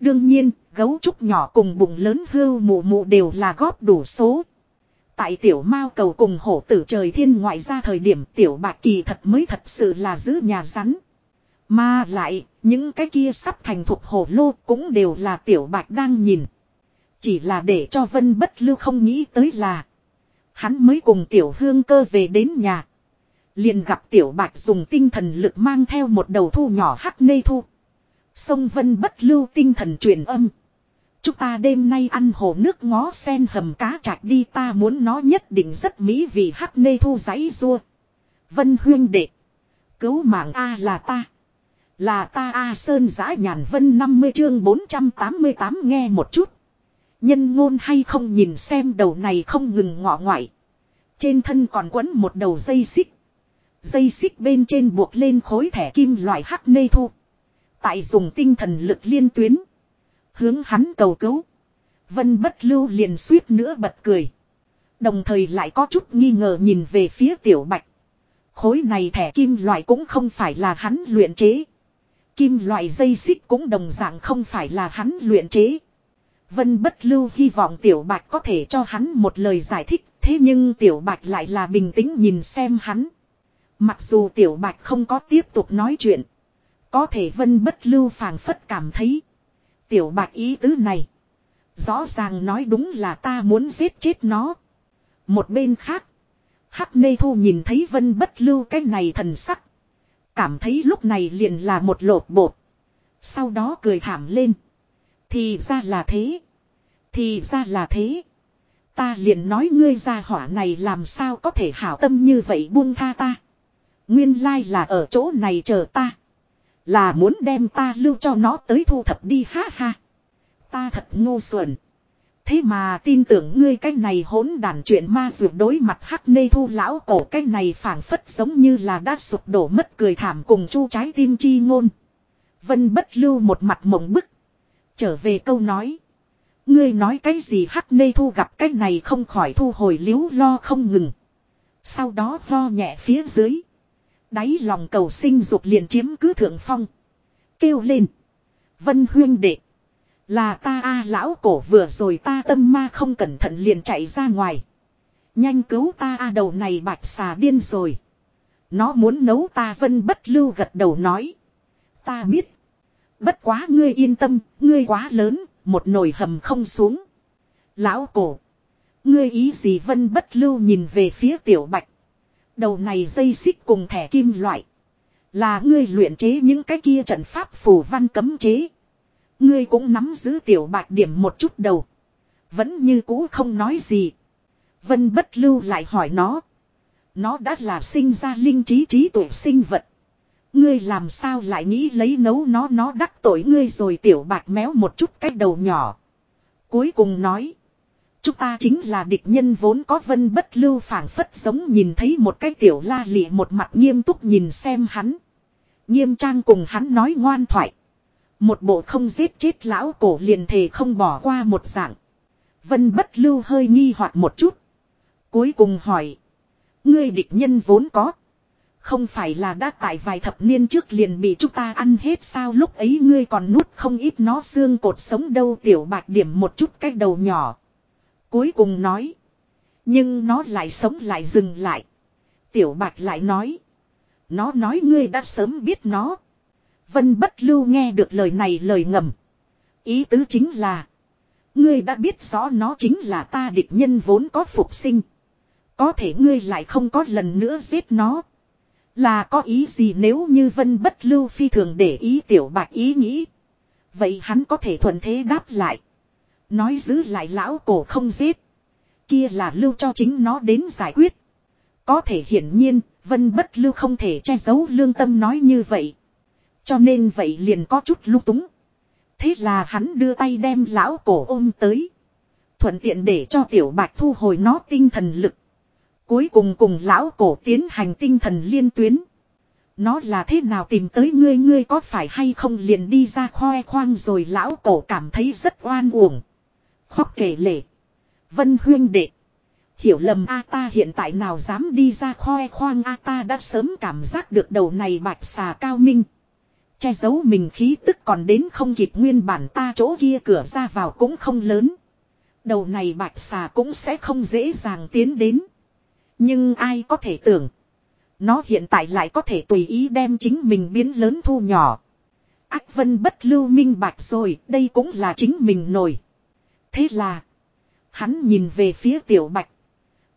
Đương nhiên, gấu trúc nhỏ cùng bụng lớn hưu mụ mụ đều là góp đủ số. Tại tiểu mao cầu cùng hổ tử trời thiên ngoại ra thời điểm tiểu bạc kỳ thật mới thật sự là giữ nhà rắn. Mà lại, những cái kia sắp thành thuộc hổ lô cũng đều là tiểu bạc đang nhìn. Chỉ là để cho vân bất lưu không nghĩ tới là. Hắn mới cùng tiểu hương cơ về đến nhà. Liền gặp tiểu bạch dùng tinh thần lực mang theo một đầu thu nhỏ hắc nê thu. Sông vân bất lưu tinh thần truyền âm. Chúng ta đêm nay ăn hồ nước ngó sen hầm cá chạch đi, ta muốn nó nhất định rất mỹ vì hắc nê thu giấy rua. Vân huyên đệ. Cứu mạng A là ta. Là ta A Sơn giã nhàn vân 50 chương 488 nghe một chút. Nhân ngôn hay không nhìn xem đầu này không ngừng ngọ ngoại. Trên thân còn quấn một đầu dây xích. Dây xích bên trên buộc lên khối thẻ kim loại hắc nê thu. Tại dùng tinh thần lực liên tuyến. Hướng hắn cầu cứu. Vân bất lưu liền suýt nữa bật cười. Đồng thời lại có chút nghi ngờ nhìn về phía tiểu bạch. Khối này thẻ kim loại cũng không phải là hắn luyện chế. Kim loại dây xích cũng đồng dạng không phải là hắn luyện chế. Vân bất lưu hy vọng tiểu bạch có thể cho hắn một lời giải thích. Thế nhưng tiểu bạch lại là bình tĩnh nhìn xem hắn. Mặc dù tiểu bạch không có tiếp tục nói chuyện. Có thể vân bất lưu phàng phất cảm thấy. Tiểu bạch ý tứ này. Rõ ràng nói đúng là ta muốn giết chết nó. Một bên khác. Hắc nê thu nhìn thấy vân bất lưu cái này thần sắc. Cảm thấy lúc này liền là một lột bột. Sau đó cười thảm lên. Thì ra là thế. Thì ra là thế. Ta liền nói ngươi ra hỏa này làm sao có thể hảo tâm như vậy buông tha ta. Nguyên lai là ở chỗ này chờ ta. Là muốn đem ta lưu cho nó tới thu thập đi, ha ha. Ta thật ngu xuẩn. Thế mà tin tưởng ngươi cái này hỗn đàn chuyện ma dược đối mặt hắc nê thu lão cổ, cái này phảng phất giống như là đã sụp đổ mất cười thảm cùng chu trái tim chi ngôn. Vân bất lưu một mặt mộng bức. Trở về câu nói. Ngươi nói cái gì hắc nê thu gặp cái này không khỏi thu hồi liếu lo không ngừng. Sau đó lo nhẹ phía dưới. Đáy lòng cầu sinh dục liền chiếm cứ thượng phong. Kêu lên. Vân huyên đệ. Là ta a lão cổ vừa rồi ta tâm ma không cẩn thận liền chạy ra ngoài. Nhanh cứu ta a đầu này bạch xà điên rồi. Nó muốn nấu ta vân bất lưu gật đầu nói. Ta biết. Bất quá ngươi yên tâm, ngươi quá lớn, một nồi hầm không xuống. Lão cổ. Ngươi ý gì vân bất lưu nhìn về phía tiểu bạch. Đầu này dây xích cùng thẻ kim loại. Là ngươi luyện chế những cái kia trận pháp phù văn cấm chế. Ngươi cũng nắm giữ tiểu bạch điểm một chút đầu. Vẫn như cũ không nói gì. Vân bất lưu lại hỏi nó. Nó đã là sinh ra linh trí trí tuệ sinh vật. Ngươi làm sao lại nghĩ lấy nấu nó nó đắc tội ngươi rồi tiểu bạc méo một chút cái đầu nhỏ. Cuối cùng nói. Chúng ta chính là địch nhân vốn có vân bất lưu phảng phất giống nhìn thấy một cái tiểu la lị một mặt nghiêm túc nhìn xem hắn. Nghiêm trang cùng hắn nói ngoan thoại. Một bộ không giết chết lão cổ liền thề không bỏ qua một dạng. Vân bất lưu hơi nghi hoặc một chút. Cuối cùng hỏi. Ngươi địch nhân vốn có. Không phải là đã tại vài thập niên trước liền bị chúng ta ăn hết sao lúc ấy ngươi còn nuốt không ít nó xương cột sống đâu tiểu bạc điểm một chút cái đầu nhỏ. Cuối cùng nói. Nhưng nó lại sống lại dừng lại. Tiểu bạc lại nói. Nó nói ngươi đã sớm biết nó. Vân bất lưu nghe được lời này lời ngầm. Ý tứ chính là. Ngươi đã biết rõ nó chính là ta địch nhân vốn có phục sinh. Có thể ngươi lại không có lần nữa giết nó. Là có ý gì nếu như vân bất lưu phi thường để ý tiểu bạch ý nghĩ. Vậy hắn có thể thuận thế đáp lại. Nói giữ lại lão cổ không giết. Kia là lưu cho chính nó đến giải quyết. Có thể hiển nhiên, vân bất lưu không thể che giấu lương tâm nói như vậy. Cho nên vậy liền có chút lung túng. Thế là hắn đưa tay đem lão cổ ôm tới. Thuận tiện để cho tiểu bạch thu hồi nó tinh thần lực. Cuối cùng cùng lão cổ tiến hành tinh thần liên tuyến. Nó là thế nào tìm tới ngươi ngươi có phải hay không liền đi ra khoe khoang rồi lão cổ cảm thấy rất oan uổng. Khóc kể lệ. Vân huyên đệ. Hiểu lầm a ta hiện tại nào dám đi ra khoe khoang a ta đã sớm cảm giác được đầu này bạch xà cao minh. Che giấu mình khí tức còn đến không kịp nguyên bản ta chỗ kia cửa ra vào cũng không lớn. Đầu này bạch xà cũng sẽ không dễ dàng tiến đến. Nhưng ai có thể tưởng. Nó hiện tại lại có thể tùy ý đem chính mình biến lớn thu nhỏ. Ác vân bất lưu minh bạch rồi, đây cũng là chính mình nổi. Thế là, hắn nhìn về phía tiểu bạch.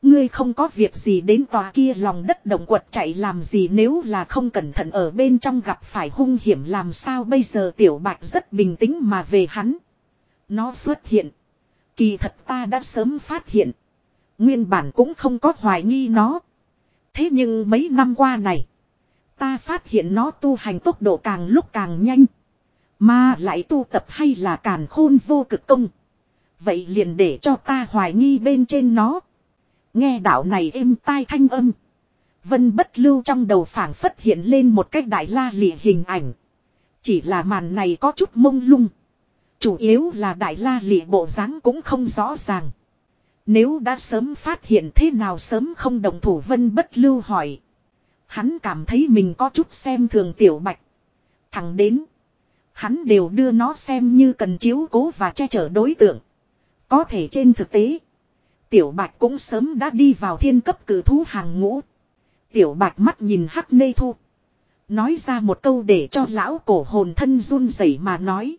Ngươi không có việc gì đến tòa kia lòng đất động quật chạy làm gì nếu là không cẩn thận ở bên trong gặp phải hung hiểm làm sao bây giờ tiểu bạch rất bình tĩnh mà về hắn. Nó xuất hiện. Kỳ thật ta đã sớm phát hiện. Nguyên bản cũng không có hoài nghi nó. Thế nhưng mấy năm qua này. Ta phát hiện nó tu hành tốc độ càng lúc càng nhanh. Mà lại tu tập hay là càn khôn vô cực công. Vậy liền để cho ta hoài nghi bên trên nó. Nghe đạo này êm tai thanh âm. Vân bất lưu trong đầu phảng phất hiện lên một cách đại la lịa hình ảnh. Chỉ là màn này có chút mông lung. Chủ yếu là đại la lịa bộ dáng cũng không rõ ràng. Nếu đã sớm phát hiện thế nào sớm không đồng thủ vân bất lưu hỏi. Hắn cảm thấy mình có chút xem thường tiểu bạch. Thẳng đến. Hắn đều đưa nó xem như cần chiếu cố và che chở đối tượng. Có thể trên thực tế. Tiểu bạch cũng sớm đã đi vào thiên cấp cử thú hàng ngũ. Tiểu bạch mắt nhìn hắc nê thu. Nói ra một câu để cho lão cổ hồn thân run rẩy mà nói.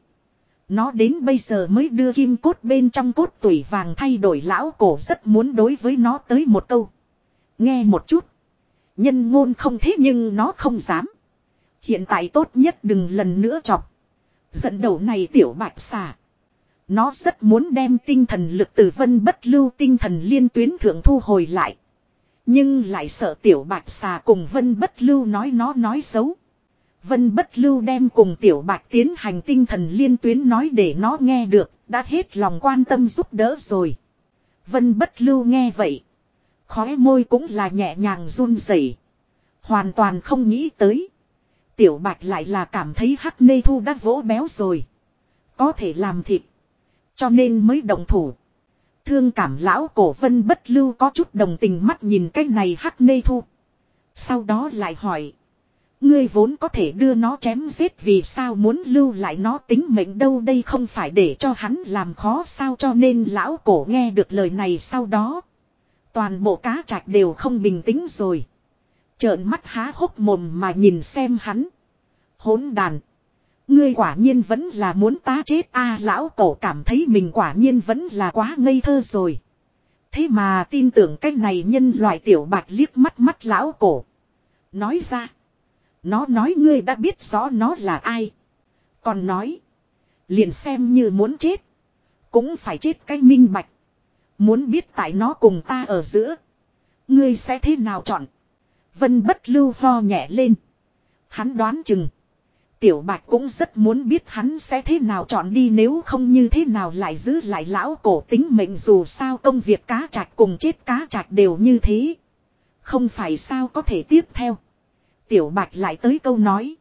Nó đến bây giờ mới đưa kim cốt bên trong cốt tủy vàng thay đổi lão cổ rất muốn đối với nó tới một câu. Nghe một chút. Nhân ngôn không thế nhưng nó không dám. Hiện tại tốt nhất đừng lần nữa chọc. Dẫn đầu này tiểu bạch xà. Nó rất muốn đem tinh thần lực từ vân bất lưu tinh thần liên tuyến thượng thu hồi lại. Nhưng lại sợ tiểu bạch xà cùng vân bất lưu nói nó nói xấu. Vân bất lưu đem cùng tiểu bạch tiến hành tinh thần liên tuyến nói để nó nghe được, đã hết lòng quan tâm giúp đỡ rồi. Vân bất lưu nghe vậy. Khóe môi cũng là nhẹ nhàng run rẩy Hoàn toàn không nghĩ tới. Tiểu bạch lại là cảm thấy hắc nê thu đã vỗ béo rồi. Có thể làm thịt. Cho nên mới đồng thủ. Thương cảm lão cổ vân bất lưu có chút đồng tình mắt nhìn cái này hắc nê thu. Sau đó lại hỏi. Ngươi vốn có thể đưa nó chém giết vì sao muốn lưu lại nó tính mệnh đâu đây không phải để cho hắn làm khó sao cho nên lão cổ nghe được lời này sau đó. Toàn bộ cá trạch đều không bình tĩnh rồi. Trợn mắt há hốc mồm mà nhìn xem hắn. Hỗn đàn. Ngươi quả nhiên vẫn là muốn ta chết a, lão cổ cảm thấy mình quả nhiên vẫn là quá ngây thơ rồi. Thế mà tin tưởng cái này nhân loại tiểu bạch liếc mắt mắt lão cổ. Nói ra. Nó nói ngươi đã biết rõ nó là ai. Còn nói. Liền xem như muốn chết. Cũng phải chết cái minh bạch. Muốn biết tại nó cùng ta ở giữa. Ngươi sẽ thế nào chọn. Vân bất lưu ho nhẹ lên. Hắn đoán chừng. Tiểu bạch cũng rất muốn biết hắn sẽ thế nào chọn đi nếu không như thế nào lại giữ lại lão cổ tính mệnh dù sao công việc cá chạch cùng chết cá chạch đều như thế. Không phải sao có thể tiếp theo. Tiểu bạch lại tới câu nói.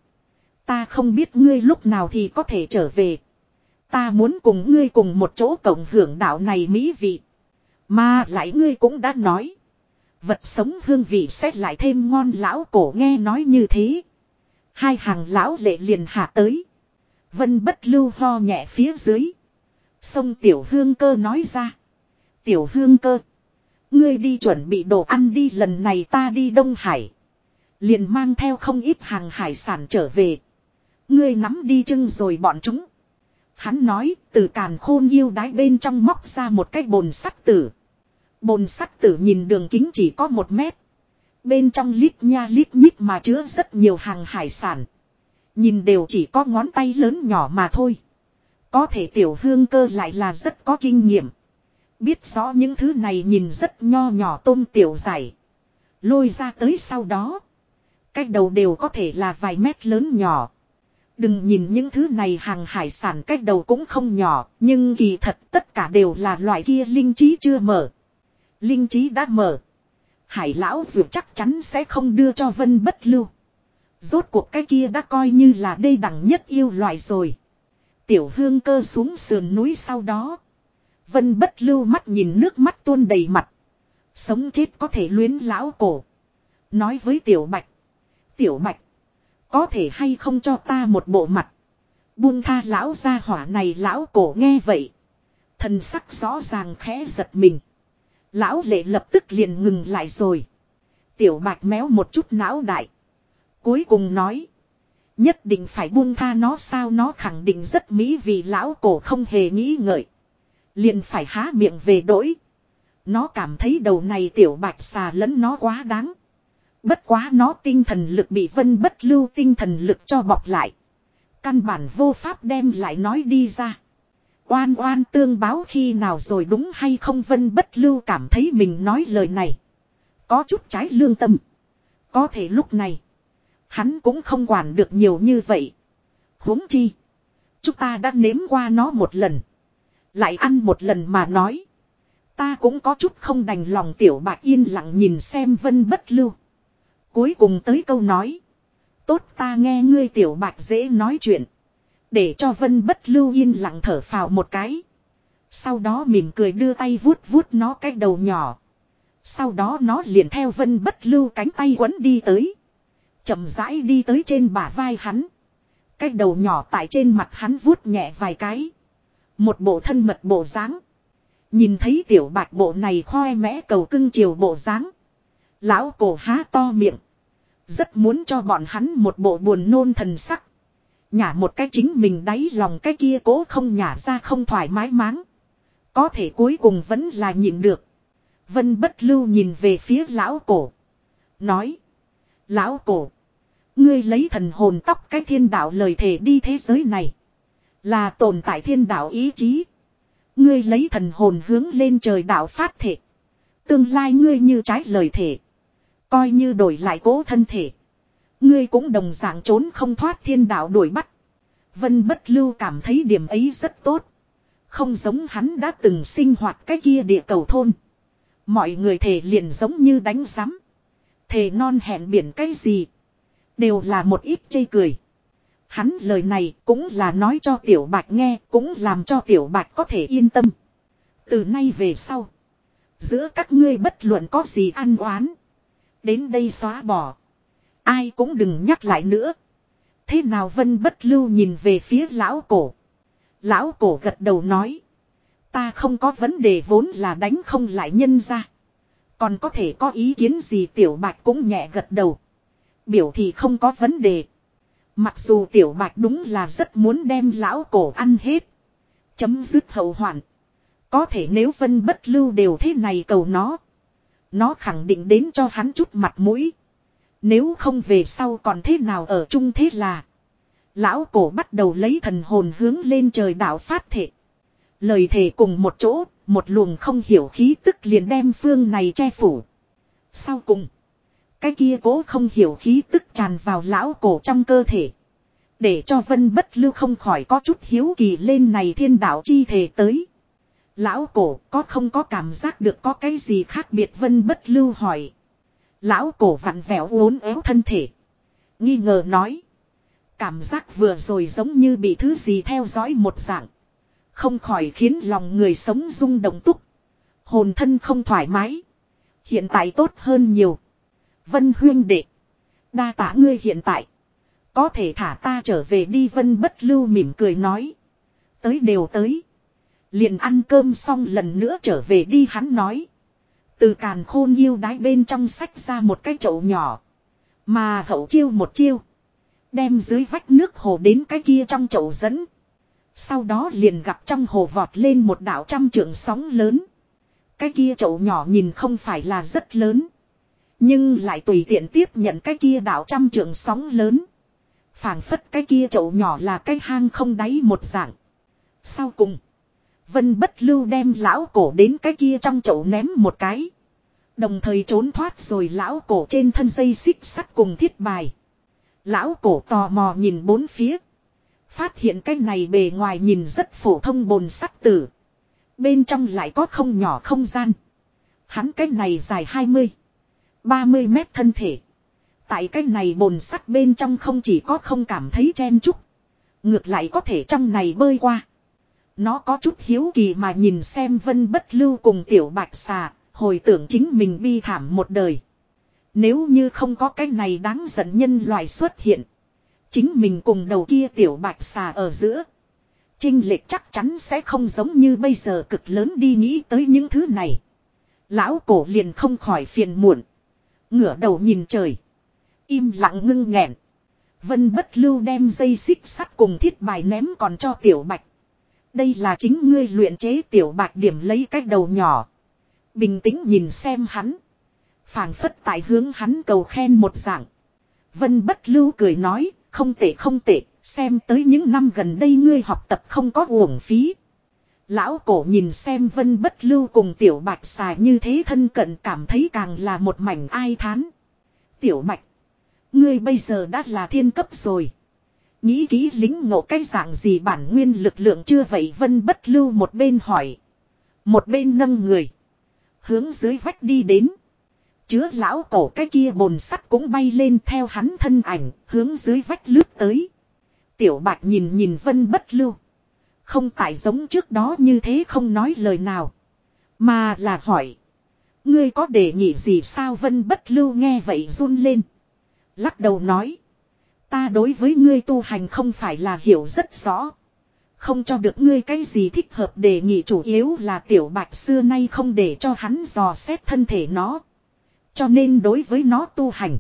Ta không biết ngươi lúc nào thì có thể trở về. Ta muốn cùng ngươi cùng một chỗ cộng hưởng đạo này mỹ vị. Mà lại ngươi cũng đã nói. Vật sống hương vị sẽ lại thêm ngon lão cổ nghe nói như thế. Hai hàng lão lệ liền hạ tới. Vân bất lưu ho nhẹ phía dưới. Sông tiểu hương cơ nói ra. Tiểu hương cơ. Ngươi đi chuẩn bị đồ ăn đi, lần này ta đi Đông Hải. Liền mang theo không ít hàng hải sản trở về. Ngươi nắm đi chưng rồi bọn chúng. Hắn nói, từ càn khôn yêu đái bên trong móc ra một cái bồn sắt tử. Bồn sắt tử nhìn đường kính chỉ có một mét. Bên trong lít nha lít nhít mà chứa rất nhiều hàng hải sản. Nhìn đều chỉ có ngón tay lớn nhỏ mà thôi. Có thể tiểu hương cơ lại là rất có kinh nghiệm. Biết rõ những thứ này nhìn rất nho nhỏ tôm tiểu giải. Lôi ra tới sau đó. Cách đầu đều có thể là vài mét lớn nhỏ. Đừng nhìn những thứ này hàng hải sản cách đầu cũng không nhỏ, nhưng kỳ thật tất cả đều là loại kia linh trí chưa mở. Linh trí đã mở. Hải lão dù chắc chắn sẽ không đưa cho vân bất lưu. Rốt cuộc cái kia đã coi như là đê đẳng nhất yêu loại rồi. Tiểu hương cơ xuống sườn núi sau đó. Vân bất lưu mắt nhìn nước mắt tuôn đầy mặt. Sống chết có thể luyến lão cổ. Nói với tiểu bạch. Tiểu mạch. Có thể hay không cho ta một bộ mặt. Buông tha lão gia hỏa này, lão cổ nghe vậy. Thần sắc rõ ràng khẽ giật mình. Lão lệ lập tức liền ngừng lại rồi. Tiểu bạch méo một chút não đại. Cuối cùng nói. Nhất định phải buông tha nó sao nó khẳng định rất mỹ vì lão cổ không hề nghĩ ngợi. Liền phải há miệng về đổi. Nó cảm thấy đầu này tiểu bạch xà lẫn nó quá đáng. Bất quá nó tinh thần lực bị vân bất lưu tinh thần lực cho bọc lại. Căn bản vô pháp đem lại nói đi ra. Oan oan tương báo khi nào rồi đúng hay không vân bất lưu cảm thấy mình nói lời này. Có chút trái lương tâm. Có thể lúc này. Hắn cũng không quản được nhiều như vậy. huống chi. Chúng ta đã nếm qua nó một lần. Lại ăn một lần mà nói. Ta cũng có chút không đành lòng tiểu bạc yên lặng nhìn xem vân bất lưu. Cuối cùng tới câu nói. Tốt ta nghe ngươi tiểu bạch dễ nói chuyện. Để cho vân bất lưu yên lặng thở phào một cái. Sau đó mỉm cười đưa tay vuốt vuốt nó cái đầu nhỏ. Sau đó nó liền theo vân bất lưu cánh tay quấn đi tới. chậm rãi đi tới trên bả vai hắn. Cái đầu nhỏ tại trên mặt hắn vuốt nhẹ vài cái. Một bộ thân mật bộ dáng. Nhìn thấy tiểu bạch bộ này khoe mẽ cầu cưng chiều bộ dáng. Lão cổ há to miệng. Rất muốn cho bọn hắn một bộ buồn nôn thần sắc. Nhả một cái chính mình đáy lòng cái kia cố không nhả ra không thoải mái máng. Có thể cuối cùng vẫn là nhịn được. Vân bất lưu nhìn về phía lão cổ. Nói. Lão cổ. Ngươi lấy thần hồn tóc cái thiên đạo lời thể đi thế giới này. Là tồn tại thiên đạo ý chí. Ngươi lấy thần hồn hướng lên trời đạo phát thể. Tương lai ngươi như trái lời thể. Coi như đổi lại cố thân thể. Ngươi cũng đồng dạng trốn không thoát thiên đạo đuổi bắt. Vân bất lưu cảm thấy điểm ấy rất tốt. Không giống hắn đã từng sinh hoạt cái kia địa cầu thôn. Mọi người thể liền giống như đánh giám. Thề non hẹn biển cái gì. Đều là một ít chây cười. Hắn lời này cũng là nói cho tiểu bạch nghe, cũng làm cho tiểu bạch có thể yên tâm. Từ nay về sau. Giữa các ngươi bất luận có gì ăn oán. Đến đây xóa bỏ. Ai cũng đừng nhắc lại nữa. Thế nào vân bất lưu nhìn về phía lão cổ. Lão cổ gật đầu nói. Ta không có vấn đề vốn là đánh không lại nhân ra. Còn có thể có ý kiến gì tiểu bạch cũng nhẹ gật đầu. Biểu thì không có vấn đề. Mặc dù tiểu bạch đúng là rất muốn đem lão cổ ăn hết. Chấm dứt hậu hoạn. Có thể nếu vân bất lưu đều thế này cầu nó. Nó khẳng định đến cho hắn chút mặt mũi. Nếu không về sau còn thế nào ở chung thế là. Lão cổ bắt đầu lấy thần hồn hướng lên trời đảo phát thể. Lời thề cùng một chỗ, một luồng không hiểu khí tức liền đem phương này che phủ. Sau cùng, cái kia cố không hiểu khí tức tràn vào lão cổ trong cơ thể. Để cho vân bất lưu không khỏi có chút hiếu kỳ lên này thiên đạo chi thể tới. Lão cổ có không có cảm giác được có cái gì khác biệt vân bất lưu hỏi. Lão cổ vặn vẹo uốn éo thân thể. Nghi ngờ nói. Cảm giác vừa rồi giống như bị thứ gì theo dõi một dạng. Không khỏi khiến lòng người sống rung động túc. Hồn thân không thoải mái. Hiện tại tốt hơn nhiều. Vân huyên đệ. Đa tả ngươi hiện tại. Có thể thả ta trở về đi vân bất lưu mỉm cười nói. Tới đều tới. Liền ăn cơm xong lần nữa trở về đi, hắn nói. Từ càn khôn yêu đái bên trong sách ra một cái chậu nhỏ. Mà hậu chiêu một chiêu. Đem dưới vách nước hồ đến cái kia trong chậu dẫn. Sau đó liền gặp trong hồ vọt lên một đảo trăm trượng sóng lớn. Cái kia chậu nhỏ nhìn không phải là rất lớn. Nhưng lại tùy tiện tiếp nhận cái kia đảo trăm trượng sóng lớn. phảng phất cái kia chậu nhỏ là cái hang không đáy một dạng. Sau cùng. Vân bất lưu đem lão cổ đến cái kia trong chậu ném một cái. Đồng thời trốn thoát rồi lão cổ trên thân dây xích sắt cùng thiết bài. Lão cổ tò mò nhìn bốn phía. Phát hiện cái này bề ngoài nhìn rất phổ thông bồn sắt tử. Bên trong lại có không nhỏ không gian. Hắn cái này dài 20, 30 mét thân thể. Tại cái này bồn sắt bên trong không chỉ có không cảm thấy chen chúc. Ngược lại có thể trong này bơi qua. Nó có chút hiếu kỳ mà nhìn xem vân bất lưu cùng tiểu bạch xà, hồi tưởng chính mình bi thảm một đời. Nếu như không có cái này đáng giận nhân loại xuất hiện. Chính mình cùng đầu kia tiểu bạch xà ở giữa. Trinh lệch chắc chắn sẽ không giống như bây giờ cực lớn đi nghĩ tới những thứ này. Lão cổ liền không khỏi phiền muộn. Ngửa đầu nhìn trời. Im lặng ngưng nghẹn. Vân bất lưu đem dây xích sắt cùng thiết bài ném còn cho tiểu bạch. Đây là chính ngươi luyện chế tiểu bạc điểm lấy cách đầu nhỏ. Bình tĩnh nhìn xem hắn. phảng phất tại hướng hắn cầu khen một dạng. Vân bất lưu cười nói, không tệ không tệ, xem tới những năm gần đây ngươi học tập không có uổng phí. Lão cổ nhìn xem vân bất lưu cùng tiểu bạch xài như thế thân cận cảm thấy càng là một mảnh ai thán. Tiểu bạch, ngươi bây giờ đã là thiên cấp rồi. Nghĩ kỹ lính ngộ cái dạng gì bản nguyên lực lượng chưa vậy vân bất lưu một bên hỏi. Một bên nâng người. Hướng dưới vách đi đến. Chứa lão cổ cái kia bồn sắt cũng bay lên theo hắn thân ảnh, hướng dưới vách lướt tới. Tiểu bạch nhìn nhìn vân bất lưu. Không tại giống trước đó như thế không nói lời nào. Mà là hỏi. Ngươi có đề nghị gì sao vân bất lưu nghe vậy run lên. Lắc đầu nói. Ta đối với ngươi tu hành không phải là hiểu rất rõ. Không cho được ngươi cái gì thích hợp đề nghị chủ yếu là tiểu bạch xưa nay không để cho hắn dò xét thân thể nó. Cho nên đối với nó tu hành.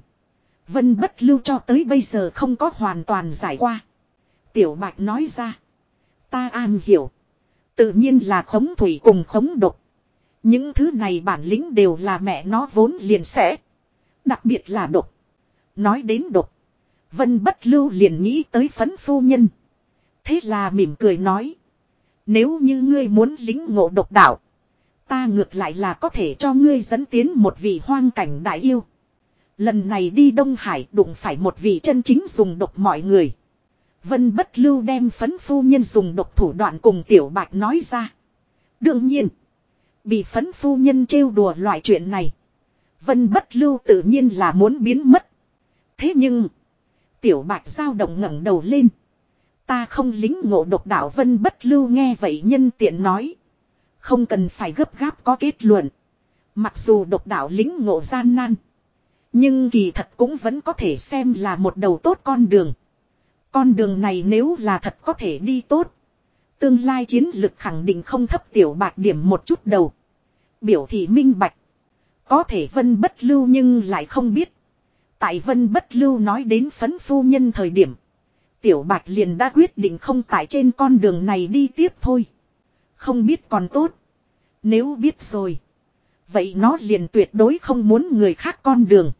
Vân bất lưu cho tới bây giờ không có hoàn toàn giải qua. Tiểu bạch nói ra. Ta an hiểu. Tự nhiên là khống thủy cùng khống độc. Những thứ này bản lĩnh đều là mẹ nó vốn liền sẽ. Đặc biệt là độc. Nói đến độc. Vân bất lưu liền nghĩ tới phấn phu nhân. Thế là mỉm cười nói. Nếu như ngươi muốn lính ngộ độc đạo. Ta ngược lại là có thể cho ngươi dẫn tiến một vị hoang cảnh đại yêu. Lần này đi Đông Hải đụng phải một vị chân chính dùng độc mọi người. Vân bất lưu đem phấn phu nhân dùng độc thủ đoạn cùng tiểu bạch nói ra. Đương nhiên. Bị phấn phu nhân trêu đùa loại chuyện này. Vân bất lưu tự nhiên là muốn biến mất. Thế nhưng. Tiểu bạch giao động ngẩng đầu lên. Ta không lính ngộ độc đạo vân bất lưu nghe vậy nhân tiện nói. Không cần phải gấp gáp có kết luận. Mặc dù độc đạo lính ngộ gian nan. Nhưng kỳ thật cũng vẫn có thể xem là một đầu tốt con đường. Con đường này nếu là thật có thể đi tốt. Tương lai chiến lực khẳng định không thấp tiểu bạc điểm một chút đầu. Biểu thị minh bạch. Có thể vân bất lưu nhưng lại không biết. Tại vân bất lưu nói đến phấn phu nhân thời điểm. Tiểu bạch liền đã quyết định không tại trên con đường này đi tiếp thôi. Không biết còn tốt. Nếu biết rồi. Vậy nó liền tuyệt đối không muốn người khác con đường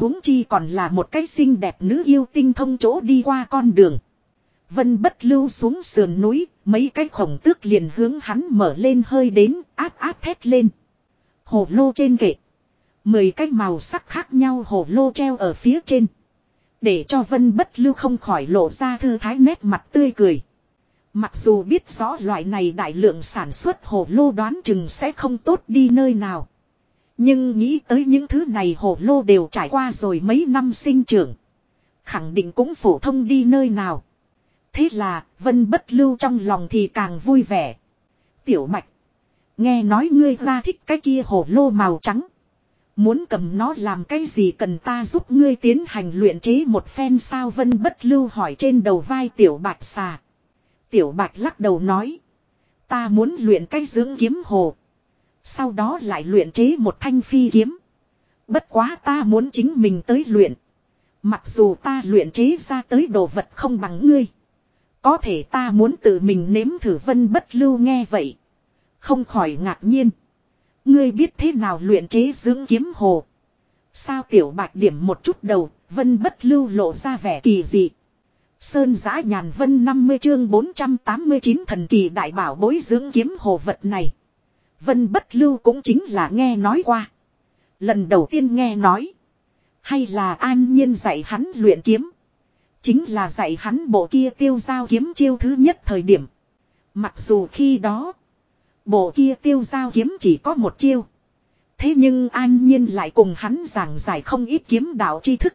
huống chi còn là một cái xinh đẹp nữ yêu tinh thông chỗ đi qua con đường. Vân bất lưu xuống sườn núi, mấy cái khổng tước liền hướng hắn mở lên hơi đến, áp áp thét lên. Hồ lô trên kệ. Mười cái màu sắc khác nhau hồ lô treo ở phía trên. Để cho vân bất lưu không khỏi lộ ra thư thái nét mặt tươi cười. Mặc dù biết rõ loại này đại lượng sản xuất hồ lô đoán chừng sẽ không tốt đi nơi nào. Nhưng nghĩ tới những thứ này hồ lô đều trải qua rồi mấy năm sinh trưởng. Khẳng định cũng phổ thông đi nơi nào. Thế là, Vân bất lưu trong lòng thì càng vui vẻ. Tiểu mạch. Nghe nói ngươi ra thích cái kia hồ lô màu trắng. Muốn cầm nó làm cái gì cần ta giúp ngươi tiến hành luyện chế một phen sao Vân bất lưu hỏi trên đầu vai tiểu bạch xà. Tiểu bạch lắc đầu nói. Ta muốn luyện cái dưỡng kiếm hồ. Sau đó lại luyện chế một thanh phi kiếm. Bất quá ta muốn chính mình tới luyện. Mặc dù ta luyện chế ra tới đồ vật không bằng ngươi. Có thể ta muốn tự mình nếm thử vân bất lưu nghe vậy. Không khỏi ngạc nhiên. Ngươi biết thế nào luyện chế dưỡng kiếm hồ. Sao tiểu bạch điểm một chút đầu, vân bất lưu lộ ra vẻ kỳ dị. Sơn giã nhàn vân 50 chương 489 thần kỳ đại bảo bối dưỡng kiếm hồ vật này. Vân bất lưu cũng chính là nghe nói qua. Lần đầu tiên nghe nói. Hay là an nhiên dạy hắn luyện kiếm. Chính là dạy hắn bộ kia tiêu giao kiếm chiêu thứ nhất thời điểm. Mặc dù khi đó. Bộ kia tiêu giao kiếm chỉ có một chiêu. Thế nhưng an nhiên lại cùng hắn giảng giải không ít kiếm đạo tri thức.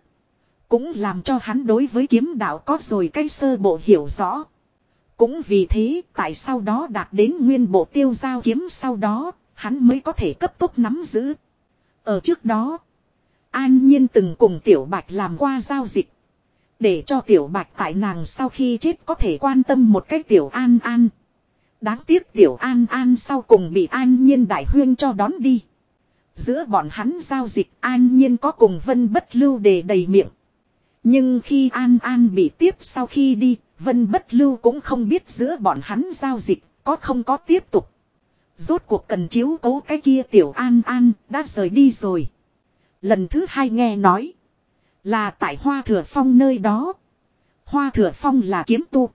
Cũng làm cho hắn đối với kiếm đạo có rồi cái sơ bộ hiểu rõ. Cũng vì thế, tại sau đó đạt đến nguyên bộ tiêu giao kiếm sau đó, hắn mới có thể cấp tốc nắm giữ. Ở trước đó, An Nhiên từng cùng Tiểu Bạch làm qua giao dịch. Để cho tiểu bạch tại nàng sau khi chết có thể quan tâm một cách tiểu an an. Đáng tiếc tiểu an an sau cùng bị an nhiên đại huyên cho đón đi. Giữa bọn hắn giao dịch an nhiên có cùng vân bất lưu để đầy miệng. Nhưng khi an an bị tiếp sau khi đi, vân bất lưu cũng không biết giữa bọn hắn giao dịch có không có tiếp tục. Rốt cuộc cần chiếu cố cái kia tiểu an an đã rời đi rồi. Lần thứ hai nghe nói. Là tại Hoa Thừa Phong nơi đó. Hoa Thừa Phong là kiếm tu.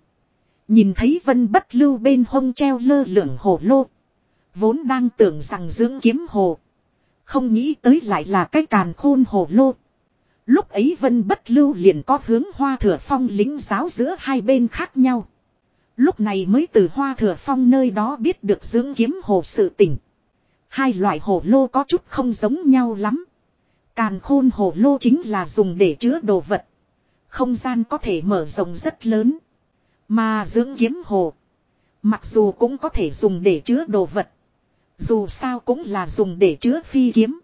Nhìn thấy vân bất lưu bên hông treo lơ lửng hồ lô. Vốn đang tưởng rằng dưỡng kiếm hồ. Không nghĩ tới lại là cái càn khôn hồ lô. Lúc ấy vân bất lưu liền có hướng hoa thừa phong lính giáo giữa hai bên khác nhau. Lúc này mới từ hoa thừa phong nơi đó biết được dưỡng kiếm hồ sự tỉnh. Hai loại hồ lô có chút không giống nhau lắm. Càn khôn hồ lô chính là dùng để chứa đồ vật. Không gian có thể mở rộng rất lớn. Mà dưỡng kiếm hồ. Mặc dù cũng có thể dùng để chứa đồ vật. Dù sao cũng là dùng để chứa phi kiếm.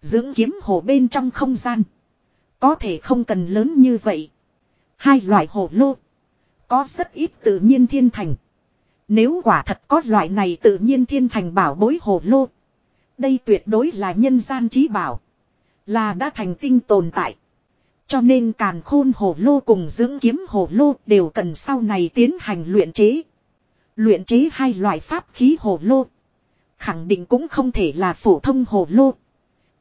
Dưỡng kiếm hồ bên trong không gian. Có thể không cần lớn như vậy. Hai loại hồ lô. Có rất ít tự nhiên thiên thành. Nếu quả thật có loại này tự nhiên thiên thành bảo bối hồ lô. Đây tuyệt đối là nhân gian trí bảo. Là đã thành tinh tồn tại. Cho nên càn khôn hồ lô cùng dưỡng kiếm hồ lô đều cần sau này tiến hành luyện chế. Luyện chế hai loại pháp khí hồ lô. Khẳng định cũng không thể là phổ thông hồ lô.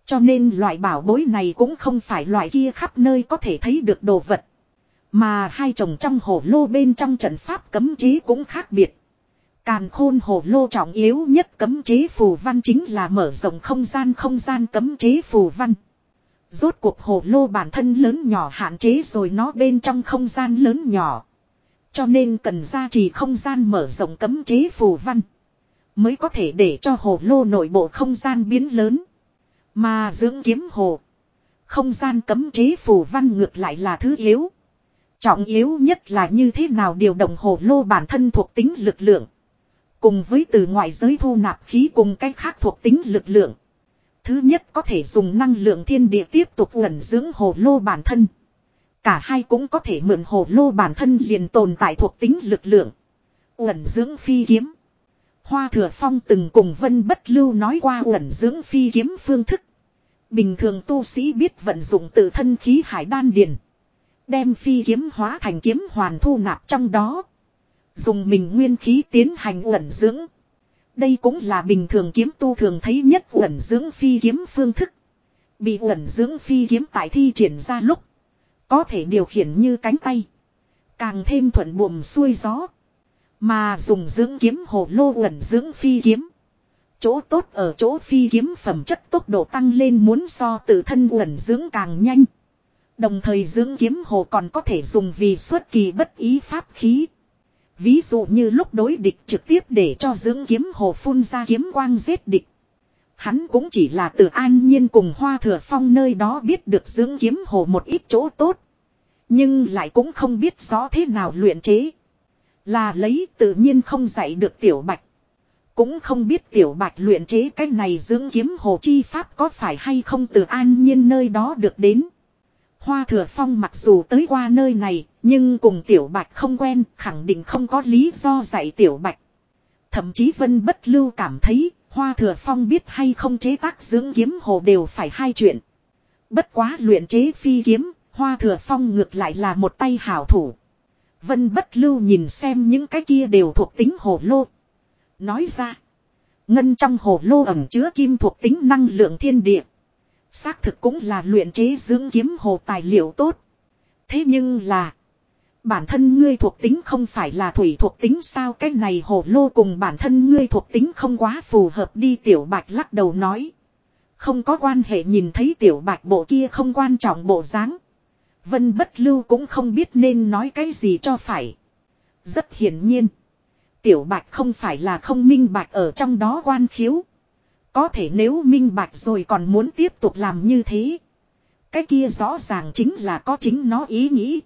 Cho nên loại bảo bối này cũng không phải loại kia khắp nơi có thể thấy được đồ vật. Mà hai chồng trong hồ lô bên trong trận pháp cấm chế cũng khác biệt. Càn khôn hồ lô trọng yếu nhất cấm chế phù văn chính là mở rộng không gian không gian cấm chế phù văn. Rốt cuộc hồ lô bản thân lớn nhỏ hạn chế rồi nó bên trong không gian lớn nhỏ. Cho nên cần gia trì không gian mở rộng cấm chế phù văn. Mới có thể để cho hồ lô nội bộ không gian biến lớn. Mà dưỡng kiếm hồ. Không gian cấm chế phù văn ngược lại là thứ yếu. Trọng yếu nhất là như thế nào điều động hồ lô bản thân thuộc tính lực lượng. Cùng với từ ngoại giới thu nạp khí cùng cách khác thuộc tính lực lượng. Thứ nhất có thể dùng năng lượng thiên địa tiếp tục ẩn dưỡng hồ lô bản thân. Cả hai cũng có thể mượn hồ lô bản thân liền tồn tại thuộc tính lực lượng. Ẩn dưỡng phi kiếm. Hoa thừa phong từng cùng vân bất lưu nói qua ẩn dưỡng phi kiếm phương thức. Bình thường tu sĩ biết vận dụng tự thân khí hải đan điền. Đem phi kiếm hóa thành kiếm hoàn thu nạp trong đó. Dùng mình nguyên khí tiến hành ẩn dưỡng. Đây cũng là bình thường kiếm tu thường thấy nhất uẩn dưỡng phi kiếm phương thức. Bị uẩn dưỡng phi kiếm tại thi triển ra lúc. Có thể điều khiển như cánh tay. Càng thêm thuận buồm xuôi gió. Mà dùng dưỡng kiếm hồ lô uẩn dưỡng phi kiếm. Chỗ tốt ở chỗ phi kiếm phẩm chất tốc độ tăng lên muốn so tự thân uẩn dưỡng càng nhanh. Đồng thời dưỡng kiếm hồ còn có thể dùng vì xuất kỳ bất ý pháp khí. Ví dụ như lúc đối địch trực tiếp để cho dưỡng kiếm hồ phun ra kiếm quang giết địch. Hắn cũng chỉ là từ an nhiên cùng hoa thừa phong nơi đó biết được dưỡng kiếm hồ một ít chỗ tốt. Nhưng lại cũng không biết rõ thế nào luyện chế. Là lấy tự nhiên không dạy được tiểu bạch. Cũng không biết tiểu bạch luyện chế cái này dưỡng kiếm hồ chi pháp có phải hay không từ an nhiên nơi đó được đến. Hoa thừa phong mặc dù tới qua nơi này, nhưng cùng tiểu bạch không quen, khẳng định không có lý do dạy tiểu bạch. Thậm chí vân bất lưu cảm thấy, hoa thừa phong biết hay không chế tác dưỡng kiếm hồ đều phải hai chuyện. Bất quá luyện chế phi kiếm, hoa thừa phong ngược lại là một tay hảo thủ. Vân bất lưu nhìn xem những cái kia đều thuộc tính hồ lô. Nói ra, ngân trong hồ lô ẩm chứa kim thuộc tính năng lượng thiên địa. Xác thực cũng là luyện chế dưỡng kiếm hồ tài liệu tốt. Thế nhưng là. Bản thân ngươi thuộc tính không phải là thủy thuộc tính sao cái này hồ lô cùng bản thân ngươi thuộc tính không quá phù hợp đi, tiểu bạch lắc đầu nói. Không có quan hệ, nhìn thấy tiểu bạch bộ kia không quan trọng bộ dáng. Vân bất lưu cũng không biết nên nói cái gì cho phải. Rất hiển nhiên. Tiểu bạch không phải là không minh bạch ở trong đó quan khiếu. Có thể nếu minh bạch rồi còn muốn tiếp tục làm như thế. Cái kia rõ ràng chính là có chính nó ý nghĩ.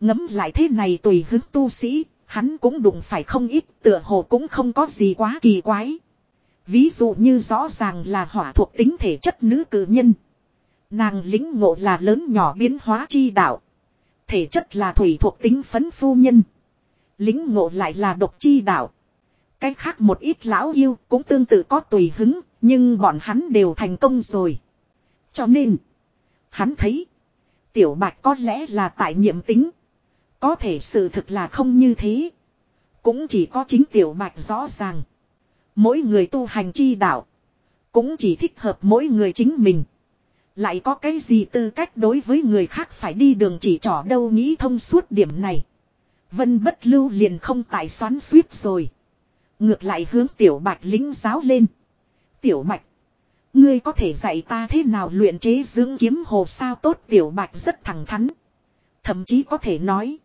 Ngấm lại thế này tùy hứng tu sĩ, hắn cũng đụng phải không ít, tựa hồ cũng không có gì quá kỳ quái. Ví dụ như rõ ràng là hỏa thuộc tính thể chất nữ cử nhân. Nàng lính ngộ là lớn nhỏ biến hóa chi đạo. Thể chất là thủy thuộc tính phấn phu nhân. Lính ngộ lại là độc chi đạo. Cách khác một ít lão yêu cũng tương tự có tùy hứng, nhưng bọn hắn đều thành công rồi. Cho nên, hắn thấy, tiểu bạch có lẽ là tại nhiệm tính. Có thể sự thực là không như thế. Cũng chỉ có chính tiểu bạch rõ ràng. Mỗi người tu hành chi đạo. Cũng chỉ thích hợp mỗi người chính mình. Lại có cái gì tư cách đối với người khác phải đi đường chỉ trỏ đâu nghĩ thông suốt điểm này. Vân bất lưu liền không tài xoắn suýt rồi. Ngược lại hướng tiểu bạch lính giáo lên. Tiểu bạch. Ngươi có thể dạy ta thế nào luyện chế dưỡng kiếm hồ sao tốt, tiểu bạch rất thẳng thắn. Thậm chí có thể nói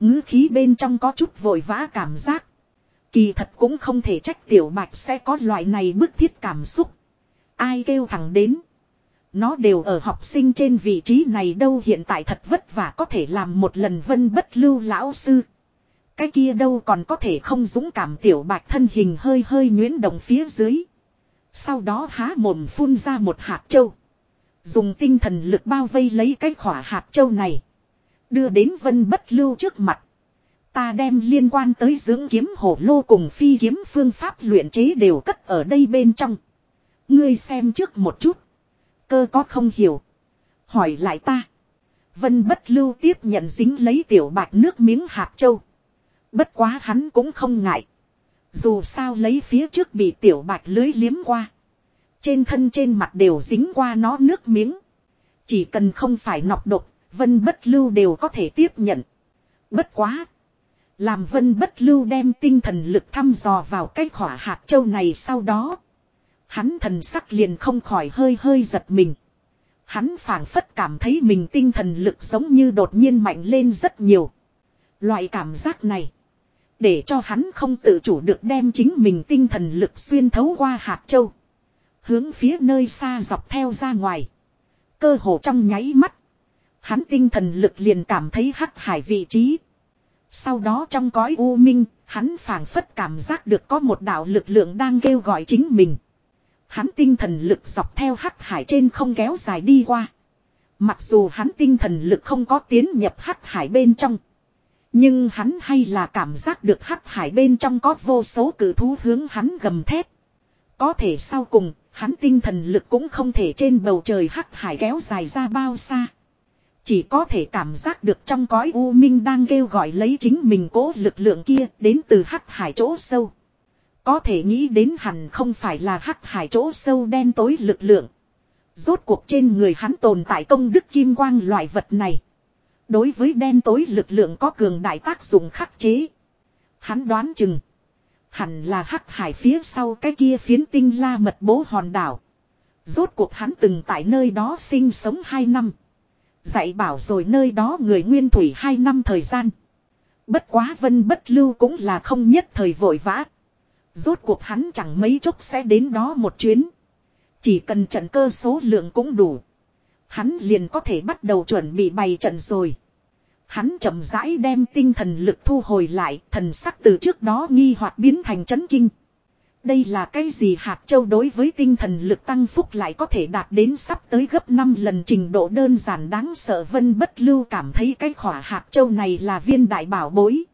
ngữ khí bên trong có chút vội vã cảm giác. Kỳ thật cũng không thể trách tiểu bạch sẽ có loại này bức thiết cảm xúc. Ai kêu thẳng đến. Nó đều ở học sinh trên vị trí này đâu hiện tại thật vất vả có thể làm một lần vân bất lưu lão sư. Cái kia đâu còn có thể không dũng cảm tiểu bạch thân hình hơi hơi nhuyễn động phía dưới. Sau đó há mồm phun ra một hạt châu. Dùng tinh thần lực bao vây lấy cái khỏa hạt châu này. Đưa đến vân bất lưu trước mặt. Ta đem liên quan tới dưỡng kiếm hổ lô cùng phi kiếm phương pháp luyện chế đều cất ở đây bên trong. Ngươi xem trước một chút. Cơ có không hiểu. Hỏi lại ta. Vân bất lưu tiếp nhận dính lấy tiểu bạch nước miếng hạt châu. Bất quá hắn cũng không ngại. Dù sao lấy phía trước bị tiểu bạch lưới liếm qua. Trên thân trên mặt đều dính qua nó nước miếng. Chỉ cần không phải nọc độc, vân bất lưu đều có thể tiếp nhận. Bất quá. Làm vân bất lưu đem tinh thần lực thăm dò vào cái khỏa hạt châu này sau đó. Hắn thần sắc liền không khỏi hơi hơi giật mình. Hắn phảng phất cảm thấy mình tinh thần lực giống như đột nhiên mạnh lên rất nhiều. Loại cảm giác này. Để cho hắn không tự chủ được đem chính mình tinh thần lực xuyên thấu qua hạt châu. Hướng phía nơi xa dọc theo ra ngoài. Cơ hồ trong nháy mắt. Hắn tinh thần lực liền cảm thấy hắc hải vị trí. Sau đó trong cõi u minh, hắn phảng phất cảm giác được có một đạo lực lượng đang kêu gọi chính mình. Hắn tinh thần lực dọc theo hắc hải trên không kéo dài đi qua. Mặc dù hắn tinh thần lực không có tiến nhập hắc hải bên trong. Nhưng hắn hay là cảm giác được hắc hải bên trong có vô số cử thú hướng hắn gầm thét. Có thể sau cùng, hắn tinh thần lực cũng không thể trên bầu trời hắc hải kéo dài ra bao xa. Chỉ có thể cảm giác được trong cõi u minh đang kêu gọi lấy chính mình cố lực lượng kia đến từ hắc hải chỗ sâu. Có thể nghĩ đến hẳn không phải là hắc hải chỗ sâu đen tối lực lượng. Rốt cuộc trên người hắn tồn tại công đức kim quang loại vật này. Đối với đen tối lực lượng có cường đại tác dụng khắc chế. Hắn đoán chừng. Hẳn là hắc hải phía sau cái kia phiến tinh la mật bố hòn đảo. Rốt cuộc hắn từng tại nơi đó sinh sống 2 năm. Dạy bảo rồi nơi đó người nguyên thủy hai năm thời gian. Bất quá vân bất lưu cũng là không nhất thời vội vã. Rốt cuộc hắn chẳng mấy chốc sẽ đến đó một chuyến. Chỉ cần trận cơ số lượng cũng đủ. Hắn liền có thể bắt đầu chuẩn bị bày trận rồi. Hắn chậm rãi đem tinh thần lực thu hồi lại, thần sắc từ trước đó nghi hoặc biến thành chấn kinh. Đây là cái gì hạt châu đối với tinh thần lực tăng phúc lại có thể đạt đến sắp tới gấp 5 lần trình độ đơn giản đáng sợ vân bất lưu cảm thấy cái khỏa hạt châu này là viên đại bảo bối.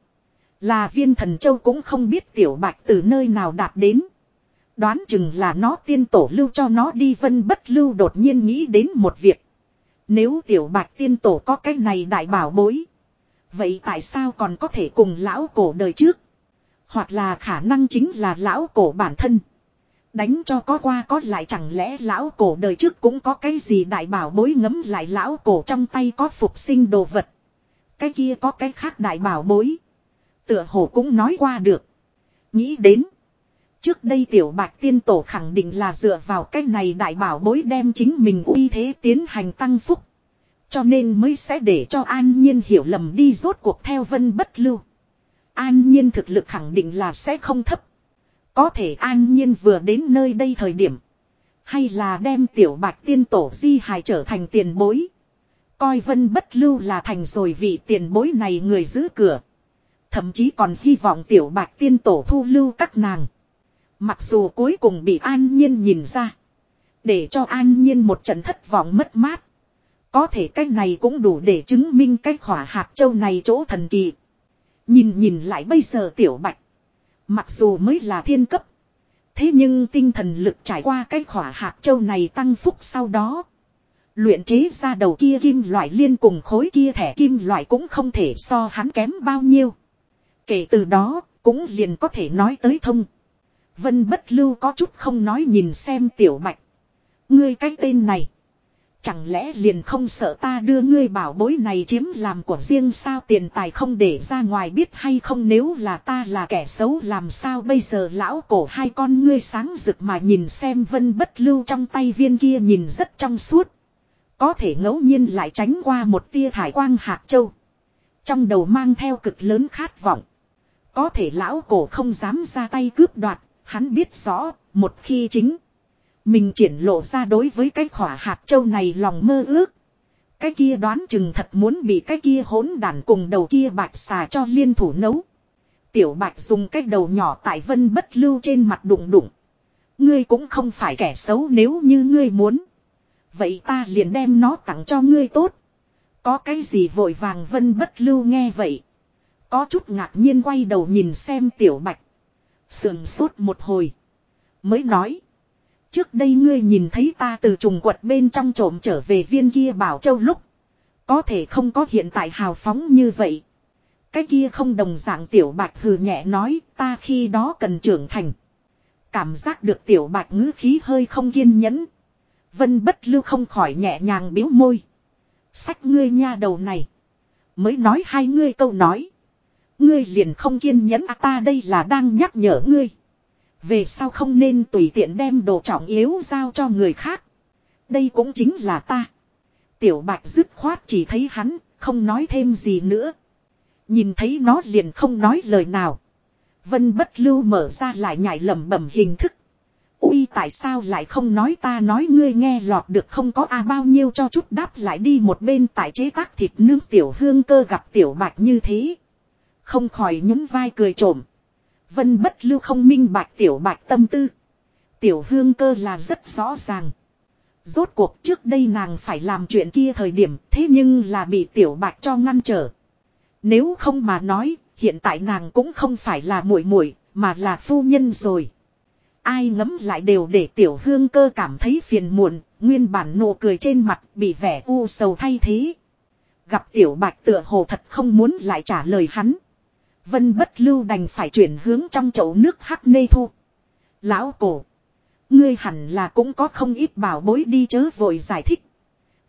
Là viên thần châu cũng không biết tiểu bạch từ nơi nào đạt đến. Đoán chừng là nó tiên tổ lưu cho nó đi vân bất lưu đột nhiên nghĩ đến một việc. Nếu tiểu bạch tiên tổ có cái này đại bảo bối. Vậy tại sao còn có thể cùng lão cổ đời trước? Hoặc là khả năng chính là lão cổ bản thân. Đánh cho có qua có lại chẳng lẽ lão cổ đời trước cũng có cái gì đại bảo bối ngấm lại lão cổ trong tay có phục sinh đồ vật. Cái kia có cái khác đại bảo bối. Tựa hồ cũng nói qua được. Nghĩ đến. Trước đây tiểu bạch tiên tổ khẳng định là dựa vào cái này đại bảo bối đem chính mình uy thế tiến hành tăng phúc. Cho nên mới sẽ để cho an nhiên hiểu lầm đi rốt cuộc theo vân bất lưu. An nhiên thực lực khẳng định là sẽ không thấp. Có thể an nhiên vừa đến nơi đây thời điểm. Hay là đem tiểu bạch tiên tổ di hài trở thành tiền bối. Coi vân bất lưu là thành rồi vị tiền bối này người giữ cửa. Thậm chí còn hy vọng tiểu bạch tiên tổ thu lưu các nàng. Mặc dù cuối cùng bị an nhiên nhìn ra. Để cho an nhiên một trận thất vọng mất mát. Có thể cái này cũng đủ để chứng minh cái khỏa hạt châu này chỗ thần kỳ. Nhìn nhìn lại bây giờ tiểu bạch. Mặc dù mới là thiên cấp. Thế nhưng tinh thần lực trải qua cái khỏa hạt châu này tăng phúc sau đó. Luyện chế ra đầu kia kim loại liên cùng khối kia thẻ kim loại cũng không thể so hắn kém bao nhiêu. Kể từ đó, cũng liền có thể nói tới thông. Vân bất lưu có chút không nói nhìn xem tiểu bạch. Ngươi cái tên này. Chẳng lẽ liền không sợ ta đưa ngươi bảo bối này chiếm làm của riêng sao tiền tài không để ra ngoài biết hay không nếu là ta là kẻ xấu làm sao bây giờ lão cổ hai con ngươi sáng rực mà nhìn xem vân bất lưu trong tay viên kia nhìn rất trong suốt. Có thể ngẫu nhiên lại tránh qua một tia thải quang hạt châu. Trong đầu mang theo cực lớn khát vọng. Có thể lão cổ không dám ra tay cướp đoạt, hắn biết rõ, một khi chính. Mình triển lộ ra đối với cái khỏa hạt châu này lòng mơ ước. Cái kia đoán chừng thật muốn bị cái kia hỗn đản cùng đầu kia bạch xà cho liên thủ nấu. Tiểu bạch dùng cái đầu nhỏ tại vân bất lưu trên mặt đụng đụng. Ngươi cũng không phải kẻ xấu nếu như ngươi muốn. Vậy ta liền đem nó tặng cho ngươi tốt. Có cái gì vội vàng vân bất lưu nghe vậy. Có chút ngạc nhiên quay đầu nhìn xem tiểu bạch. Sườn sốt một hồi. Mới nói. Trước đây ngươi nhìn thấy ta từ trùng quật bên trong trộm trở về viên kia bảo châu lúc. Có thể không có hiện tại hào phóng như vậy. Cái kia không đồng dạng tiểu bạch hừ nhẹ nói, ta khi đó cần trưởng thành. Cảm giác được tiểu bạch ngữ khí hơi không kiên nhẫn. Vân bất lưu không khỏi nhẹ nhàng biếu môi. Sách ngươi nha đầu này. Mới nói hai ngươi câu nói. Ngươi liền không kiên nhẫn à ta đây là đang nhắc nhở ngươi. Về sau không nên tùy tiện đem đồ trọng yếu giao cho người khác. Đây cũng chính là ta. Tiểu bạch dứt khoát chỉ thấy hắn, không nói thêm gì nữa. Nhìn thấy nó liền không nói lời nào. Vân bất lưu mở ra lại nhảy lẩm bẩm hình thức. Ui tại sao lại không nói ta nói ngươi nghe lọt được không có a bao nhiêu cho chút đáp lại đi một bên tại chế tác thịt nướng tiểu hương cơ gặp tiểu bạch như thế. Không khỏi nhún vai cười trộm. Vân bất lưu không minh bạch tiểu bạch tâm tư. Tiểu hương cơ là rất rõ ràng. Rốt cuộc trước đây nàng phải làm chuyện kia thời điểm thế nhưng là bị tiểu bạch cho ngăn trở. Nếu không mà nói, hiện tại nàng cũng không phải là muội muội mà là phu nhân rồi. Ai ngấm lại đều để tiểu hương cơ cảm thấy phiền muộn, nguyên bản nụ cười trên mặt bị vẻ u sầu thay thế. Gặp tiểu bạch tựa hồ thật không muốn lại trả lời hắn. Vân bất lưu đành phải chuyển hướng trong chậu nước hắc nê thu. Lão cổ. Ngươi hẳn là cũng có không ít bảo bối đi chớ vội giải thích.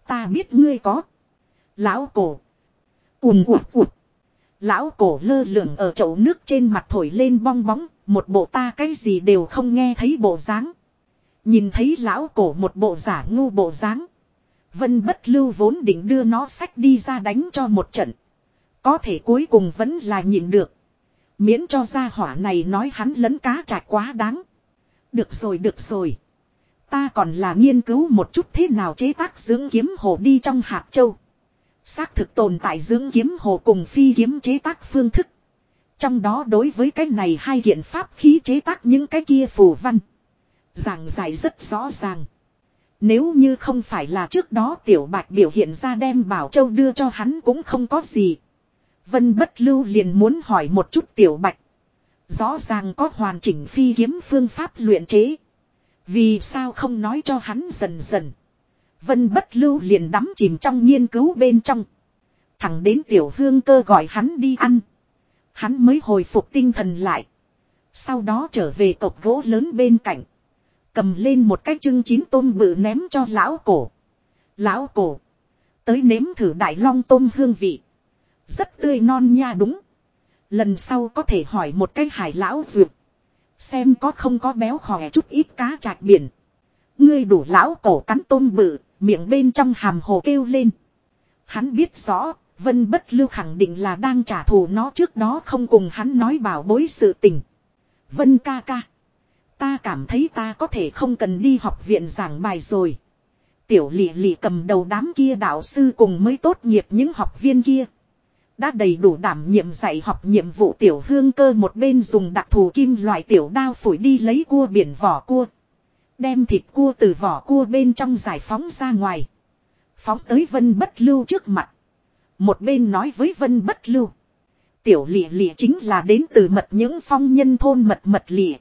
Ta biết ngươi có. Lão cổ. Ùm ụt ụt. Lão cổ lơ lửng ở chậu nước trên mặt thổi lên bong bóng. Một bộ ta cái gì đều không nghe thấy bộ dáng. Nhìn thấy lão cổ một bộ giả ngu bộ dáng. Vân bất lưu vốn định đưa nó sách đi ra đánh cho một trận. Có thể cuối cùng vẫn là nhịn được. Miễn cho gia hỏa này nói hắn lấn cá chạch quá đáng. Được rồi được rồi. Ta còn là nghiên cứu một chút thế nào chế tác dưỡng kiếm hồ đi trong hạt châu. Xác thực tồn tại dưỡng kiếm hồ cùng phi kiếm chế tác phương thức. Trong đó đối với cái này hai hiện pháp khí chế tác những cái kia phù văn. Giảng giải rất rõ ràng. Nếu như không phải là trước đó tiểu bạch biểu hiện ra đem bảo châu đưa cho hắn cũng không có gì. Vân bất lưu liền muốn hỏi một chút tiểu bạch. Rõ ràng có hoàn chỉnh phi kiếm phương pháp luyện chế. Vì sao không nói cho hắn dần dần. Vân bất lưu liền đắm chìm trong nghiên cứu bên trong. Thẳng đến tiểu hương cơ gọi hắn đi ăn. Hắn mới hồi phục tinh thần lại. Sau đó trở về cọc gỗ lớn bên cạnh. Cầm lên một cái chưng chín tôm bự ném cho lão cổ. Lão cổ. Tới nếm thử đại long tôm hương vị. Rất tươi non nha đúng. Lần sau có thể hỏi một cái hải lão duyệt. Xem có không có béo khỏe chút ít cá trạch biển. Ngươi đủ lão cổ cắn tôm bự, miệng bên trong hàm hồ kêu lên. Hắn biết rõ, Vân Bất Lưu khẳng định là đang trả thù nó trước đó không cùng hắn nói bảo bối sự tình. Vân ca ca. Ta cảm thấy ta có thể không cần đi học viện giảng bài rồi. Tiểu lị lị cầm đầu đám kia đạo sư cùng mới tốt nghiệp những học viên kia. Đã đầy đủ đảm nhiệm dạy học nhiệm vụ tiểu hương cơ một bên dùng đặc thù kim loại tiểu đao phổi đi lấy cua biển vỏ cua. Đem thịt cua từ vỏ cua bên trong giải phóng ra ngoài. Phóng tới vân bất lưu trước mặt. Một bên nói với vân bất lưu. Tiểu lịa lịa chính là đến từ mật những phong nhân thôn mật mật lịa.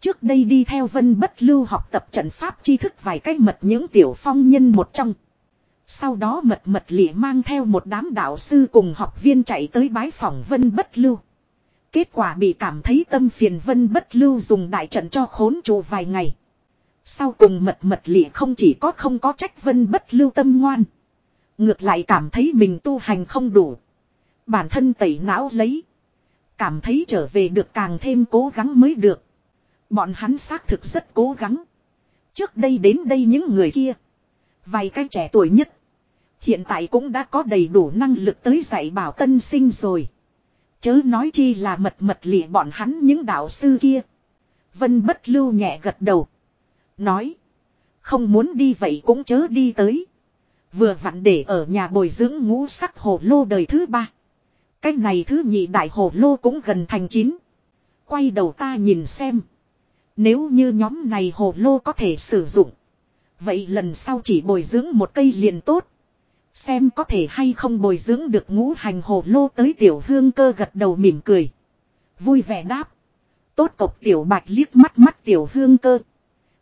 Trước đây đi theo vân bất lưu học tập trận pháp tri thức vài cách mật những tiểu phong nhân một trong. Sau đó mật mật lịa mang theo một đám đạo sư cùng học viên chạy tới bái phòng vân bất lưu. Kết quả bị cảm thấy tâm phiền vân bất lưu dùng đại trận cho khốn trụ vài ngày. Sau cùng mật mật lịa không chỉ có không có trách vân bất lưu tâm ngoan. Ngược lại cảm thấy mình tu hành không đủ. Bản thân tẩy não lấy. Cảm thấy trở về được càng thêm cố gắng mới được. Bọn hắn xác thực rất cố gắng. Trước đây đến đây những người kia. Vài cái trẻ tuổi nhất. Hiện tại cũng đã có đầy đủ năng lực tới dạy bảo tân sinh rồi. Chớ nói chi là mật mật lịa bọn hắn những đạo sư kia. Vân bất lưu nhẹ gật đầu. Nói. Không muốn đi vậy cũng chớ đi tới. Vừa vặn để ở nhà bồi dưỡng ngũ sắc hồ lô đời thứ ba. cách này thứ nhị đại hồ lô cũng gần thành chín. Quay đầu ta nhìn xem. Nếu như nhóm này hồ lô có thể sử dụng. Vậy lần sau chỉ bồi dưỡng một cây liền tốt. Xem có thể hay không bồi dưỡng được ngũ hành hồ lô tới tiểu hương cơ gật đầu mỉm cười. Vui vẻ đáp. Tốt cộc tiểu bạch liếc mắt mắt tiểu hương cơ.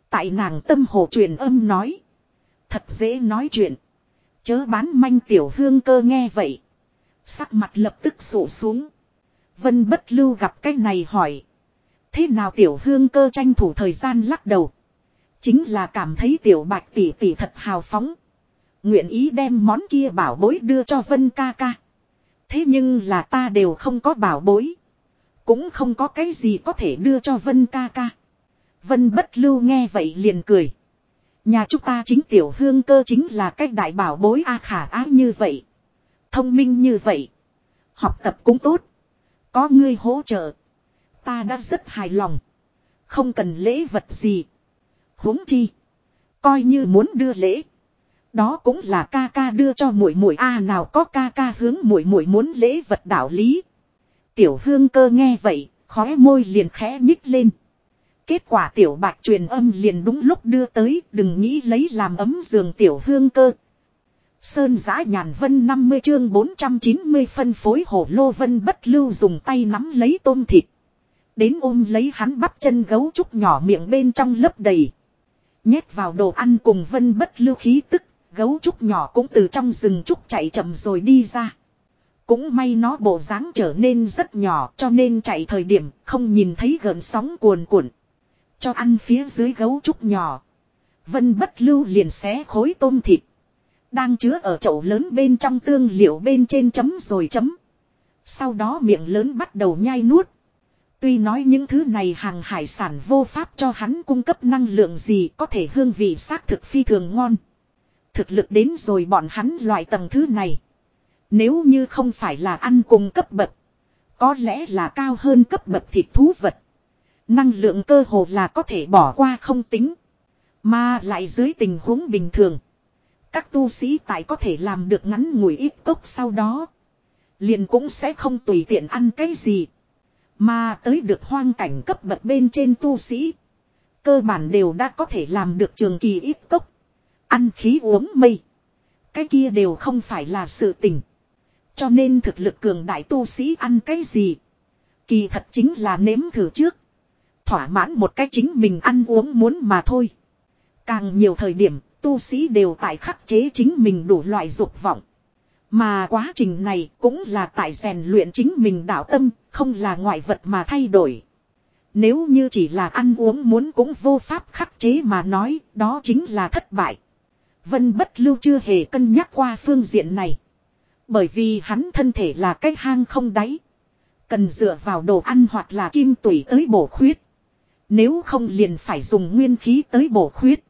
Tại nàng tâm hồ truyền âm nói. Thật dễ nói chuyện. Chớ bán manh tiểu hương cơ nghe vậy. Sắc mặt lập tức sổ xuống. Vân bất lưu gặp cái này hỏi. Thế nào tiểu hương cơ tranh thủ thời gian lắc đầu. Chính là cảm thấy tiểu bạch tỷ tỷ thật hào phóng. Nguyện ý đem món kia bảo bối đưa cho Vân ca ca. Thế nhưng là ta đều không có bảo bối. Cũng không có cái gì có thể đưa cho Vân ca ca. Vân bất lưu nghe vậy liền cười. Nhà chúng ta chính tiểu hương cơ chính là cách đại bảo bối A khả ái như vậy. Thông minh như vậy. Học tập cũng tốt. Có ngươi hỗ trợ. Ta đã rất hài lòng. Không cần lễ vật gì huống chi. Coi như muốn đưa lễ. Đó cũng là ca ca đưa cho muội muội a à, nào có ca ca hướng muội muội muốn lễ vật đạo lý. Tiểu hương cơ nghe vậy, khóe môi liền khẽ nhích lên. Kết quả tiểu bạch truyền âm liền đúng lúc đưa tới, đừng nghĩ lấy làm ấm giường tiểu hương cơ. Sơn giã nhàn vân 50 chương 490 phân phối hổ lô vân bất lưu dùng tay nắm lấy tôm thịt. Đến ôm lấy hắn bắp chân gấu trúc nhỏ miệng bên trong lấp đầy. Nhét vào đồ ăn cùng vân bất lưu khí tức, gấu trúc nhỏ cũng từ trong rừng trúc chạy chậm rồi đi ra. Cũng may nó bộ dáng trở nên rất nhỏ cho nên chạy thời điểm không nhìn thấy gợn sóng cuồn cuộn. Cho ăn phía dưới gấu trúc nhỏ. Vân bất lưu liền xé khối tôm thịt. Đang chứa ở chậu lớn bên trong tương liệu bên trên chấm rồi chấm. Sau đó miệng lớn bắt đầu nhai nuốt. Tuy nói những thứ này hàng hải sản vô pháp cho hắn cung cấp năng lượng gì có thể hương vị xác thực phi thường ngon. Thực lực đến rồi bọn hắn loại tầng thứ này. Nếu như không phải là ăn cùng cấp bậc. Có lẽ là cao hơn cấp bậc thịt thú vật. Năng lượng cơ hồ là có thể bỏ qua không tính. Mà lại dưới tình huống bình thường. Các tu sĩ tại có thể làm được ngắn ngủi ít cốc sau đó. Liền cũng sẽ không tùy tiện ăn cái gì. Mà tới được hoang cảnh cấp bậc bên trên tu sĩ. Cơ bản đều đã có thể làm được trường kỳ ít cốc. Ăn khí uống mây. Cái kia đều không phải là sự tình. Cho nên thực lực cường đại tu sĩ ăn cái gì. Kỳ thật chính là nếm thử trước. Thỏa mãn một cách chính mình ăn uống muốn mà thôi. Càng nhiều thời điểm, tu sĩ đều tại khắc chế chính mình đủ loại dục vọng. Mà quá trình này cũng là tại rèn luyện chính mình đạo tâm, không là ngoại vật mà thay đổi. Nếu như chỉ là ăn uống muốn cũng vô pháp khắc chế mà nói, đó chính là thất bại. Vân bất lưu chưa hề cân nhắc qua phương diện này. Bởi vì hắn thân thể là cái hang không đáy. Cần dựa vào đồ ăn hoặc là kim tủy tới bổ khuyết. Nếu không liền phải dùng nguyên khí tới bổ khuyết.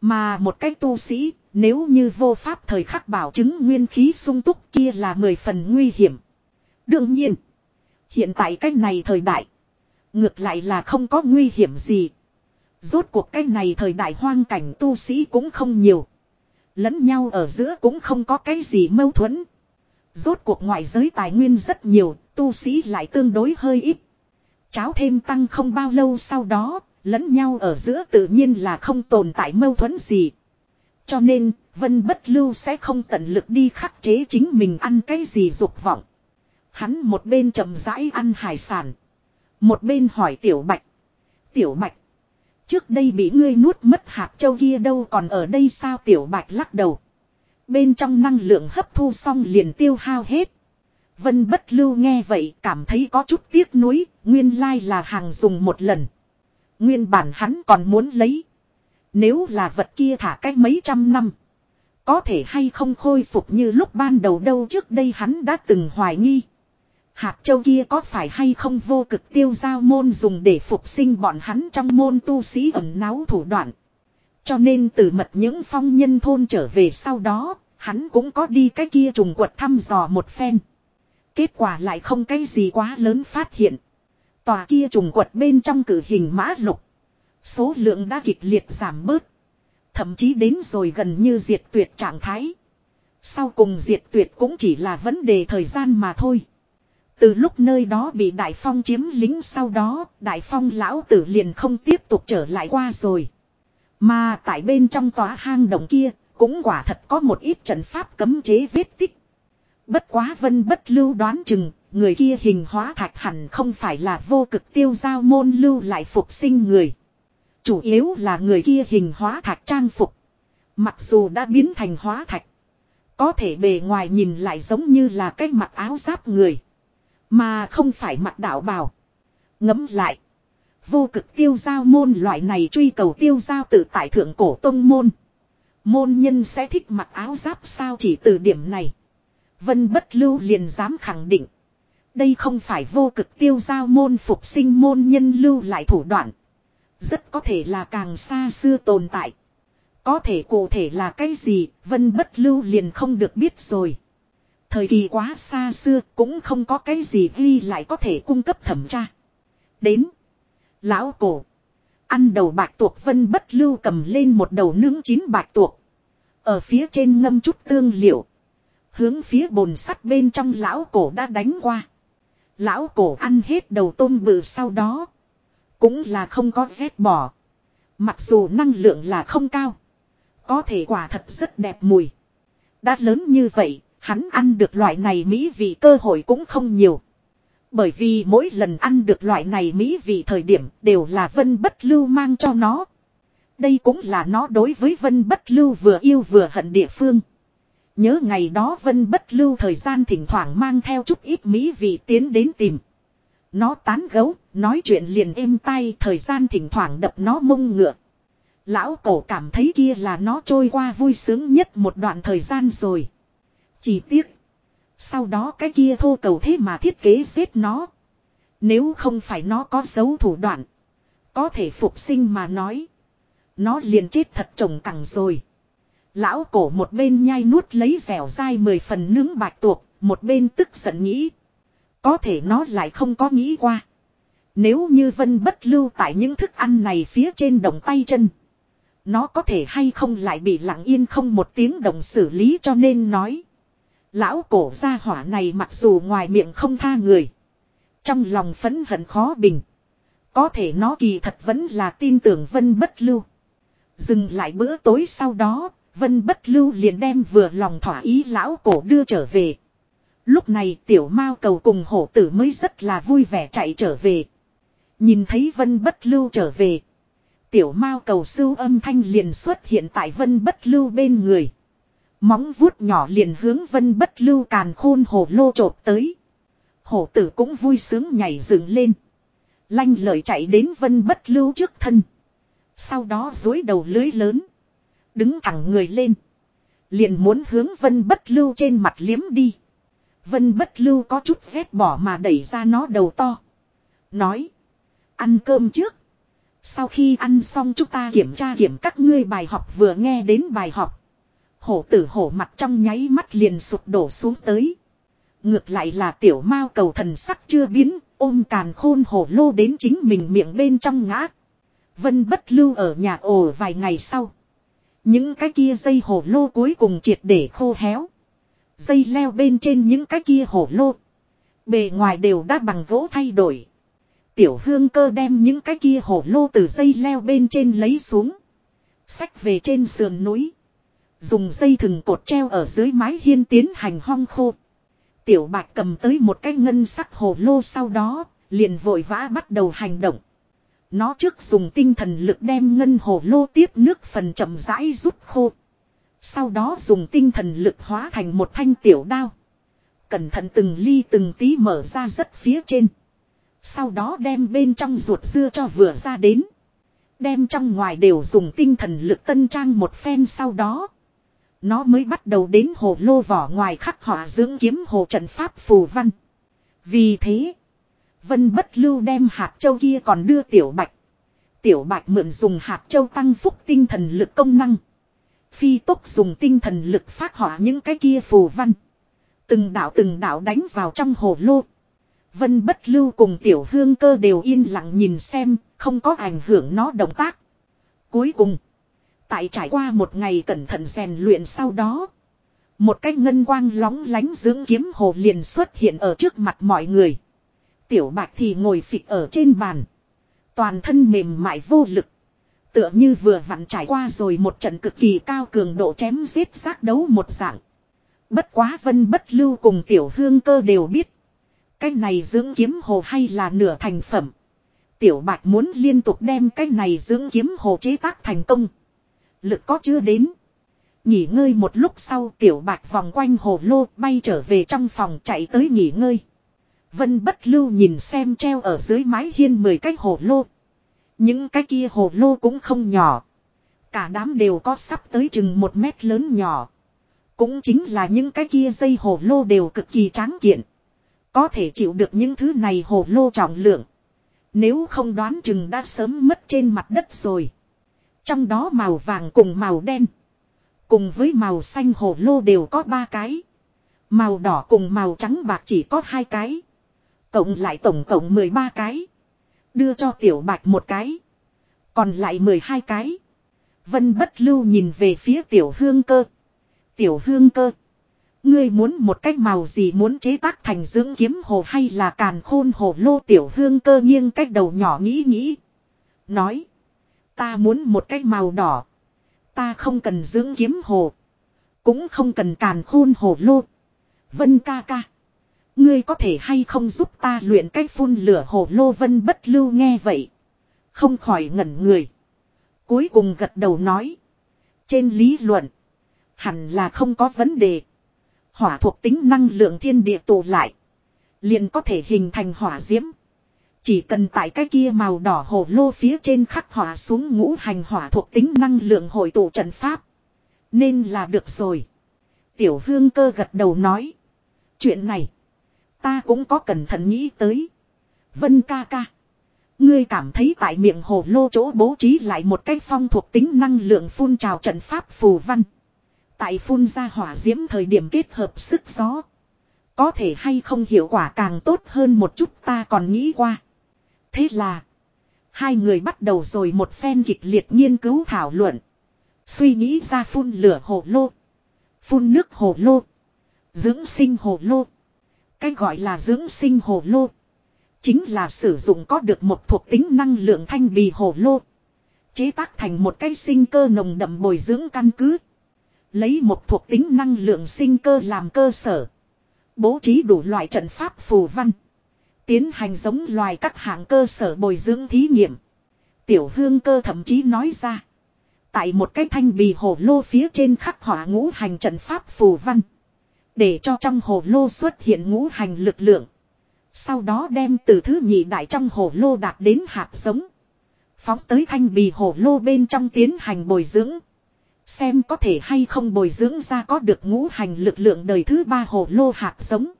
Mà một cái tu sĩ, nếu như vô pháp thời khắc bảo chứng nguyên khí sung túc kia là mười phần nguy hiểm. Đương nhiên, hiện tại cách này thời đại, ngược lại là không có nguy hiểm gì. Rốt cuộc cách này thời đại hoang cảnh tu sĩ cũng không nhiều. Lẫn nhau ở giữa cũng không có cái gì mâu thuẫn. Rốt cuộc ngoại giới tài nguyên rất nhiều, tu sĩ lại tương đối hơi ít. Cháo thêm tăng không bao lâu sau đó, lẫn nhau ở giữa tự nhiên là không tồn tại mâu thuẫn gì. Cho nên, Vân Bất Lưu sẽ không tận lực đi khắc chế chính mình ăn cái gì dục vọng. Hắn một bên chậm rãi ăn hải sản. Một bên hỏi Tiểu Bạch. Tiểu Bạch. Trước đây bị ngươi nuốt mất hạt châu kia đâu còn ở đây sao Tiểu Bạch lắc đầu. Bên trong năng lượng hấp thu xong liền tiêu hao hết. Vân bất lưu nghe vậy cảm thấy có chút tiếc nuối, nguyên lai là hàng dùng một lần. Nguyên bản hắn còn muốn lấy. Nếu là vật kia thả cách mấy trăm năm. Có thể hay không khôi phục như lúc ban đầu đâu trước đây hắn đã từng hoài nghi. Hạt châu kia có phải hay không vô cực tiêu giao môn dùng để phục sinh bọn hắn trong môn tu sĩ ẩn náu thủ đoạn. Cho nên từ mật những phong nhân thôn trở về sau đó, hắn cũng có đi cái kia trùng quật thăm dò một phen. Kết quả lại không cái gì quá lớn phát hiện. Tòa kia trùng quật bên trong cử hình mã lục. Số lượng đã kịch liệt giảm bớt. Thậm chí đến rồi gần như diệt tuyệt trạng thái. Sau cùng diệt tuyệt cũng chỉ là vấn đề thời gian mà thôi. Từ lúc nơi đó bị Đại Phong chiếm lính sau đó, Đại Phong lão tử liền không tiếp tục trở lại qua rồi. Mà tại bên trong tòa hang động kia, cũng quả thật có một ít trận pháp cấm chế vết tích. Bất quá vân bất lưu đoán chừng, người kia hình hóa thạch hẳn không phải là vô cực tiêu giao môn lưu lại phục sinh người. Chủ yếu là người kia hình hóa thạch trang phục. Mặc dù đã biến thành hóa thạch. Có thể bề ngoài nhìn lại giống như là cái mặc áo giáp người. Mà không phải mặc đạo bào. Ngấm lại. Vô cực tiêu giao môn loại này truy cầu tiêu giao tự tại thượng cổ tông môn. Môn nhân sẽ thích mặc áo giáp sao chỉ từ điểm này. Vân bất lưu liền dám khẳng định. Đây không phải vô cực tiêu giao môn phục sinh môn nhân lưu lại thủ đoạn. Rất có thể là càng xa xưa tồn tại. Có thể cụ thể là cái gì, vân bất lưu liền không được biết rồi. Thời kỳ quá xa xưa cũng không có cái gì ghi lại có thể cung cấp thẩm tra. Đến. Lão cổ. Ăn đầu bạch tuộc vân bất lưu cầm lên một đầu nướng chín bạch tuộc. Ở phía trên ngâm chút tương liệu. Hướng phía bồn sắt bên trong lão cổ đã đánh qua. Lão cổ ăn hết đầu tôm bự sau đó. Cũng là không có ghét bỏ. Mặc dù năng lượng là không cao. Có thể quả thật rất đẹp mùi. Đã lớn như vậy, hắn ăn được loại này mỹ vị cơ hội cũng không nhiều. Bởi vì mỗi lần ăn được loại này mỹ vị thời điểm đều là vân bất lưu mang cho nó. Đây cũng là nó đối với vân bất lưu vừa yêu vừa hận địa phương. Nhớ ngày đó vân bất lưu thời gian thỉnh thoảng mang theo chút ít mỹ vị tiến đến tìm. Nó tán gấu, nói chuyện liền êm tay thời gian thỉnh thoảng đập nó mông ngựa. Lão cổ cảm thấy kia là nó trôi qua vui sướng nhất một đoạn thời gian rồi. Chỉ tiếc. Sau đó cái kia thô cầu thế mà thiết kế giết nó. Nếu không phải nó có dấu thủ đoạn. Có thể phục sinh mà nói. Nó liền chết thật trồng cẳng rồi. Lão cổ một bên nhai nuốt lấy dẻo dai mười phần nướng bạch tuộc, một bên tức giận nghĩ. Có thể nó lại không có nghĩ qua. Nếu như vân bất lưu tại những thức ăn này phía trên đồng tay chân. Nó có thể hay không lại bị lặng yên không một tiếng đồng xử lý cho nên nói. Lão cổ gia hỏa này mặc dù ngoài miệng không tha người. Trong lòng phấn hận khó bình. Có thể nó kỳ thật vẫn là tin tưởng vân bất lưu. Dừng lại bữa tối sau đó, vân bất lưu liền đem vừa lòng thỏa ý lão cổ đưa trở về. Lúc này tiểu mao cầu cùng hổ tử mới rất là vui vẻ chạy trở về. Nhìn thấy vân bất lưu trở về. Tiểu mao cầu sưu âm thanh liền xuất hiện tại vân bất lưu bên người. Móng vuốt nhỏ liền hướng vân bất lưu càn khôn hổ lô trộp tới. Hổ tử cũng vui sướng nhảy dựng lên. Lanh lợi chạy đến vân bất lưu trước thân. Sau đó dối đầu lưới lớn. Đứng thẳng người lên. Liền muốn hướng vân bất lưu trên mặt liếm đi. Vân bất lưu có chút ghét bỏ mà đẩy ra nó đầu to. Nói. Ăn cơm trước. Sau khi ăn xong chúng ta kiểm tra kiểm các ngươi bài học vừa nghe đến bài học. Hổ tử hổ mặt trong nháy mắt liền sụp đổ xuống tới. Ngược lại là tiểu mao cầu thần sắc chưa biến, ôm càn khôn hổ lô đến chính mình miệng bên trong ngã. Vân bất lưu ở nhà ổ vài ngày sau. Những cái kia dây hổ lô cuối cùng triệt để khô héo. Dây leo bên trên những cái kia hổ lô. Bề ngoài đều đã bằng gỗ thay đổi. Tiểu hương cơ đem những cái kia hổ lô từ dây leo bên trên lấy xuống. Xách về trên sườn núi. Dùng dây thừng cột treo ở dưới mái hiên tiến hành hong khô. Tiểu bạch cầm tới một cái ngân sắc hồ lô sau đó, liền vội vã bắt đầu hành động. Nó trước dùng tinh thần lực đem ngân hồ lô tiếp nước phần chậm rãi rút khô. Sau đó dùng tinh thần lực hóa thành một thanh tiểu đao. Cẩn thận từng ly từng tí mở ra rất phía trên. Sau đó đem bên trong ruột dưa cho vừa ra đến. Đem trong ngoài đều dùng tinh thần lực tân trang một phen sau đó. Nó mới bắt đầu đến hồ lô vỏ ngoài khắc họa dưỡng kiếm hồ trận pháp phù văn. Vì thế, Vân bất lưu đem hạt châu kia còn đưa tiểu bạch. Tiểu bạch mượn dùng hạt châu tăng phúc tinh thần lực công năng. Phi tốc dùng tinh thần lực phát họa những cái kia phù văn. Từng đạo từng đạo đánh vào trong hồ lô. Vân bất lưu cùng tiểu hương cơ đều yên lặng nhìn xem, không có ảnh hưởng nó động tác. Cuối cùng, tại trải qua một ngày cẩn thận rèn luyện sau đó. Một cái ngân quang lóng lánh dưỡng kiếm hồ liền xuất hiện ở trước mặt mọi người. Tiểu bạch thì ngồi phịch ở trên bàn. Toàn thân mềm mại vô lực. Tựa như vừa vặn trải qua rồi một trận cực kỳ cao cường độ chém giết xác đấu một dạng. Bất quá vân bất lưu cùng tiểu hương cơ đều biết. Cái này dưỡng kiếm hồ hay là nửa thành phẩm. Tiểu bạch muốn liên tục đem cái này dưỡng kiếm hồ chế tác thành công. Lực có chưa đến. Nghỉ ngơi một lúc sau, tiểu bạch vòng quanh hồ lô, bay trở về trong phòng chạy tới nghỉ ngơi. Vân bất lưu nhìn xem treo ở dưới mái hiên 10 cái hồ lô. Những cái kia hồ lô cũng không nhỏ. Cả đám đều có sắp tới chừng một mét lớn nhỏ. Cũng chính là những cái kia dây hồ lô đều cực kỳ tráng kiện. Có thể chịu được những thứ này hồ lô trọng lượng. Nếu không đoán chừng đã sớm mất trên mặt đất rồi. Trong đó màu vàng cùng màu đen. Cùng với màu xanh hồ lô đều có ba cái. Màu đỏ cùng màu trắng bạc chỉ có hai cái. Cộng lại tổng cộng 13 cái. Đưa cho tiểu bạch một cái. Còn lại 12 cái. Vân bất lưu nhìn về phía tiểu hương cơ. Tiểu hương cơ. Ngươi muốn một cách màu gì muốn chế tác thành dưỡng kiếm hồ hay là càn khôn hồ lô tiểu hương cơ nghiêng cách đầu nhỏ nghĩ nghĩ. Nói. Ta muốn một cách màu đỏ. Ta không cần dưỡng kiếm hồ. Cũng không cần càn khôn hồ lô. Vân ca ca. Ngươi có thể hay không giúp ta luyện cách phun lửa hồ lô vân bất lưu nghe vậy. Không khỏi ngẩn người. Cuối cùng gật đầu nói. Trên lý luận. Hẳn là không có vấn đề. Hỏa thuộc tính năng lượng thiên địa tụ lại. Liền có thể hình thành hỏa diễm. Chỉ cần tại cái kia màu đỏ hồ lô phía trên khắc hỏa xuống ngũ hành hỏa thuộc tính năng lượng hội tụ trận pháp. Nên là được rồi. Tiểu hương cơ gật đầu nói. Chuyện này. Ta cũng có cẩn thận nghĩ tới. Vân ca ca. Ngươi cảm thấy tại miệng hồ lô chỗ bố trí lại một cái phong thuộc tính năng lượng phun trào trận pháp phù văn. Tại phun ra hỏa diễm thời điểm kết hợp sức gió. Có thể hay không hiệu quả càng tốt hơn một chút ta còn nghĩ qua. Thế là. Hai người bắt đầu rồi một phen kịch liệt nghiên cứu thảo luận. Suy nghĩ ra phun lửa hồ lô. Phun nước hồ lô. Dưỡng sinh hồ lô. Cái gọi là dưỡng sinh hồ lô. Chính là sử dụng có được một thuộc tính năng lượng thanh bì hồ lô. Chế tác thành một cái sinh cơ nồng đậm bồi dưỡng căn cứ. Lấy một thuộc tính năng lượng sinh cơ làm cơ sở. Bố trí đủ loại trận pháp phù văn. Tiến hành giống loài các hạng cơ sở bồi dưỡng thí nghiệm. Tiểu hương cơ thậm chí nói ra. Tại một cái thanh bì hồ lô phía trên khắc hỏa ngũ hành trận pháp phù văn. Để cho trong hồ lô xuất hiện ngũ hành lực lượng. Sau đó đem từ thứ nhị đại trong hồ lô đạt đến hạt giống. Phóng tới thanh bì hồ lô bên trong tiến hành bồi dưỡng. Xem có thể hay không bồi dưỡng ra có được ngũ hành lực lượng đời thứ ba hồ lô hạt giống.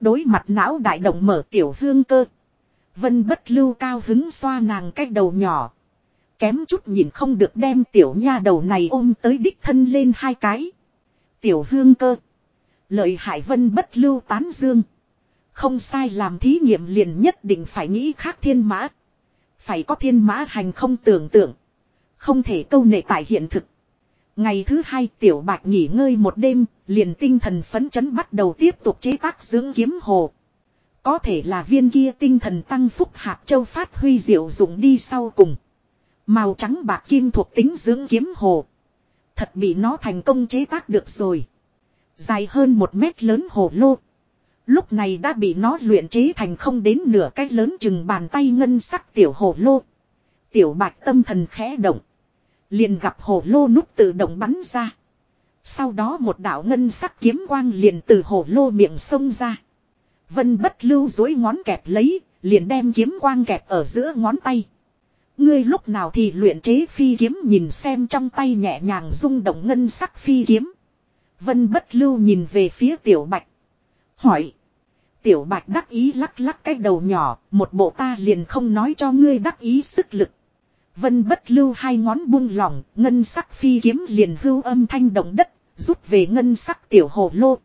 Đối mặt não đại động mở tiểu hương cơ. Vân bất lưu cao hứng xoa nàng cái đầu nhỏ. Kém chút nhìn không được đem tiểu nha đầu này ôm tới đích thân lên hai cái. Tiểu hương cơ. Lợi hại vân bất lưu tán dương. Không sai làm thí nghiệm liền nhất định phải nghĩ khác thiên mã. Phải có thiên mã hành không tưởng tượng. Không thể câu nệ tại hiện thực. Ngày thứ hai tiểu bạch nghỉ ngơi một đêm, liền tinh thần phấn chấn bắt đầu tiếp tục chế tác dưỡng kiếm hồ. Có thể là viên kia tinh thần tăng phúc hạt châu phát huy diệu dụng đi sau cùng. Màu trắng bạc kim thuộc tính dưỡng kiếm hồ. Thật bị nó thành công chế tác được rồi. Dài hơn một mét lớn hồ lô. Lúc này đã bị nó luyện chế thành không đến nửa cái lớn chừng bàn tay ngân sắc tiểu hồ lô. Tiểu bạch tâm thần khẽ động. Liền gặp hồ lô nút tự động bắn ra. Sau đó một đạo ngân sắc kiếm quang liền từ hồ lô miệng sông ra. Vân bất lưu dối ngón kẹp lấy, liền đem kiếm quang kẹp ở giữa ngón tay. Ngươi lúc nào thì luyện chế phi kiếm nhìn xem trong tay nhẹ nhàng rung động ngân sắc phi kiếm. Vân bất lưu nhìn về phía tiểu bạch. Hỏi. Tiểu bạch đắc ý lắc lắc cái đầu nhỏ, một bộ ta liền không nói cho ngươi đắc ý sức lực. Vân bất lưu hai ngón buông lỏng, ngân sắc phi kiếm liền hưu âm thanh động đất, rút về ngân sắc tiểu hồ lô.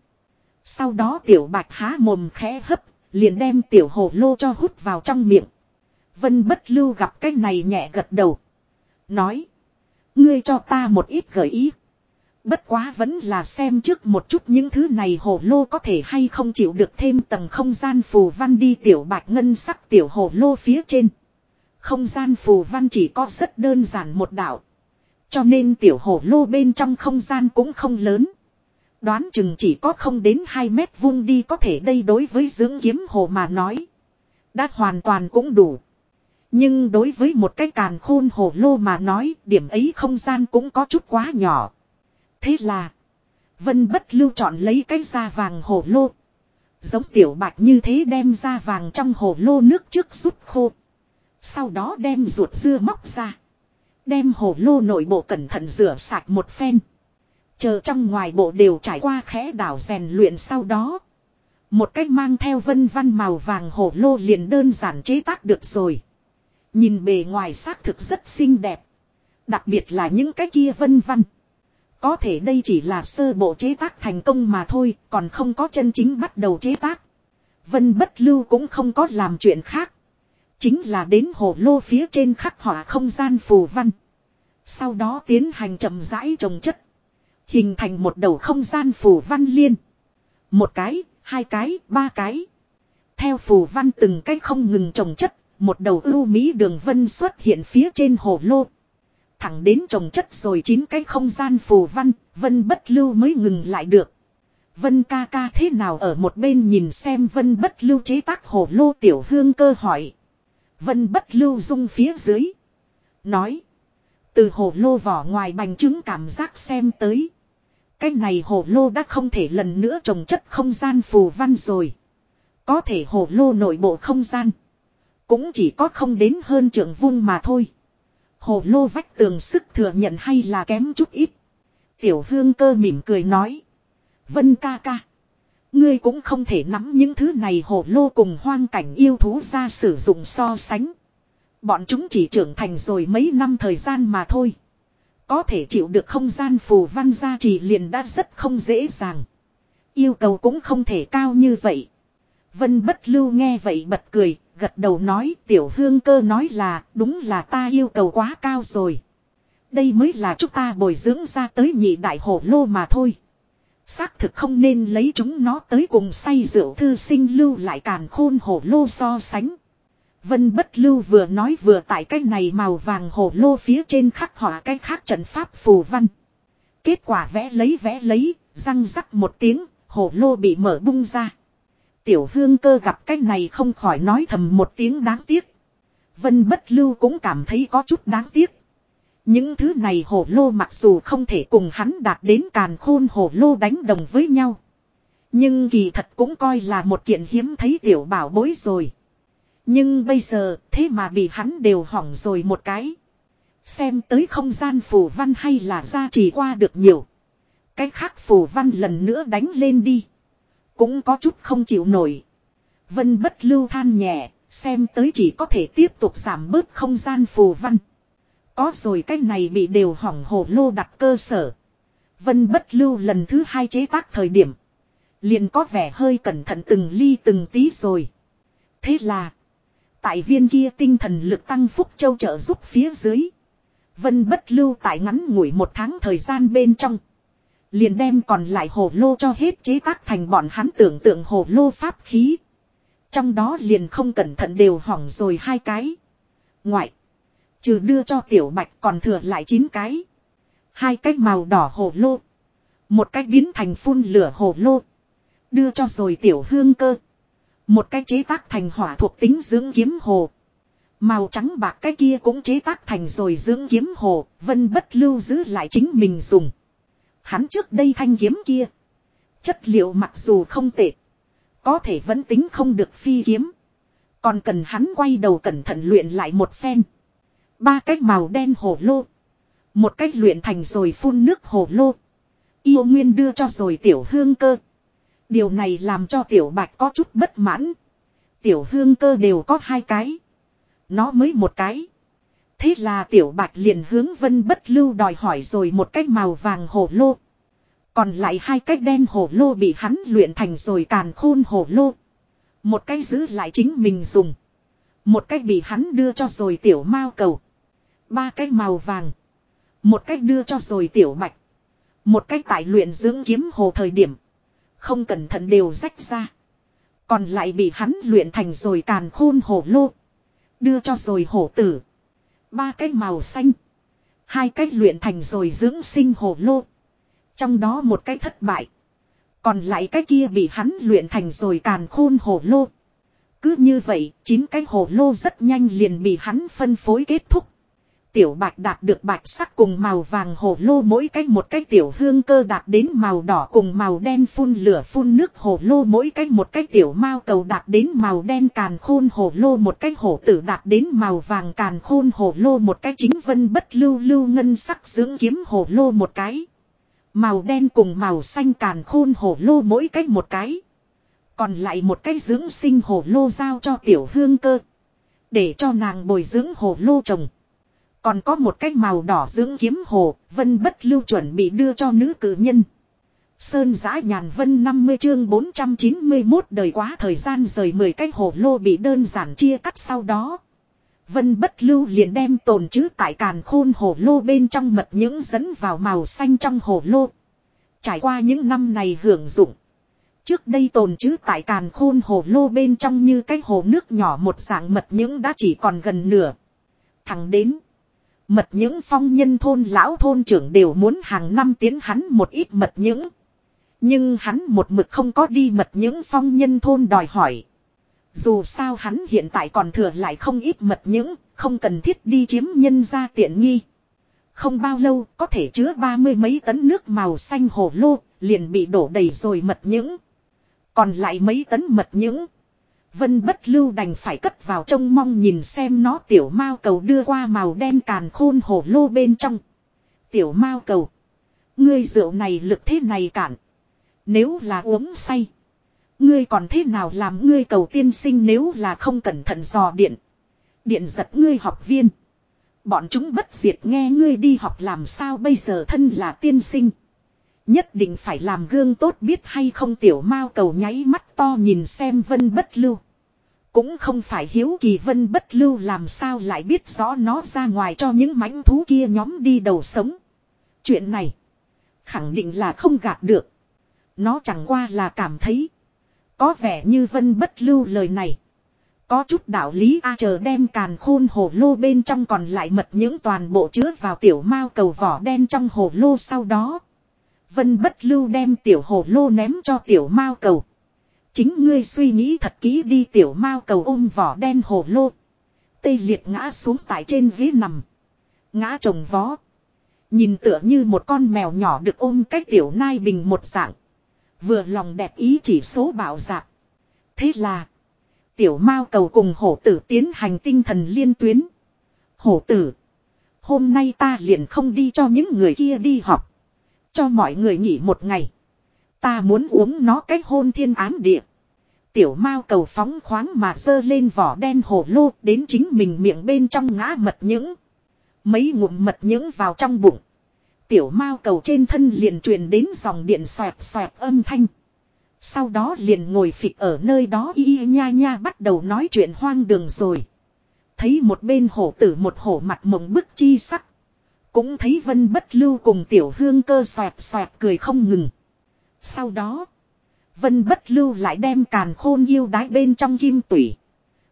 Sau đó tiểu bạch há mồm khẽ hấp, liền đem tiểu hồ lô cho hút vào trong miệng. Vân bất lưu gặp cái này nhẹ gật đầu. Nói. Ngươi cho ta một ít gợi ý. Bất quá vẫn là xem trước một chút những thứ này hồ lô có thể hay không chịu được thêm tầng không gian phù văn đi tiểu bạch ngân sắc tiểu hồ lô phía trên. Không gian phù văn chỉ có rất đơn giản một đạo. Cho nên tiểu hồ lô bên trong không gian cũng không lớn. Đoán chừng chỉ có không đến 2 mét vuông đi có thể đây đối với dưỡng kiếm hồ mà nói. Đã hoàn toàn cũng đủ. Nhưng đối với một cái càn khôn hồ lô mà nói, điểm ấy không gian cũng có chút quá nhỏ. Thế là. Vân bất lưu chọn lấy cái da vàng hồ lô. Giống tiểu bạch như thế đem da vàng trong hồ lô nước trước rút khô. Sau đó đem ruột dưa móc ra. Đem hồ lô nội bộ cẩn thận rửa sạch một phen. Chờ trong ngoài bộ đều trải qua khẽ đảo rèn luyện sau đó. Một cách mang theo vân văn màu vàng hồ lô liền đơn giản chế tác được rồi. Nhìn bề ngoài xác thực rất xinh đẹp. Đặc biệt là những cái kia vân văn. Có thể đây chỉ là sơ bộ chế tác thành công mà thôi, còn không có chân chính bắt đầu chế tác. Vân bất lưu cũng không có làm chuyện khác. Chính là đến hồ lô phía trên khắc họa không gian phù văn. Sau đó tiến hành chậm rãi trồng chất. Hình thành một đầu không gian phù văn liên. Một cái, hai cái, ba cái. Theo phù văn từng cái không ngừng trồng chất, một đầu ưu mỹ đường vân xuất hiện phía trên hồ lô. Thẳng đến trồng chất rồi chín cái không gian phù văn, vân bất lưu mới ngừng lại được. Vân ca ca thế nào ở một bên nhìn xem vân bất lưu chế tác hồ lô tiểu hương cơ hỏi. Vân bất lưu dung phía dưới. Nói. Từ hồ lô vỏ ngoài bành trứng cảm giác xem tới. Cái này hồ lô đã không thể lần nữa trồng chất không gian phù văn rồi. Có thể hồ lô nội bộ không gian. Cũng chỉ có không đến hơn trưởng vuông mà thôi. Hồ lô vách tường sức thừa nhận hay là kém chút ít. Tiểu hương cơ mỉm cười nói. Vân ca ca. Ngươi cũng không thể nắm những thứ này hồ lô cùng hoang cảnh yêu thú ra sử dụng so sánh. Bọn chúng chỉ trưởng thành rồi mấy năm thời gian mà thôi. Có thể chịu được không gian phù văn gia trì liền đã rất không dễ dàng. Yêu cầu cũng không thể cao như vậy. Vân bất lưu nghe vậy bật cười, gật đầu nói tiểu hương cơ nói là đúng là ta yêu cầu quá cao rồi. Đây mới là chúng ta bồi dưỡng ra tới nhị đại hổ lô mà thôi. Xác thực không nên lấy chúng nó tới cùng say rượu thư sinh lưu lại càn khôn hổ lô so sánh. Vân bất lưu vừa nói vừa tại cái này màu vàng hổ lô phía trên khắc họa cái khác trận pháp phù văn. Kết quả vẽ lấy vẽ lấy, răng rắc một tiếng, hổ lô bị mở bung ra. Tiểu hương cơ gặp cái này không khỏi nói thầm một tiếng đáng tiếc. Vân bất lưu cũng cảm thấy có chút đáng tiếc. Những thứ này hổ lô mặc dù không thể cùng hắn đạt đến càn khôn hổ lô đánh đồng với nhau. Nhưng kỳ thật cũng coi là một kiện hiếm thấy tiểu bảo bối rồi. Nhưng bây giờ thế mà bị hắn đều hỏng rồi một cái. Xem tới không gian phù văn hay là gia trì qua được nhiều. Cái khác phù văn lần nữa đánh lên đi. Cũng có chút không chịu nổi. Vân bất lưu than nhẹ, xem tới chỉ có thể tiếp tục giảm bớt không gian phù văn. Có rồi cái này bị đều hỏng hồ lô đặt cơ sở. Vân bất lưu lần thứ hai chế tác thời điểm. Liền có vẻ hơi cẩn thận từng ly từng tí rồi. Thế là. Tại viên kia tinh thần lực tăng phúc châu trợ giúp phía dưới. Vân bất lưu tại ngắn ngủi một tháng thời gian bên trong. Liền đem còn lại hồ lô cho hết chế tác thành bọn hắn tưởng tượng hồ lô pháp khí. Trong đó liền không cẩn thận đều hỏng rồi hai cái. Ngoại. Trừ đưa cho tiểu bạch còn thừa lại chín cái. Hai cái màu đỏ hồ lô. Một cái biến thành phun lửa hồ lô. Đưa cho rồi tiểu hương cơ. Một cái chế tác thành hỏa thuộc tính dưỡng kiếm hồ. Màu trắng bạc cái kia cũng chế tác thành rồi dưỡng kiếm hồ, vân bất lưu giữ lại chính mình dùng. Hắn trước đây thanh kiếm kia. Chất liệu mặc dù không tệ. Có thể vẫn tính không được phi kiếm. Còn cần hắn quay đầu cẩn thận luyện lại một phen. Ba cái màu đen hồ lô. Một cách luyện thành rồi phun nước hồ lô. Yêu Nguyên đưa cho rồi tiểu hương cơ. Điều này làm cho tiểu bạch có chút bất mãn. Tiểu hương cơ đều có hai cái. Nó mới một cái. Thế là tiểu bạch liền hướng vân bất lưu đòi hỏi rồi một cái màu vàng hồ lô. Còn lại hai cái đen hồ lô bị hắn luyện thành rồi càn khôn hồ lô. Một cái giữ lại chính mình dùng. Một cái bị hắn đưa cho rồi tiểu mao cầu. Ba cái màu vàng. Một cách đưa cho rồi tiểu mạch, Một cách tại luyện dưỡng kiếm hồ thời điểm. Không cẩn thận đều rách ra. Còn lại bị hắn luyện thành rồi càn khôn hồ lô. Đưa cho rồi hổ tử. Ba cái màu xanh. Hai cái luyện thành rồi dưỡng sinh hồ lô. Trong đó một cái thất bại. Còn lại cái kia bị hắn luyện thành rồi càn khôn hồ lô. Cứ như vậy, chín cái hồ lô rất nhanh liền bị hắn phân phối kết thúc. Tiểu bạch đạt được bạch sắc cùng màu vàng hồ lô mỗi cách một cái tiểu hương cơ đạt đến màu đỏ cùng màu đen phun lửa phun nước hồ lô mỗi cách một cái tiểu mao cầu đạt đến màu đen càn khôn hồ lô một cái hổ tử đạt đến màu vàng càn khôn hồ lô một cái chính vân bất lưu lưu ngân sắc dưỡng kiếm hồ lô một cái. Màu đen cùng màu xanh càn khôn hồ lô mỗi cách một cái. Còn lại một cái dưỡng sinh hồ lô giao cho tiểu hương cơ. Để cho nàng bồi dưỡng hồ lô trồng. Còn có một cái màu đỏ dưỡng kiếm hồ, vân bất lưu chuẩn bị đưa cho nữ cử nhân. Sơn giã nhàn vân 50 chương 491 đời quá thời gian rời 10 cái hồ lô bị đơn giản chia cắt sau đó. Vân bất lưu liền đem tồn chứ tại càn khôn hồ lô bên trong mật những dẫn vào màu xanh trong hồ lô. Trải qua những năm này hưởng dụng. Trước đây tồn chứ tại càn khôn hồ lô bên trong như cái hồ nước nhỏ một dạng mật những đã chỉ còn gần nửa. Thẳng đến. Mật những phong nhân thôn lão thôn trưởng đều muốn hàng năm tiến hắn một ít mật những. Nhưng hắn một mực không có đi mật những phong nhân thôn đòi hỏi. Dù sao hắn hiện tại còn thừa lại không ít mật những, không cần thiết đi chiếm nhân ra tiện nghi. Không bao lâu có thể chứa ba mươi mấy tấn nước màu xanh hồ lô, liền bị đổ đầy rồi mật những. Còn lại mấy tấn mật những. Vân bất lưu đành phải cất vào trông mong nhìn xem nó tiểu mao cầu đưa qua màu đen càn khôn hồ lô bên trong. Tiểu mao cầu. Ngươi rượu này lực thế này cản. Nếu là uống say. Ngươi còn thế nào làm ngươi cầu tiên sinh nếu là không cẩn thận dò điện. Điện giật ngươi học viên. Bọn chúng bất diệt nghe ngươi đi học làm sao bây giờ thân là tiên sinh. Nhất định phải làm gương tốt biết hay không tiểu mao cầu nháy mắt to nhìn xem vân bất lưu. Cũng không phải hiếu kỳ vân bất lưu làm sao lại biết rõ nó ra ngoài cho những mãnh thú kia nhóm đi đầu sống. Chuyện này. Khẳng định là không gạt được. Nó chẳng qua là cảm thấy. Có vẻ như vân bất lưu lời này. Có chút đạo lý A chờ đem càn khôn hồ lô bên trong còn lại mật những toàn bộ chứa vào tiểu mao cầu vỏ đen trong hồ lô sau đó. Vân bất lưu đem tiểu hồ lô ném cho tiểu mao cầu. Chính ngươi suy nghĩ thật kỹ đi tiểu mao cầu ôm vỏ đen hồ lô. Tê liệt ngã xuống tại trên ghế nằm. Ngã trồng vó. Nhìn tựa như một con mèo nhỏ được ôm cách tiểu nai bình một dạng. Vừa lòng đẹp ý chỉ số bảo dạng Thế là. Tiểu mao cầu cùng hổ tử tiến hành tinh thần liên tuyến. Hổ tử. Hôm nay ta liền không đi cho những người kia đi học. Cho mọi người nghỉ một ngày. Ta muốn uống nó cách hôn thiên ám địa. Tiểu mao cầu phóng khoáng mà dơ lên vỏ đen hổ lô đến chính mình miệng bên trong ngã mật những. Mấy ngụm mật những vào trong bụng. Tiểu mao cầu trên thân liền truyền đến dòng điện xoẹt xoẹt âm thanh. Sau đó liền ngồi phịch ở nơi đó y nha nha bắt đầu nói chuyện hoang đường rồi. Thấy một bên hổ tử một hổ mặt mộng bức chi sắc. Cũng thấy vân bất lưu cùng tiểu hương cơ xoẹt xoẹt cười không ngừng. Sau đó. Vân bất lưu lại đem càn khôn yêu đái bên trong kim tủy.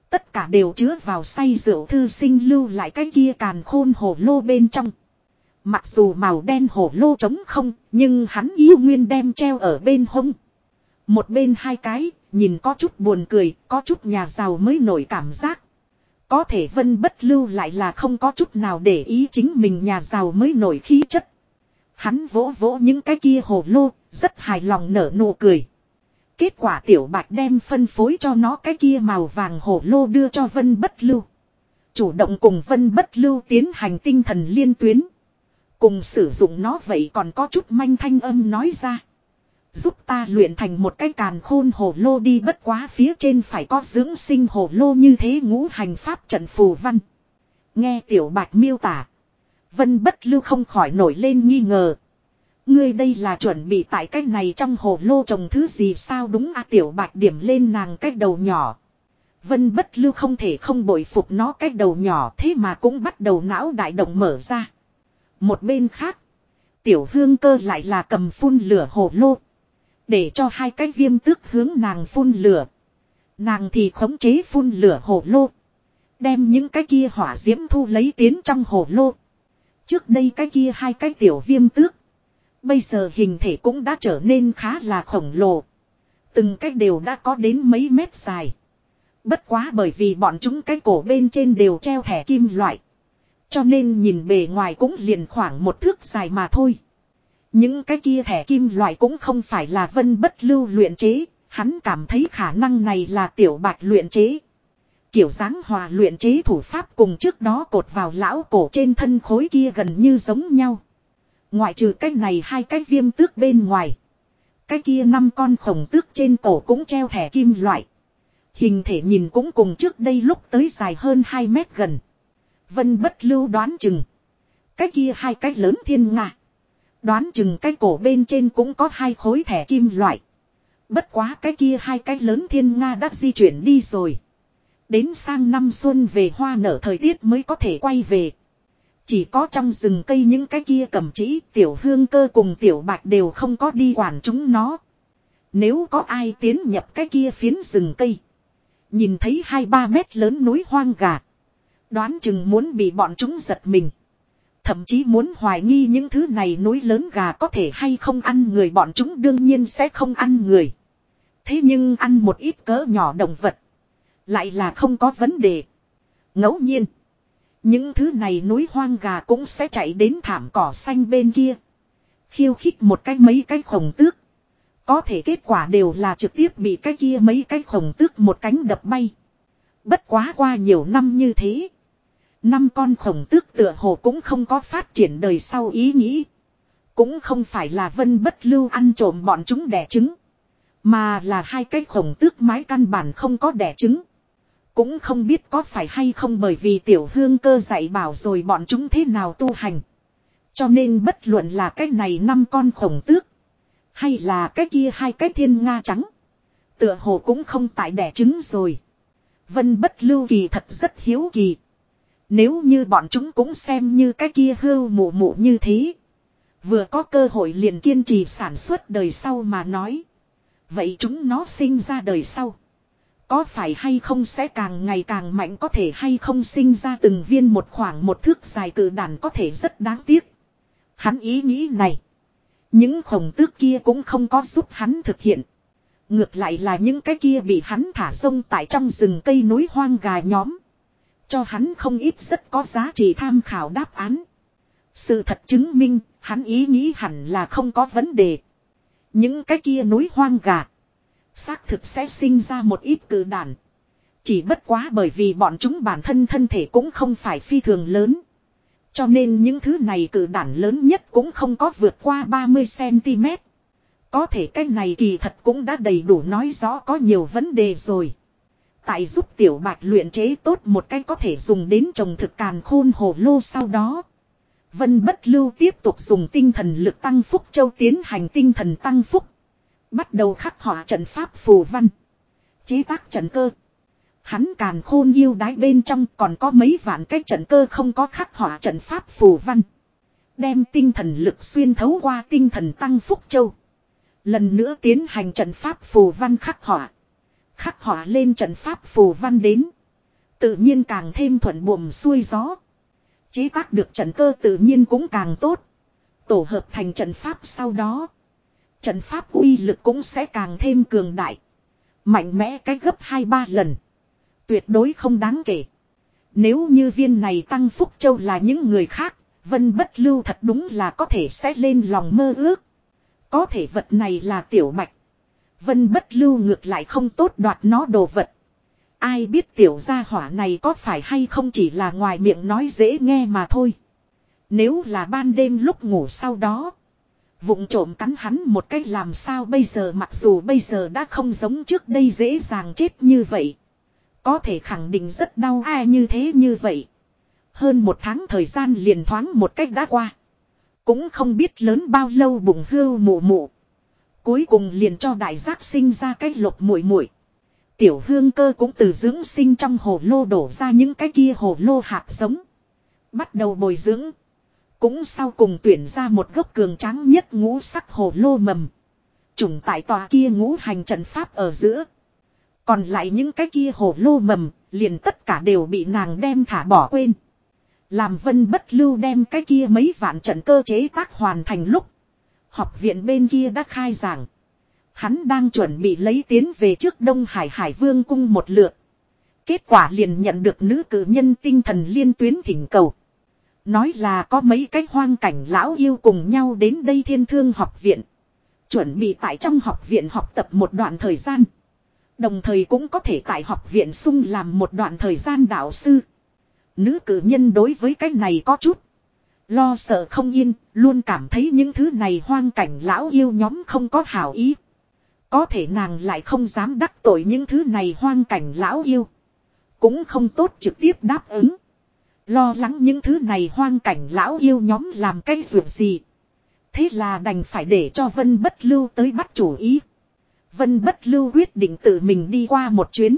Tất cả đều chứa vào say rượu thư sinh lưu lại cái kia càn khôn hồ lô bên trong. Mặc dù màu đen hổ lô trống không, nhưng hắn yêu nguyên đem treo ở bên hông. Một bên hai cái, nhìn có chút buồn cười, có chút nhà giàu mới nổi cảm giác. Có thể vân bất lưu lại là không có chút nào để ý chính mình nhà giàu mới nổi khí chất. Hắn vỗ vỗ những cái kia hồ lô, rất hài lòng nở nụ cười. Kết quả tiểu bạch đem phân phối cho nó cái kia màu vàng hồ lô đưa cho vân bất lưu. Chủ động cùng vân bất lưu tiến hành tinh thần liên tuyến. Cùng sử dụng nó vậy còn có chút manh thanh âm nói ra. Giúp ta luyện thành một cái càn khôn hồ lô đi bất quá phía trên phải có dưỡng sinh hồ lô như thế ngũ hành pháp trận phù văn. Nghe tiểu bạch miêu tả. Vân bất lưu không khỏi nổi lên nghi ngờ. Ngươi đây là chuẩn bị tại cách này trong hồ lô trồng thứ gì sao đúng a tiểu bạch điểm lên nàng cách đầu nhỏ. Vân bất lưu không thể không bội phục nó cách đầu nhỏ thế mà cũng bắt đầu não đại động mở ra. Một bên khác. Tiểu hương cơ lại là cầm phun lửa hồ lô. Để cho hai cái viêm tước hướng nàng phun lửa. Nàng thì khống chế phun lửa hồ lô. Đem những cái kia hỏa diễm thu lấy tiến trong hồ lô. Trước đây cái kia hai cái tiểu viêm tước. Bây giờ hình thể cũng đã trở nên khá là khổng lồ. Từng cái đều đã có đến mấy mét dài. Bất quá bởi vì bọn chúng cái cổ bên trên đều treo thẻ kim loại. Cho nên nhìn bề ngoài cũng liền khoảng một thước dài mà thôi. Những cái kia thẻ kim loại cũng không phải là vân bất lưu luyện chế, hắn cảm thấy khả năng này là tiểu bạch luyện chế. Kiểu dáng hòa luyện chế thủ pháp cùng trước đó cột vào lão cổ trên thân khối kia gần như giống nhau. Ngoại trừ cái này hai cái viêm tước bên ngoài. Cái kia năm con khổng tước trên cổ cũng treo thẻ kim loại. Hình thể nhìn cũng cùng trước đây lúc tới dài hơn 2 mét gần. Vân bất lưu đoán chừng. Cái kia hai cái lớn thiên nga. Đoán chừng cái cổ bên trên cũng có hai khối thẻ kim loại. Bất quá cái kia hai cái lớn thiên nga đã di chuyển đi rồi. Đến sang năm xuân về hoa nở thời tiết mới có thể quay về. Chỉ có trong rừng cây những cái kia cầm chỉ, tiểu hương cơ cùng tiểu bạch đều không có đi quản chúng nó. Nếu có ai tiến nhập cái kia phiến rừng cây. Nhìn thấy hai ba mét lớn núi hoang gà. Đoán chừng muốn bị bọn chúng giật mình. Thậm chí muốn hoài nghi những thứ này núi lớn gà có thể hay không ăn người, bọn chúng đương nhiên sẽ không ăn người. Thế nhưng ăn một ít cỡ nhỏ động vật. Lại là không có vấn đề. ngẫu nhiên. Những thứ này núi hoang gà cũng sẽ chạy đến thảm cỏ xanh bên kia. Khiêu khích một cái mấy cái khổng tước. Có thể kết quả đều là trực tiếp bị cái kia mấy cái khổng tước một cánh đập bay. Bất quá qua nhiều năm như thế. Năm con khổng tước tựa hồ cũng không có phát triển đời sau ý nghĩ. Cũng không phải là vân bất lưu ăn trộm bọn chúng đẻ trứng. Mà là hai cái khổng tước mái căn bản không có đẻ trứng. Cũng không biết có phải hay không bởi vì tiểu hương cơ dạy bảo rồi bọn chúng thế nào tu hành. Cho nên bất luận là cái này năm con khổng tước. Hay là cái kia hai cái thiên nga trắng. Tựa hồ cũng không tại đẻ trứng rồi. Vân bất lưu kỳ thật rất hiếu kỳ. Nếu như bọn chúng cũng xem như cái kia hưu mụ mụ như thế. Vừa có cơ hội liền kiên trì sản xuất đời sau mà nói. Vậy chúng nó sinh ra đời sau. Có phải hay không sẽ càng ngày càng mạnh có thể hay không sinh ra từng viên một khoảng một thước dài cử đàn có thể rất đáng tiếc. Hắn ý nghĩ này. Những khổng tước kia cũng không có giúp hắn thực hiện. Ngược lại là những cái kia bị hắn thả rông tại trong rừng cây núi hoang gà nhóm. Cho hắn không ít rất có giá trị tham khảo đáp án. Sự thật chứng minh, hắn ý nghĩ hẳn là không có vấn đề. Những cái kia núi hoang gà. Xác thực sẽ sinh ra một ít cử đàn. Chỉ bất quá bởi vì bọn chúng bản thân thân thể cũng không phải phi thường lớn. Cho nên những thứ này cử đản lớn nhất cũng không có vượt qua 30cm. Có thể cái này kỳ thật cũng đã đầy đủ nói rõ có nhiều vấn đề rồi. Tại giúp tiểu bạch luyện chế tốt một cái có thể dùng đến trồng thực càn khôn hồ lô sau đó. Vân bất lưu tiếp tục dùng tinh thần lực tăng phúc, châu tiến hành tinh thần tăng phúc. Bắt đầu khắc họa trận pháp phù văn. Chế tác trận cơ. Hắn càn khôn yêu đái bên trong còn có mấy vạn cái trận cơ không có khắc họa trận pháp phù văn. Đem tinh thần lực xuyên thấu qua tinh thần tăng phúc châu. Lần nữa tiến hành trận pháp phù văn khắc họa. Khắc họa lên trận pháp phù văn đến. Tự nhiên càng thêm thuận buồm xuôi gió. Chế tác được trận cơ tự nhiên cũng càng tốt. Tổ hợp thành trận pháp sau đó. Trận pháp uy lực cũng sẽ càng thêm cường đại. Mạnh mẽ cách gấp 2-3 lần. Tuyệt đối không đáng kể. Nếu như viên này tăng phúc châu là những người khác, vân bất lưu thật đúng là có thể sẽ lên lòng mơ ước. Có thể vật này là tiểu mạch. Vân bất lưu ngược lại không tốt đoạt nó đồ vật. Ai biết tiểu gia hỏa này có phải hay không chỉ là ngoài miệng nói dễ nghe mà thôi. Nếu là ban đêm lúc ngủ sau đó. Vụng trộm cắn hắn một cách làm sao bây giờ mặc dù bây giờ đã không giống trước đây dễ dàng chết như vậy. Có thể khẳng định rất đau ai như thế như vậy. Hơn một tháng thời gian liền thoáng một cách đã qua. Cũng không biết lớn bao lâu bụng hưu mụ mụ. Cuối cùng liền cho đại giác sinh ra cái lục muội muội. Tiểu hương cơ cũng từ dưỡng sinh trong hồ lô đổ ra những cái kia hồ lô hạt giống. Bắt đầu bồi dưỡng. Cũng sau cùng tuyển ra một gốc cường tráng nhất ngũ sắc hồ lô mầm. Trùng tại tòa kia ngũ hành trận pháp ở giữa. Còn lại những cái kia hồ lô mầm, liền tất cả đều bị nàng đem thả bỏ quên. Làm vân bất lưu đem cái kia mấy vạn trận cơ chế tác hoàn thành lúc. Học viện bên kia đã khai giảng. Hắn đang chuẩn bị lấy tiến về trước Đông Hải Hải Vương cung một lượt. Kết quả liền nhận được nữ cử nhân tinh thần liên tuyến thỉnh cầu. Nói là có mấy cái hoang cảnh lão yêu cùng nhau đến đây thiên thương học viện. Chuẩn bị tại trong học viện học tập một đoạn thời gian. Đồng thời cũng có thể tại học viện sung làm một đoạn thời gian đạo sư. Nữ cử nhân đối với cái này có chút. Lo sợ không yên, luôn cảm thấy những thứ này hoang cảnh lão yêu nhóm không có hảo ý. Có thể nàng lại không dám đắc tội những thứ này hoang cảnh lão yêu. Cũng không tốt trực tiếp đáp ứng. Lo lắng những thứ này hoang cảnh lão yêu nhóm làm cái ruộng gì. Thế là đành phải để cho Vân Bất Lưu tới bắt chủ ý. Vân Bất Lưu quyết định tự mình đi qua một chuyến.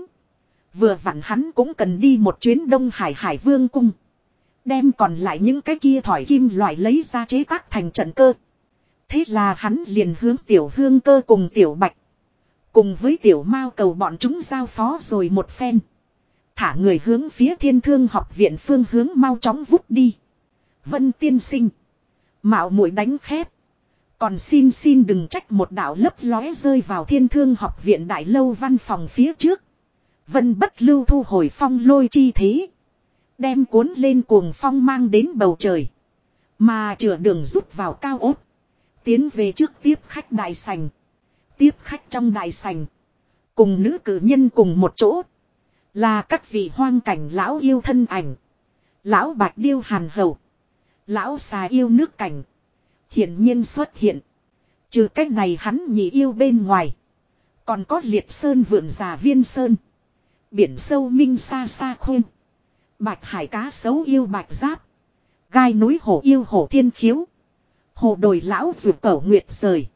Vừa vặn hắn cũng cần đi một chuyến Đông Hải Hải Vương Cung. Đem còn lại những cái kia thỏi kim loại lấy ra chế tác thành trận cơ. Thế là hắn liền hướng tiểu hương cơ cùng tiểu bạch. Cùng với tiểu mao cầu bọn chúng giao phó rồi một phen. Thả người hướng phía thiên thương học viện phương hướng mau chóng vút đi. Vân tiên sinh. Mạo muội đánh khép. Còn xin xin đừng trách một đạo lấp lóe rơi vào thiên thương học viện đại lâu văn phòng phía trước. Vân bất lưu thu hồi phong lôi chi thế. Đem cuốn lên cuồng phong mang đến bầu trời. Mà chữa đường rút vào cao ốt. Tiến về trước tiếp khách đại sành. Tiếp khách trong đại sành. Cùng nữ cử nhân cùng một chỗ. Là các vị hoang cảnh lão yêu thân ảnh. Lão bạch điêu hàn hầu. Lão xà yêu nước cảnh. Hiển nhiên xuất hiện. Trừ cách này hắn nhị yêu bên ngoài. Còn có liệt sơn vượn già viên sơn. Biển sâu minh xa xa khuyên. Bạch hải cá sấu yêu bạch giáp. Gai núi hổ yêu hổ thiên khiếu. Hồ đồi lão ruột cẩu nguyệt rời.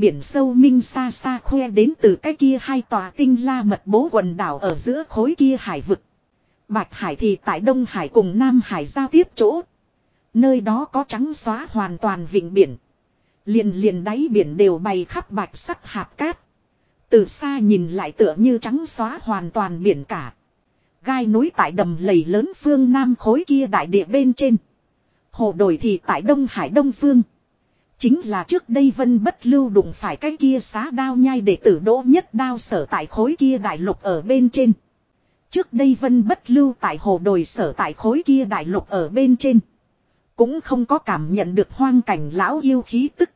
Biển sâu minh xa xa khoe đến từ cái kia hai tòa tinh la mật bố quần đảo ở giữa khối kia hải vực. Bạch hải thì tại Đông Hải cùng Nam Hải giao tiếp chỗ. Nơi đó có trắng xóa hoàn toàn vịnh biển. Liền liền đáy biển đều bày khắp bạch sắc hạt cát. Từ xa nhìn lại tựa như trắng xóa hoàn toàn biển cả. Gai núi tại đầm lầy lớn phương Nam khối kia đại địa bên trên. Hồ đồi thì tại Đông Hải Đông Phương. Chính là trước đây vân bất lưu đụng phải cái kia xá đao nhai để tử đỗ nhất đao sở tại khối kia đại lục ở bên trên. Trước đây vân bất lưu tại hồ đồi sở tại khối kia đại lục ở bên trên. Cũng không có cảm nhận được hoang cảnh lão yêu khí tức.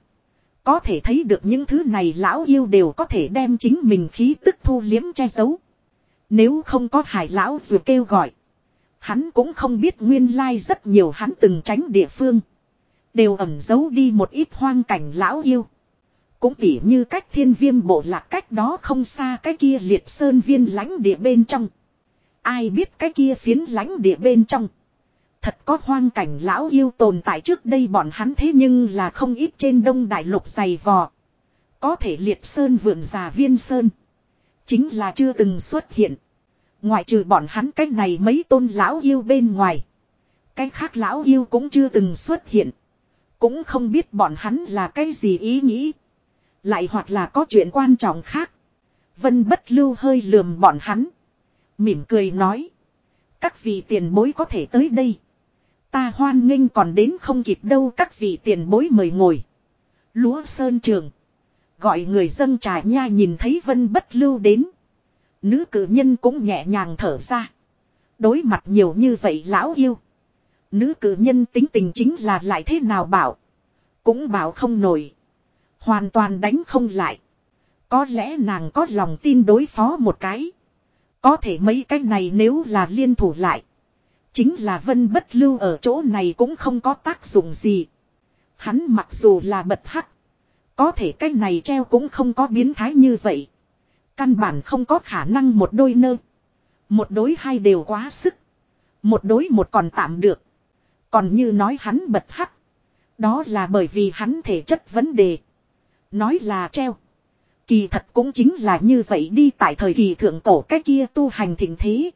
Có thể thấy được những thứ này lão yêu đều có thể đem chính mình khí tức thu liếm che giấu. Nếu không có hải lão dù kêu gọi. Hắn cũng không biết nguyên lai rất nhiều hắn từng tránh địa phương. Đều ẩm giấu đi một ít hoang cảnh lão yêu. Cũng tỉ như cách thiên viêm bộ lạc cách đó không xa cái kia liệt sơn viên lãnh địa bên trong. Ai biết cái kia phiến lãnh địa bên trong. Thật có hoang cảnh lão yêu tồn tại trước đây bọn hắn thế nhưng là không ít trên đông đại lục dày vò. Có thể liệt sơn vượng già viên sơn. Chính là chưa từng xuất hiện. Ngoại trừ bọn hắn cách này mấy tôn lão yêu bên ngoài. Cái khác lão yêu cũng chưa từng xuất hiện. Cũng không biết bọn hắn là cái gì ý nghĩ. Lại hoặc là có chuyện quan trọng khác. Vân bất lưu hơi lườm bọn hắn. Mỉm cười nói. Các vị tiền bối có thể tới đây. Ta hoan nghênh còn đến không kịp đâu các vị tiền bối mời ngồi. Lúa sơn trường. Gọi người dân trà nha nhìn thấy vân bất lưu đến. Nữ cử nhân cũng nhẹ nhàng thở ra. Đối mặt nhiều như vậy lão yêu. Nữ cử nhân tính tình chính là lại thế nào bảo. Cũng bảo không nổi. Hoàn toàn đánh không lại. Có lẽ nàng có lòng tin đối phó một cái. Có thể mấy cái này nếu là liên thủ lại. Chính là vân bất lưu ở chỗ này cũng không có tác dụng gì. Hắn mặc dù là bật hắc. Có thể cái này treo cũng không có biến thái như vậy. Căn bản không có khả năng một đôi nơ. Một đối hai đều quá sức. Một đối một còn tạm được. Còn như nói hắn bật hắc. Đó là bởi vì hắn thể chất vấn đề. Nói là treo. Kỳ thật cũng chính là như vậy đi tại thời kỳ thượng cổ cái kia tu hành thịnh thế.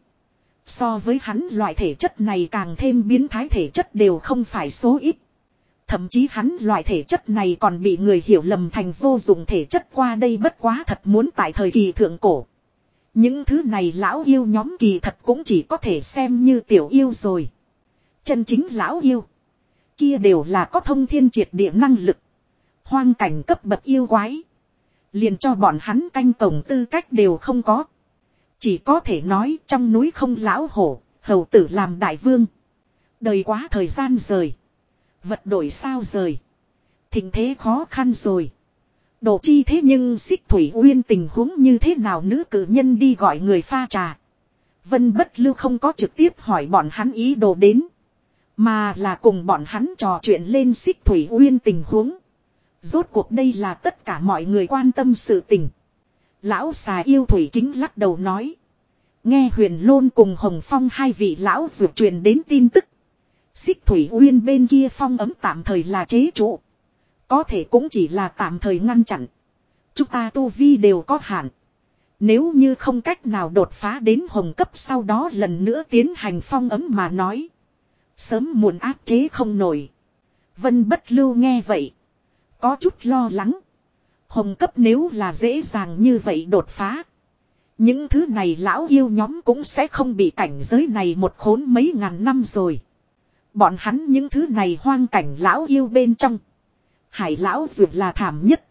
So với hắn loại thể chất này càng thêm biến thái thể chất đều không phải số ít. Thậm chí hắn loại thể chất này còn bị người hiểu lầm thành vô dụng thể chất qua đây bất quá thật muốn tại thời kỳ thượng cổ. Những thứ này lão yêu nhóm kỳ thật cũng chỉ có thể xem như tiểu yêu rồi. Chân chính lão yêu. Kia đều là có thông thiên triệt địa năng lực. Hoang cảnh cấp bậc yêu quái. Liền cho bọn hắn canh tổng tư cách đều không có. Chỉ có thể nói trong núi không lão hổ, hầu tử làm đại vương. Đời quá thời gian rời. Vật đổi sao rời. Thình thế khó khăn rồi. Độ chi thế nhưng xích thủy uyên tình huống như thế nào nữ cử nhân đi gọi người pha trà. Vân bất lưu không có trực tiếp hỏi bọn hắn ý đồ đến. Mà là cùng bọn hắn trò chuyện lên xích thủy uyên tình huống. Rốt cuộc đây là tất cả mọi người quan tâm sự tình. Lão xà yêu thủy kính lắc đầu nói. Nghe huyền lôn cùng hồng phong hai vị lão ruột truyền đến tin tức. Xích thủy uyên bên kia phong ấm tạm thời là chế trụ. Có thể cũng chỉ là tạm thời ngăn chặn. Chúng ta tu vi đều có hạn. Nếu như không cách nào đột phá đến hồng cấp sau đó lần nữa tiến hành phong ấm mà nói. Sớm muộn áp chế không nổi. Vân bất lưu nghe vậy. Có chút lo lắng. Hồng cấp nếu là dễ dàng như vậy đột phá. Những thứ này lão yêu nhóm cũng sẽ không bị cảnh giới này một khốn mấy ngàn năm rồi. Bọn hắn những thứ này hoang cảnh lão yêu bên trong. Hải lão dược là thảm nhất.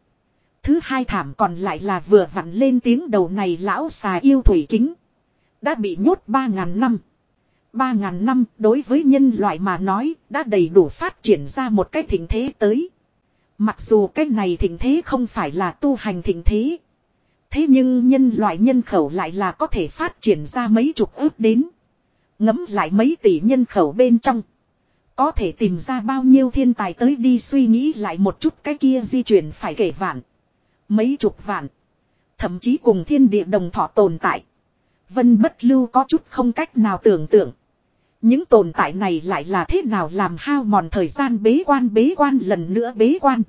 Thứ hai thảm còn lại là vừa vặn lên tiếng đầu này lão xà yêu thủy kính. Đã bị nhốt ba ngàn năm. Ba ngàn năm, đối với nhân loại mà nói, đã đầy đủ phát triển ra một cái thịnh thế tới. Mặc dù cái này thịnh thế không phải là tu hành thịnh thế. Thế nhưng nhân loại nhân khẩu lại là có thể phát triển ra mấy chục ước đến. Ngấm lại mấy tỷ nhân khẩu bên trong. Có thể tìm ra bao nhiêu thiên tài tới đi suy nghĩ lại một chút cái kia di chuyển phải kể vạn. Mấy chục vạn. Thậm chí cùng thiên địa đồng thọ tồn tại. Vân bất lưu có chút không cách nào tưởng tượng. Những tồn tại này lại là thế nào làm hao mòn thời gian bế quan bế quan lần nữa bế quan.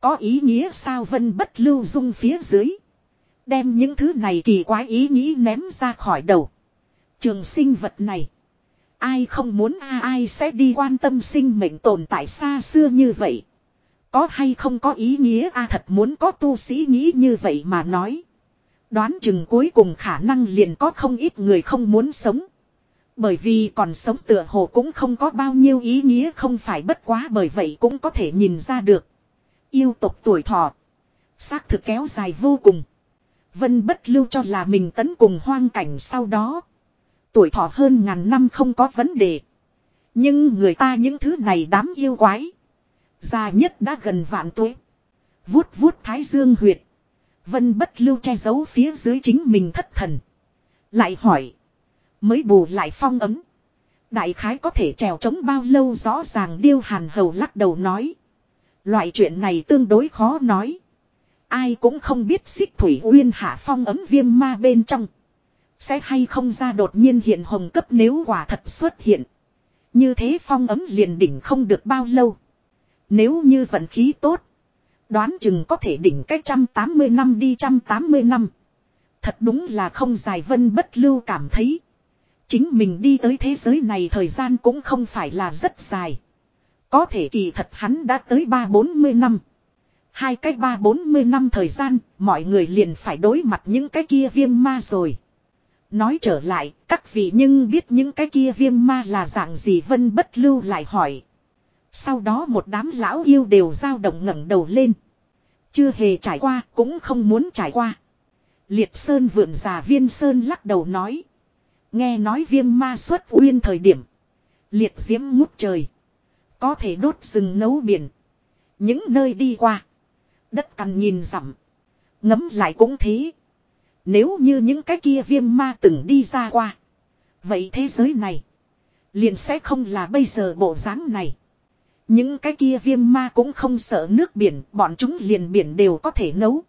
Có ý nghĩa sao vân bất lưu dung phía dưới. Đem những thứ này kỳ quái ý nghĩ ném ra khỏi đầu. Trường sinh vật này. Ai không muốn a, ai sẽ đi quan tâm sinh mệnh tồn tại xa xưa như vậy. Có hay không có ý nghĩa a, thật muốn có tu sĩ nghĩ như vậy mà nói. Đoán chừng cuối cùng khả năng liền có không ít người không muốn sống. Bởi vì còn sống tựa hồ cũng không có bao nhiêu ý nghĩa không phải bất quá bởi vậy cũng có thể nhìn ra được. Yêu tộc tuổi thọ. Xác thực kéo dài vô cùng. Vân bất lưu cho là mình tấn cùng hoang cảnh sau đó. Tuổi thọ hơn ngàn năm không có vấn đề. Nhưng người ta những thứ này đám yêu quái. Già nhất đã gần vạn tuổi. Vuốt vuốt thái dương huyệt. Vân bất lưu che giấu phía dưới chính mình thất thần. Lại hỏi. Mới bù lại phong ấm. Đại khái có thể trèo trống bao lâu rõ ràng điêu hàn hầu lắc đầu nói. Loại chuyện này tương đối khó nói. Ai cũng không biết xích thủy uyên hạ phong ấm viêm ma bên trong. Sẽ hay không ra đột nhiên hiện hồng cấp nếu quả thật xuất hiện. Như thế phong ấm liền đỉnh không được bao lâu. Nếu như vận khí tốt. Đoán chừng có thể đỉnh cách trăm tám mươi năm đi trăm tám mươi năm. Thật đúng là không dài vân bất lưu cảm thấy. Chính mình đi tới thế giới này thời gian cũng không phải là rất dài. Có thể kỳ thật hắn đã tới ba bốn mươi năm. Hai cái ba bốn mươi năm thời gian, mọi người liền phải đối mặt những cái kia viêm ma rồi. Nói trở lại, các vị nhưng biết những cái kia viêm ma là dạng gì vân bất lưu lại hỏi. Sau đó một đám lão yêu đều dao động ngẩng đầu lên. Chưa hề trải qua, cũng không muốn trải qua. Liệt Sơn vượn già viên Sơn lắc đầu nói. Nghe nói viêm ma xuất uyên thời điểm. Liệt diễm ngút trời. Có thể đốt rừng nấu biển. Những nơi đi qua. Đất cằn nhìn dặm. Ngấm lại cũng thế. Nếu như những cái kia viêm ma từng đi ra qua. Vậy thế giới này. Liền sẽ không là bây giờ bộ dáng này. Những cái kia viêm ma cũng không sợ nước biển. Bọn chúng liền biển đều có thể nấu.